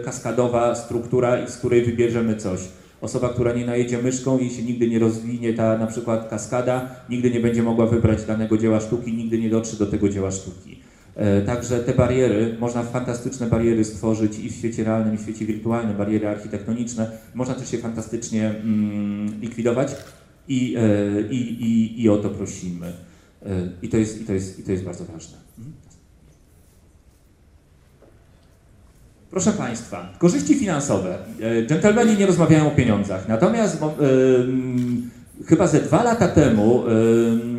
y, kaskadowa struktura, z której wybierzemy coś. Osoba, która nie najedzie myszką, jej się nigdy nie rozwinie ta na przykład kaskada, nigdy nie będzie mogła wybrać danego dzieła sztuki, nigdy nie dotrze do tego dzieła sztuki. E, Także te bariery, można fantastyczne bariery stworzyć i w świecie realnym, i w świecie wirtualnym, bariery architektoniczne, można też je fantastycznie mm, likwidować i, e, i, i, i o to prosimy. E, I to jest, i to jest, i to jest bardzo ważne. Mhm. Proszę Państwa, korzyści finansowe. E, Dżentelmeni nie rozmawiają o pieniądzach, natomiast mm, chyba ze dwa lata temu e,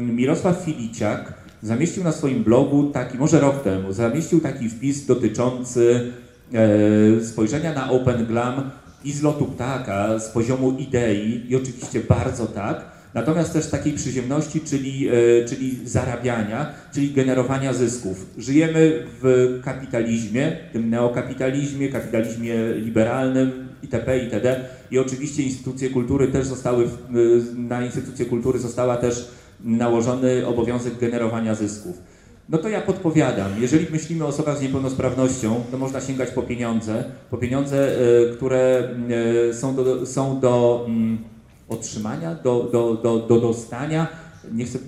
Mirosław Filiciak zamieścił na swoim blogu taki, może rok temu, zamieścił taki wpis dotyczący e, spojrzenia na Open Glam i z lotu ptaka, z poziomu idei i oczywiście bardzo tak, natomiast też takiej przyziemności, czyli, e, czyli zarabiania, czyli generowania zysków. Żyjemy w kapitalizmie, tym neokapitalizmie, kapitalizmie liberalnym itp. itd. I oczywiście instytucje kultury też zostały, w- na instytucje kultury została też nałożony obowiązek generowania zysków. No to ja podpowiadam, jeżeli myślimy o osobach z niepełnosprawnością, to można sięgać po pieniądze, po pieniądze, e, które e, są do, są do mm, otrzymania, do, do, do, do dostania, nie chcę,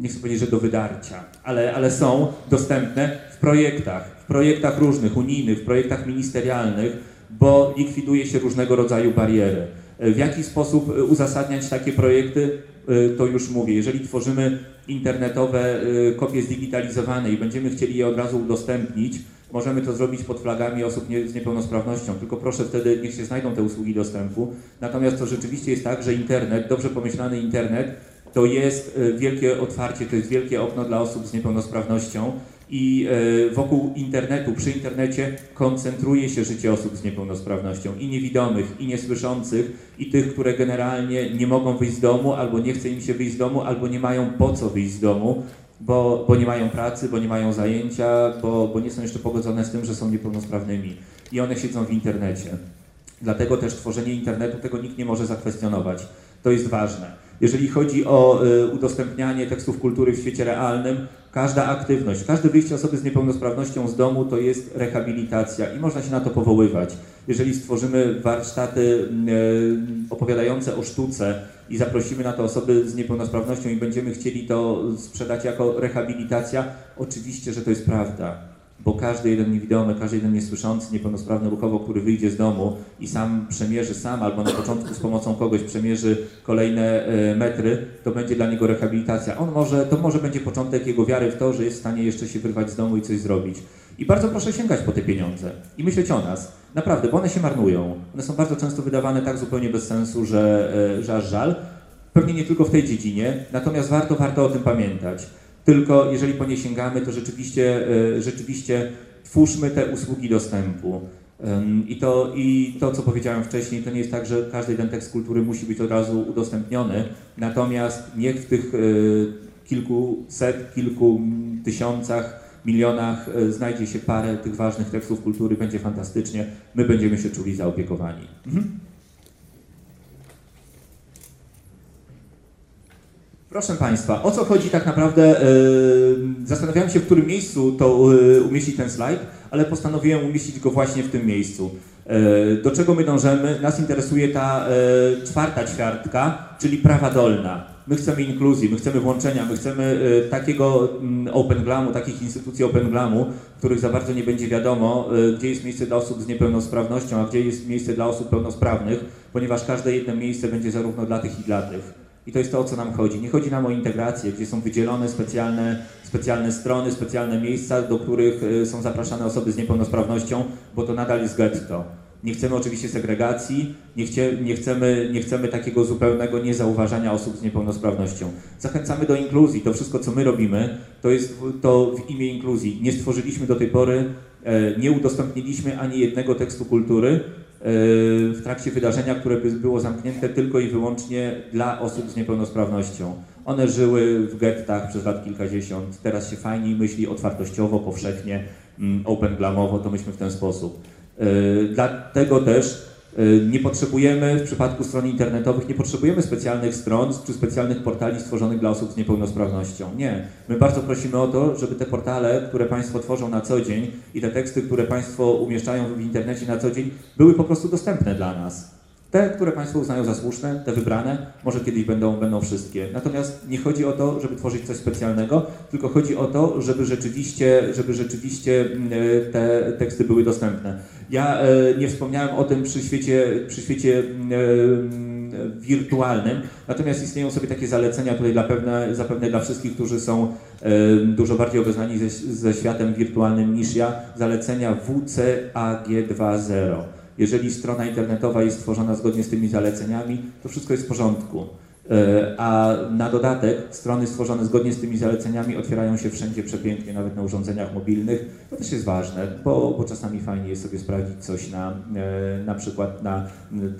nie chcę powiedzieć, że do wydarcia, ale, ale są dostępne w projektach, w projektach różnych, unijnych, w projektach ministerialnych, bo likwiduje się różnego rodzaju bariery. W jaki sposób e, uzasadniać takie projekty, e, to już mówię. Jeżeli tworzymy internetowe e, kopie zdigitalizowane i będziemy chcieli je od razu udostępnić, możemy to zrobić pod flagami osób nie, z niepełnosprawnością, tylko proszę wtedy, niech się znajdą te usługi dostępu. Natomiast to rzeczywiście jest tak, że internet, dobrze pomyślany internet, to jest e, wielkie otwarcie, to jest wielkie okno dla osób z niepełnosprawnością i e, wokół internetu, przy internecie koncentruje się życie osób z niepełnosprawnością i niewidomych, i niesłyszących, i tych, które generalnie nie mogą wyjść z domu, albo nie chce im się wyjść z domu, albo nie mają po co wyjść z domu, bo, bo nie mają pracy, bo nie mają zajęcia, bo, bo nie są jeszcze pogodzone z tym, że są niepełnosprawnymi i one siedzą w internecie. Dlatego też tworzenie internetu tego nikt nie może zakwestionować. To jest ważne. Jeżeli chodzi o y, udostępnianie tekstów kultury w świecie realnym, każda aktywność, każde wyjście osoby z niepełnosprawnością z domu to jest rehabilitacja i można się na to powoływać. Jeżeli stworzymy warsztaty y, opowiadające o sztuce i zaprosimy na to osoby z niepełnosprawnością i będziemy chcieli to sprzedać jako rehabilitacja, oczywiście, że to jest prawda bo każdy jeden niewidomy, każdy jeden niesłyszący, niepełnosprawny ruchowo, który wyjdzie z domu i sam przemierzy sam albo na początku z pomocą kogoś przemierzy kolejne e, metry, to będzie dla niego rehabilitacja. On może, to może będzie początek jego wiary w to, że jest w stanie jeszcze się wyrwać z domu i coś zrobić. I bardzo proszę sięgać po te pieniądze i myśleć o nas. Naprawdę, bo one się marnują. One są bardzo często wydawane tak zupełnie bez sensu, że, e, że aż żal. Pewnie nie tylko w tej dziedzinie, natomiast warto, warto o tym pamiętać. Tylko jeżeli po nie sięgamy, to rzeczywiście, e, rzeczywiście twórzmy te usługi dostępu. I to, I to, co powiedziałem wcześniej, to nie jest tak, że każdy ten tekst kultury musi być od razu udostępniony, natomiast niech w tych y, kilkuset, kilku tysiącach, milionach y, znajdzie się parę tych ważnych tekstów kultury, będzie fantastycznie, my będziemy się czuli zaopiekowani. Mhm. Proszę Państwa, o co chodzi tak naprawdę? Yy, Zastanawiałem się, w którym miejscu to yy, umieścić ten slajd, ale postanowiłem umieścić go właśnie w tym miejscu. Yy, Do czego my dążymy? Nas interesuje ta czwarta ćwiartka, czyli prawa dolna. My chcemy inkluzji, my chcemy włączenia, my chcemy takiego mm, open glamu, takich instytucji open glamu, których za bardzo nie będzie wiadomo, gdzie jest miejsce dla osób z niepełnosprawnością, a gdzie jest miejsce dla osób pełnosprawnych, ponieważ każde jedno miejsce będzie zarówno dla tych i dla tych. I to jest to, o co nam chodzi. Nie chodzi nam o integrację, gdzie są wydzielone specjalne, specjalne strony, specjalne miejsca, do których y, są zapraszane osoby z niepełnosprawnością, bo to nadal jest getto. Nie chcemy oczywiście segregacji, nie, chcie, nie, chcemy, nie chcemy takiego zupełnego niezauważania osób z niepełnosprawnością. Zachęcamy do inkluzji. To wszystko, co my robimy, to jest to w imię inkluzji. Nie stworzyliśmy do tej pory, e, nie udostępniliśmy ani jednego tekstu kultury, w trakcie wydarzenia, które by było zamknięte tylko i wyłącznie dla osób z niepełnosprawnością. One żyły w gettach przez lat kilkadziesiąt, teraz się fajniej myśli otwartościowo, powszechnie, mm, open glamowo, to myślmy w ten sposób. Yy, Dlatego też Y, Nie potrzebujemy w przypadku stron internetowych, nie potrzebujemy specjalnych stron czy specjalnych portali stworzonych dla osób z niepełnosprawnością. Nie. My bardzo prosimy o to, żeby te portale, które Państwo tworzą na co dzień i te teksty, które Państwo umieszczają w internecie na co dzień, były po prostu dostępne dla nas. Te, które Państwo uznają za słuszne, te wybrane, może kiedyś będą, będą wszystkie. Natomiast nie chodzi o to, żeby tworzyć coś specjalnego, tylko chodzi o to, żeby rzeczywiście, żeby rzeczywiście mm, e, te teksty były dostępne. Ja e, nie wspomniałem o tym przy świecie, przy świecie mm, e, wirtualnym, natomiast istnieją sobie takie zalecenia tutaj dla pewne, zapewne dla wszystkich, którzy są dużo bardziej obeznani ze, ze światem wirtualnym niż ja, zalecenia WCAG2.0. Jeżeli strona internetowa jest stworzona zgodnie z tymi zaleceniami, to wszystko jest w porządku. E, A na dodatek strony stworzone zgodnie z tymi zaleceniami otwierają się wszędzie przepięknie, nawet na urządzeniach mobilnych. To też jest ważne, bo, bo czasami fajnie jest sobie sprawdzić coś na, e, na przykład na,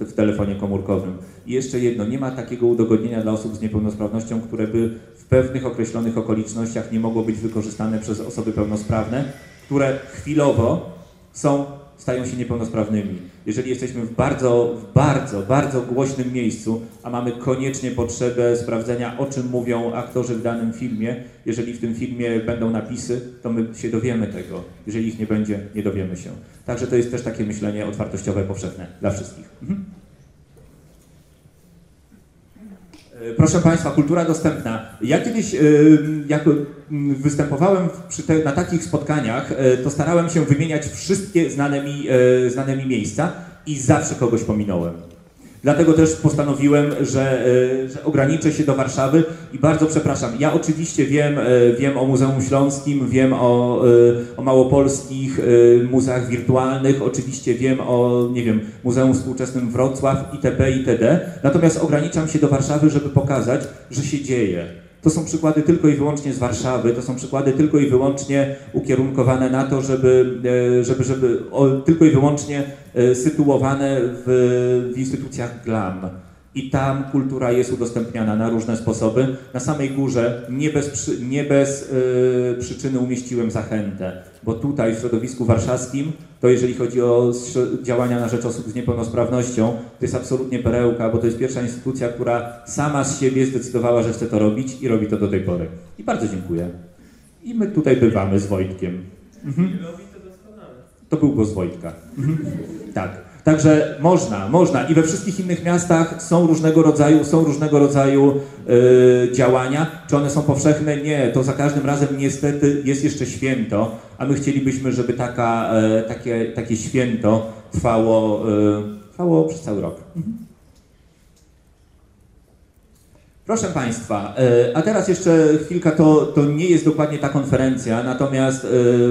w telefonie komórkowym. I jeszcze jedno, nie ma takiego udogodnienia dla osób z niepełnosprawnością, które by w pewnych określonych okolicznościach nie mogło być wykorzystane przez osoby pełnosprawne, które chwilowo są stają się niepełnosprawnymi. Jeżeli jesteśmy w bardzo, w bardzo, bardzo głośnym miejscu, a mamy koniecznie potrzebę sprawdzenia, o czym mówią aktorzy w danym filmie, jeżeli w tym filmie będą napisy, to my się dowiemy tego. Jeżeli ich nie będzie, nie dowiemy się. Także to jest też takie myślenie otwartościowe, powszechne dla wszystkich. Mhm. E, Proszę Państwa, kultura dostępna. Ja kiedyś, e, jak występowałem te, na takich spotkaniach, e, to starałem się wymieniać wszystkie znane mi, e, znane mi miejsca i zawsze kogoś pominąłem. Dlatego też postanowiłem, że, e, że ograniczę się do Warszawy i bardzo przepraszam. Ja oczywiście wiem, e, wiem o Muzeum Śląskim, wiem o, e, o małopolskich muzeach wirtualnych, oczywiście wiem o, nie wiem, Muzeum Współczesnym Wrocław itp. itd. Natomiast ograniczam się do Warszawy, żeby pokazać, że się dzieje. To są przykłady tylko i wyłącznie z Warszawy, to są przykłady tylko i wyłącznie ukierunkowane na to, żeby, e, żeby, żeby o, tylko i wyłącznie e, sytuowane w, w instytucjach GLAM. I tam kultura jest udostępniana na różne sposoby. Na samej górze nie bez, nie bez e, przyczyny umieściłem zachętę, bo tutaj w środowisku warszawskim, to jeżeli chodzi o działania na rzecz osób z niepełnosprawnością, to jest absolutnie perełka, bo to jest pierwsza instytucja, która sama z siebie zdecydowała, że chce to robić i robi to do tej pory. I bardzo dziękuję. I my tutaj bywamy z Wojtkiem. Mhm. To był głos Wojtka. Mhm. Tak. Także można, można. I we wszystkich innych miastach są różnego rodzaju, są różnego rodzaju e, działania. Czy one są powszechne? Nie. To za każdym razem niestety jest jeszcze święto, a my chcielibyśmy, żeby taka, e, takie, takie święto trwało, e, trwało przez cały rok. Mhm. Proszę Państwa, e, a teraz jeszcze chwilka, to, to nie jest dokładnie ta konferencja, natomiast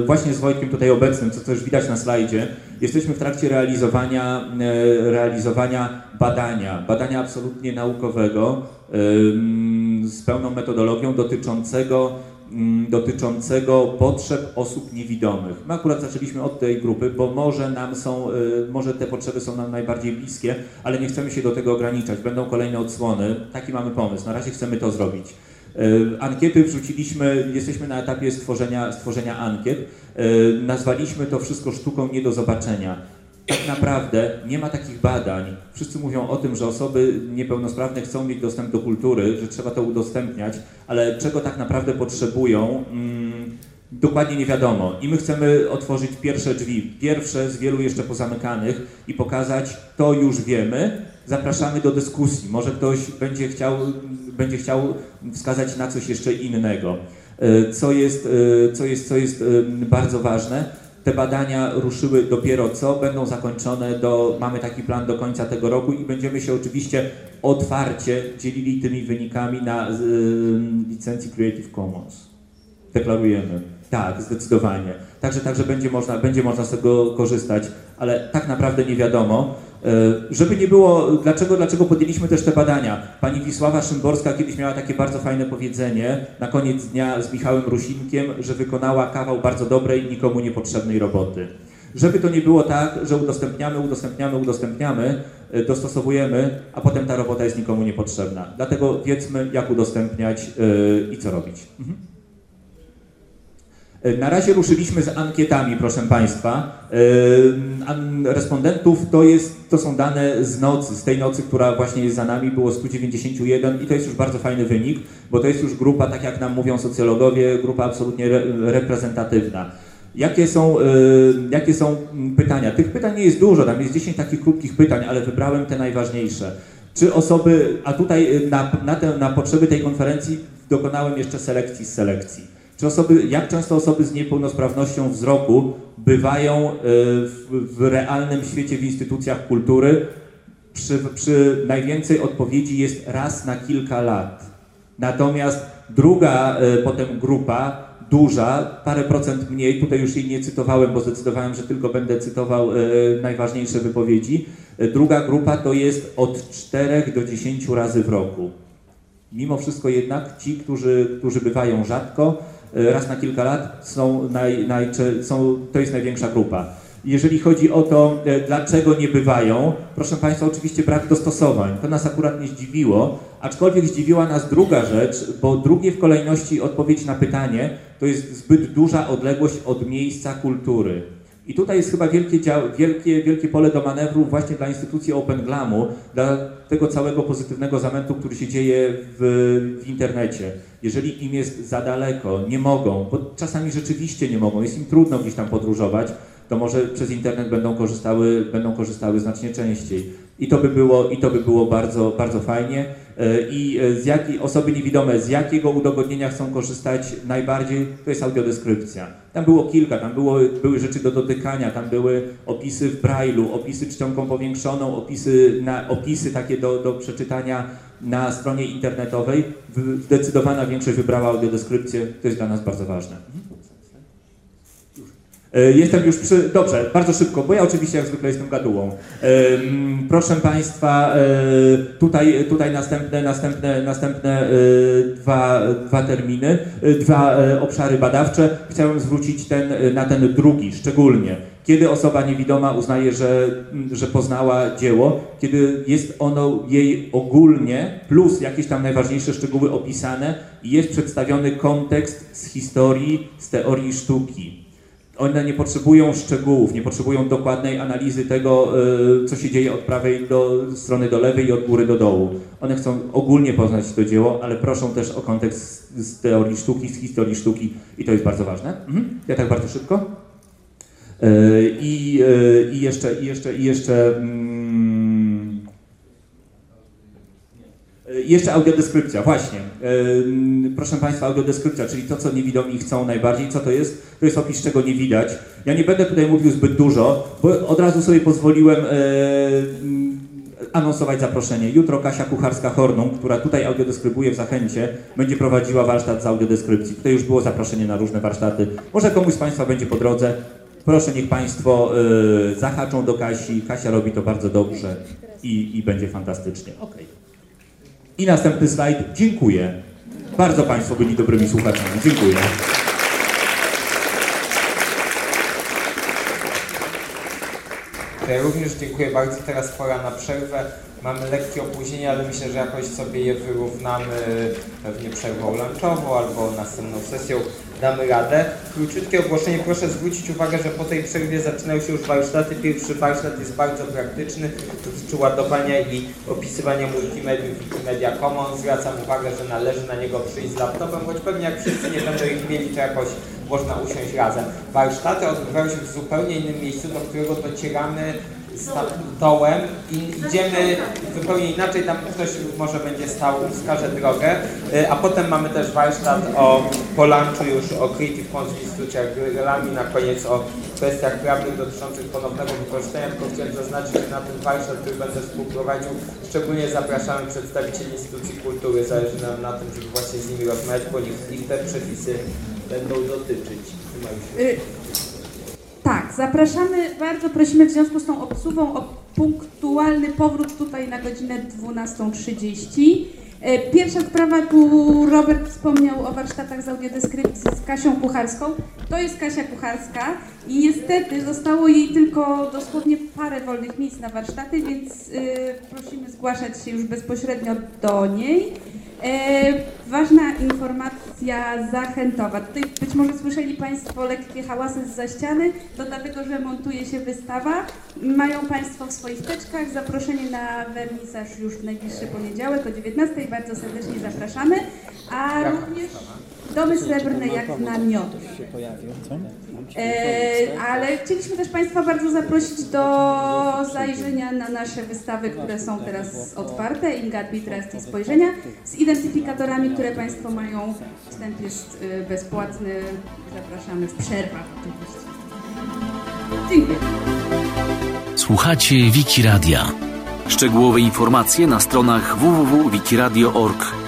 właśnie z Wojtkiem tutaj obecnym, co też widać na slajdzie, jesteśmy w trakcie realizowania, e, realizowania badania, badania absolutnie naukowego em, z pełną metodologią dotyczącego mm, dotyczącego potrzeb osób niewidomych. My akurat zaczęliśmy od tej grupy, bo może nam są, y, może te potrzeby są nam najbardziej bliskie, ale nie chcemy się do tego ograniczać. Będą kolejne odsłony. Taki mamy pomysł. Na razie chcemy to zrobić. Y, Ankiety wrzuciliśmy, jesteśmy na etapie stworzenia, stworzenia ankiet. Y, Nazwaliśmy to wszystko sztuką nie do zobaczenia tak naprawdę nie ma takich badań. Wszyscy mówią o tym, że osoby niepełnosprawne chcą mieć dostęp do kultury, że trzeba to udostępniać, ale czego tak naprawdę potrzebują, mm, dokładnie nie wiadomo. I my chcemy otworzyć pierwsze drzwi, pierwsze z wielu jeszcze pozamykanych i pokazać, to już wiemy. Zapraszamy do dyskusji. Może ktoś będzie chciał, będzie chciał wskazać na coś jeszcze innego. E, Co jest, e, co jest, co jest e, bardzo ważne, te badania ruszyły dopiero co, będą zakończone do, mamy taki plan do końca tego roku i będziemy się oczywiście otwarcie dzielili tymi wynikami na licencji Creative Commons. Deklarujemy. Tak, zdecydowanie. Także, także będzie, można, będzie można z tego korzystać, ale tak naprawdę nie wiadomo. Y, Żeby nie było, dlaczego, dlaczego podjęliśmy też te badania? Pani Wisława Szymborska kiedyś miała takie bardzo fajne powiedzenie na koniec dnia z Michałem Rusinkiem, że wykonała kawał bardzo dobrej, nikomu niepotrzebnej roboty. Żeby to nie było tak, że udostępniamy, udostępniamy, udostępniamy, y, dostosowujemy, a potem ta robota jest nikomu niepotrzebna. Dlatego wiedzmy, jak udostępniać y, i co robić. Mhm. E, Na razie ruszyliśmy z ankietami, proszę Państwa. E, Respondentów to, jest, to są dane z nocy, z tej nocy, która właśnie jest za nami, było 191 i to jest już bardzo fajny wynik, bo to jest już grupa, tak jak nam mówią socjologowie, grupa absolutnie re, reprezentatywna. Jakie są, e, jakie są mm, pytania? Tych pytań nie jest dużo, tam jest 10 takich krótkich pytań, ale wybrałem te najważniejsze. Czy osoby, a tutaj na, na, te, na potrzeby tej konferencji dokonałem jeszcze selekcji z selekcji. Czy osoby, jak często osoby z niepełnosprawnością wzroku bywają y, w, w realnym świecie, w instytucjach kultury? Przy, przy najwięcej odpowiedzi jest raz na kilka lat. Natomiast druga y, potem grupa, duża, parę procent mniej, tutaj już jej nie cytowałem, bo zdecydowałem, że tylko będę cytował y, najważniejsze wypowiedzi. Druga grupa to jest od 4 do 10 razy w roku. Mimo wszystko jednak ci, którzy, którzy bywają rzadko, raz na kilka lat, są naj, najcze- są, to jest największa grupa. Jeżeli chodzi o to, e, dlaczego nie bywają, proszę Państwa, oczywiście brak dostosowań. To nas akurat nie zdziwiło, aczkolwiek zdziwiła nas druga rzecz, bo drugie w kolejności odpowiedź na pytanie to jest zbyt duża odległość od miejsca kultury. I tutaj jest chyba wielkie, wielkie, wielkie pole do manewru właśnie dla instytucji Open Glamu, dla tego całego pozytywnego zamętu, który się dzieje w, w internecie. Jeżeli im jest za daleko, nie mogą, bo czasami rzeczywiście nie mogą, jest im trudno gdzieś tam podróżować, to może przez internet będą korzystały, będą korzystały znacznie częściej. I to by było, i to by było bardzo, bardzo fajnie. E, I e, z jakiej osoby niewidome, z jakiego udogodnienia chcą korzystać najbardziej, to jest audiodeskrypcja. Tam było kilka, tam było, były rzeczy do dotykania, tam były opisy w brailu, opisy czcionką powiększoną, opisy, na, opisy takie do, do przeczytania na stronie internetowej. Zdecydowana większość wybrała audiodeskrypcję, to jest dla nas bardzo ważne. E, Jestem już przy. Dobrze, bardzo szybko, bo ja oczywiście jak zwykle jestem gadułą. Proszę Państwa, e, tutaj, tutaj następne, następne, następne e, dwa, dwa terminy, dwa obszary badawcze. Chciałem zwrócić ten, na ten drugi szczególnie. Kiedy osoba niewidoma uznaje, że, że poznała dzieło, kiedy jest ono jej ogólnie, plus jakieś tam najważniejsze szczegóły opisane i jest przedstawiony kontekst z historii, z teorii sztuki. One nie potrzebują szczegółów, nie potrzebują dokładnej analizy tego, y, co się dzieje od prawej do strony do lewej i od góry do dołu. One chcą ogólnie poznać to dzieło, ale proszą też o kontekst z, teorii sztuki, z historii sztuki i to jest bardzo ważne. Mhm. Ja tak bardzo szybko. Y, I, y, i jeszcze, i jeszcze, i jeszcze. Mm, y, jeszcze audiodeskrypcja, właśnie. Ym, Proszę Państwa, audiodeskrypcja, czyli to, co niewidomi chcą najbardziej. Co to jest? To jest opis, czego nie widać. Ja nie będę tutaj mówił zbyt dużo, bo od razu sobie pozwoliłem e, anonsować zaproszenie. Jutro Kasia Kucharska-Hornung, która tutaj audiodeskrybuje w Zachęcie, będzie prowadziła warsztat z audiodeskrypcji. Tutaj już było zaproszenie na różne warsztaty. Może komuś z Państwa będzie po drodze. Proszę, niech Państwo e, zahaczą do Kasi. Kasia robi to bardzo dobrze i, i będzie fantastycznie. Okej. I następny slajd. Dziękuję. Bardzo Państwo byli dobrymi słuchaczami. Dziękuję. Ja również dziękuję bardzo. Teraz pora na przerwę. Mamy lekkie opóźnienie, ale myślę, że jakoś sobie je wyrównamy pewnie przerwą lunchową albo następną sesją. Damy radę. Króciutkie ogłoszenie. Proszę zwrócić uwagę, że po tej przerwie zaczynają się już warsztaty. Pierwszy warsztat jest bardzo praktyczny. Dotyczy ładowania i opisywania multimediów Wikimedia Commons. Zwracam uwagę, że należy na niego przyjść z laptopem, choć pewnie jak wszyscy nie będą ich mieli, to jakoś można usiąść razem. Warsztaty odbywają się w zupełnie innym miejscu, do którego docieramy dołem i idziemy zupełnie inaczej, tam ktoś może będzie stał, wskaże drogę, Y, a potem mamy też warsztat o po lunchu już o Creative w instytucjach Grylami, na koniec o kwestiach prawnych dotyczących ponownego wykorzystania, tylko chciałem zaznaczyć, że na ten warsztat, który będę współprowadził, szczególnie zapraszamy przedstawicieli instytucji kultury, zależy nam na tym, żeby właśnie z nimi rozmawiać, bo ich, ich te przepisy będą dotyczyć. Tak, zapraszamy, bardzo prosimy w związku z tą obsługą o punktualny powrót tutaj na godzinę 12.30. E, Pierwsza sprawa, tu Robert wspomniał o warsztatach z audiodeskrypcji z Kasią Kucharską. To jest Kasia Kucharska i niestety zostało jej tylko dosłownie parę wolnych miejsc na warsztaty, więc y, prosimy zgłaszać się już bezpośrednio do niej. E, ważna informacja zachętowa. Tutaj być może słyszeli Państwo lekkie hałasy z za ściany. To dlatego, że montuje się wystawa. Mają Państwo w swoich teczkach zaproszenie na wernisaż już w najbliższy poniedziałek o 19. Bardzo serdecznie zapraszamy. A również domy srebrne jak namiot. się pojawił, co? E, ale chcieliśmy też Państwa bardzo zaprosić do zajrzenia na nasze wystawy, które są teraz otwarte, Ingat, Trust i Spojrzenia, z identyfikatorami, które Państwo mają. Wstęp jest e, bezpłatny. Zapraszamy w przerwach oczywiście. Dziękuję. Słuchacie Wiki Radia. Szczegółowe informacje na stronach www.wikiradio.org.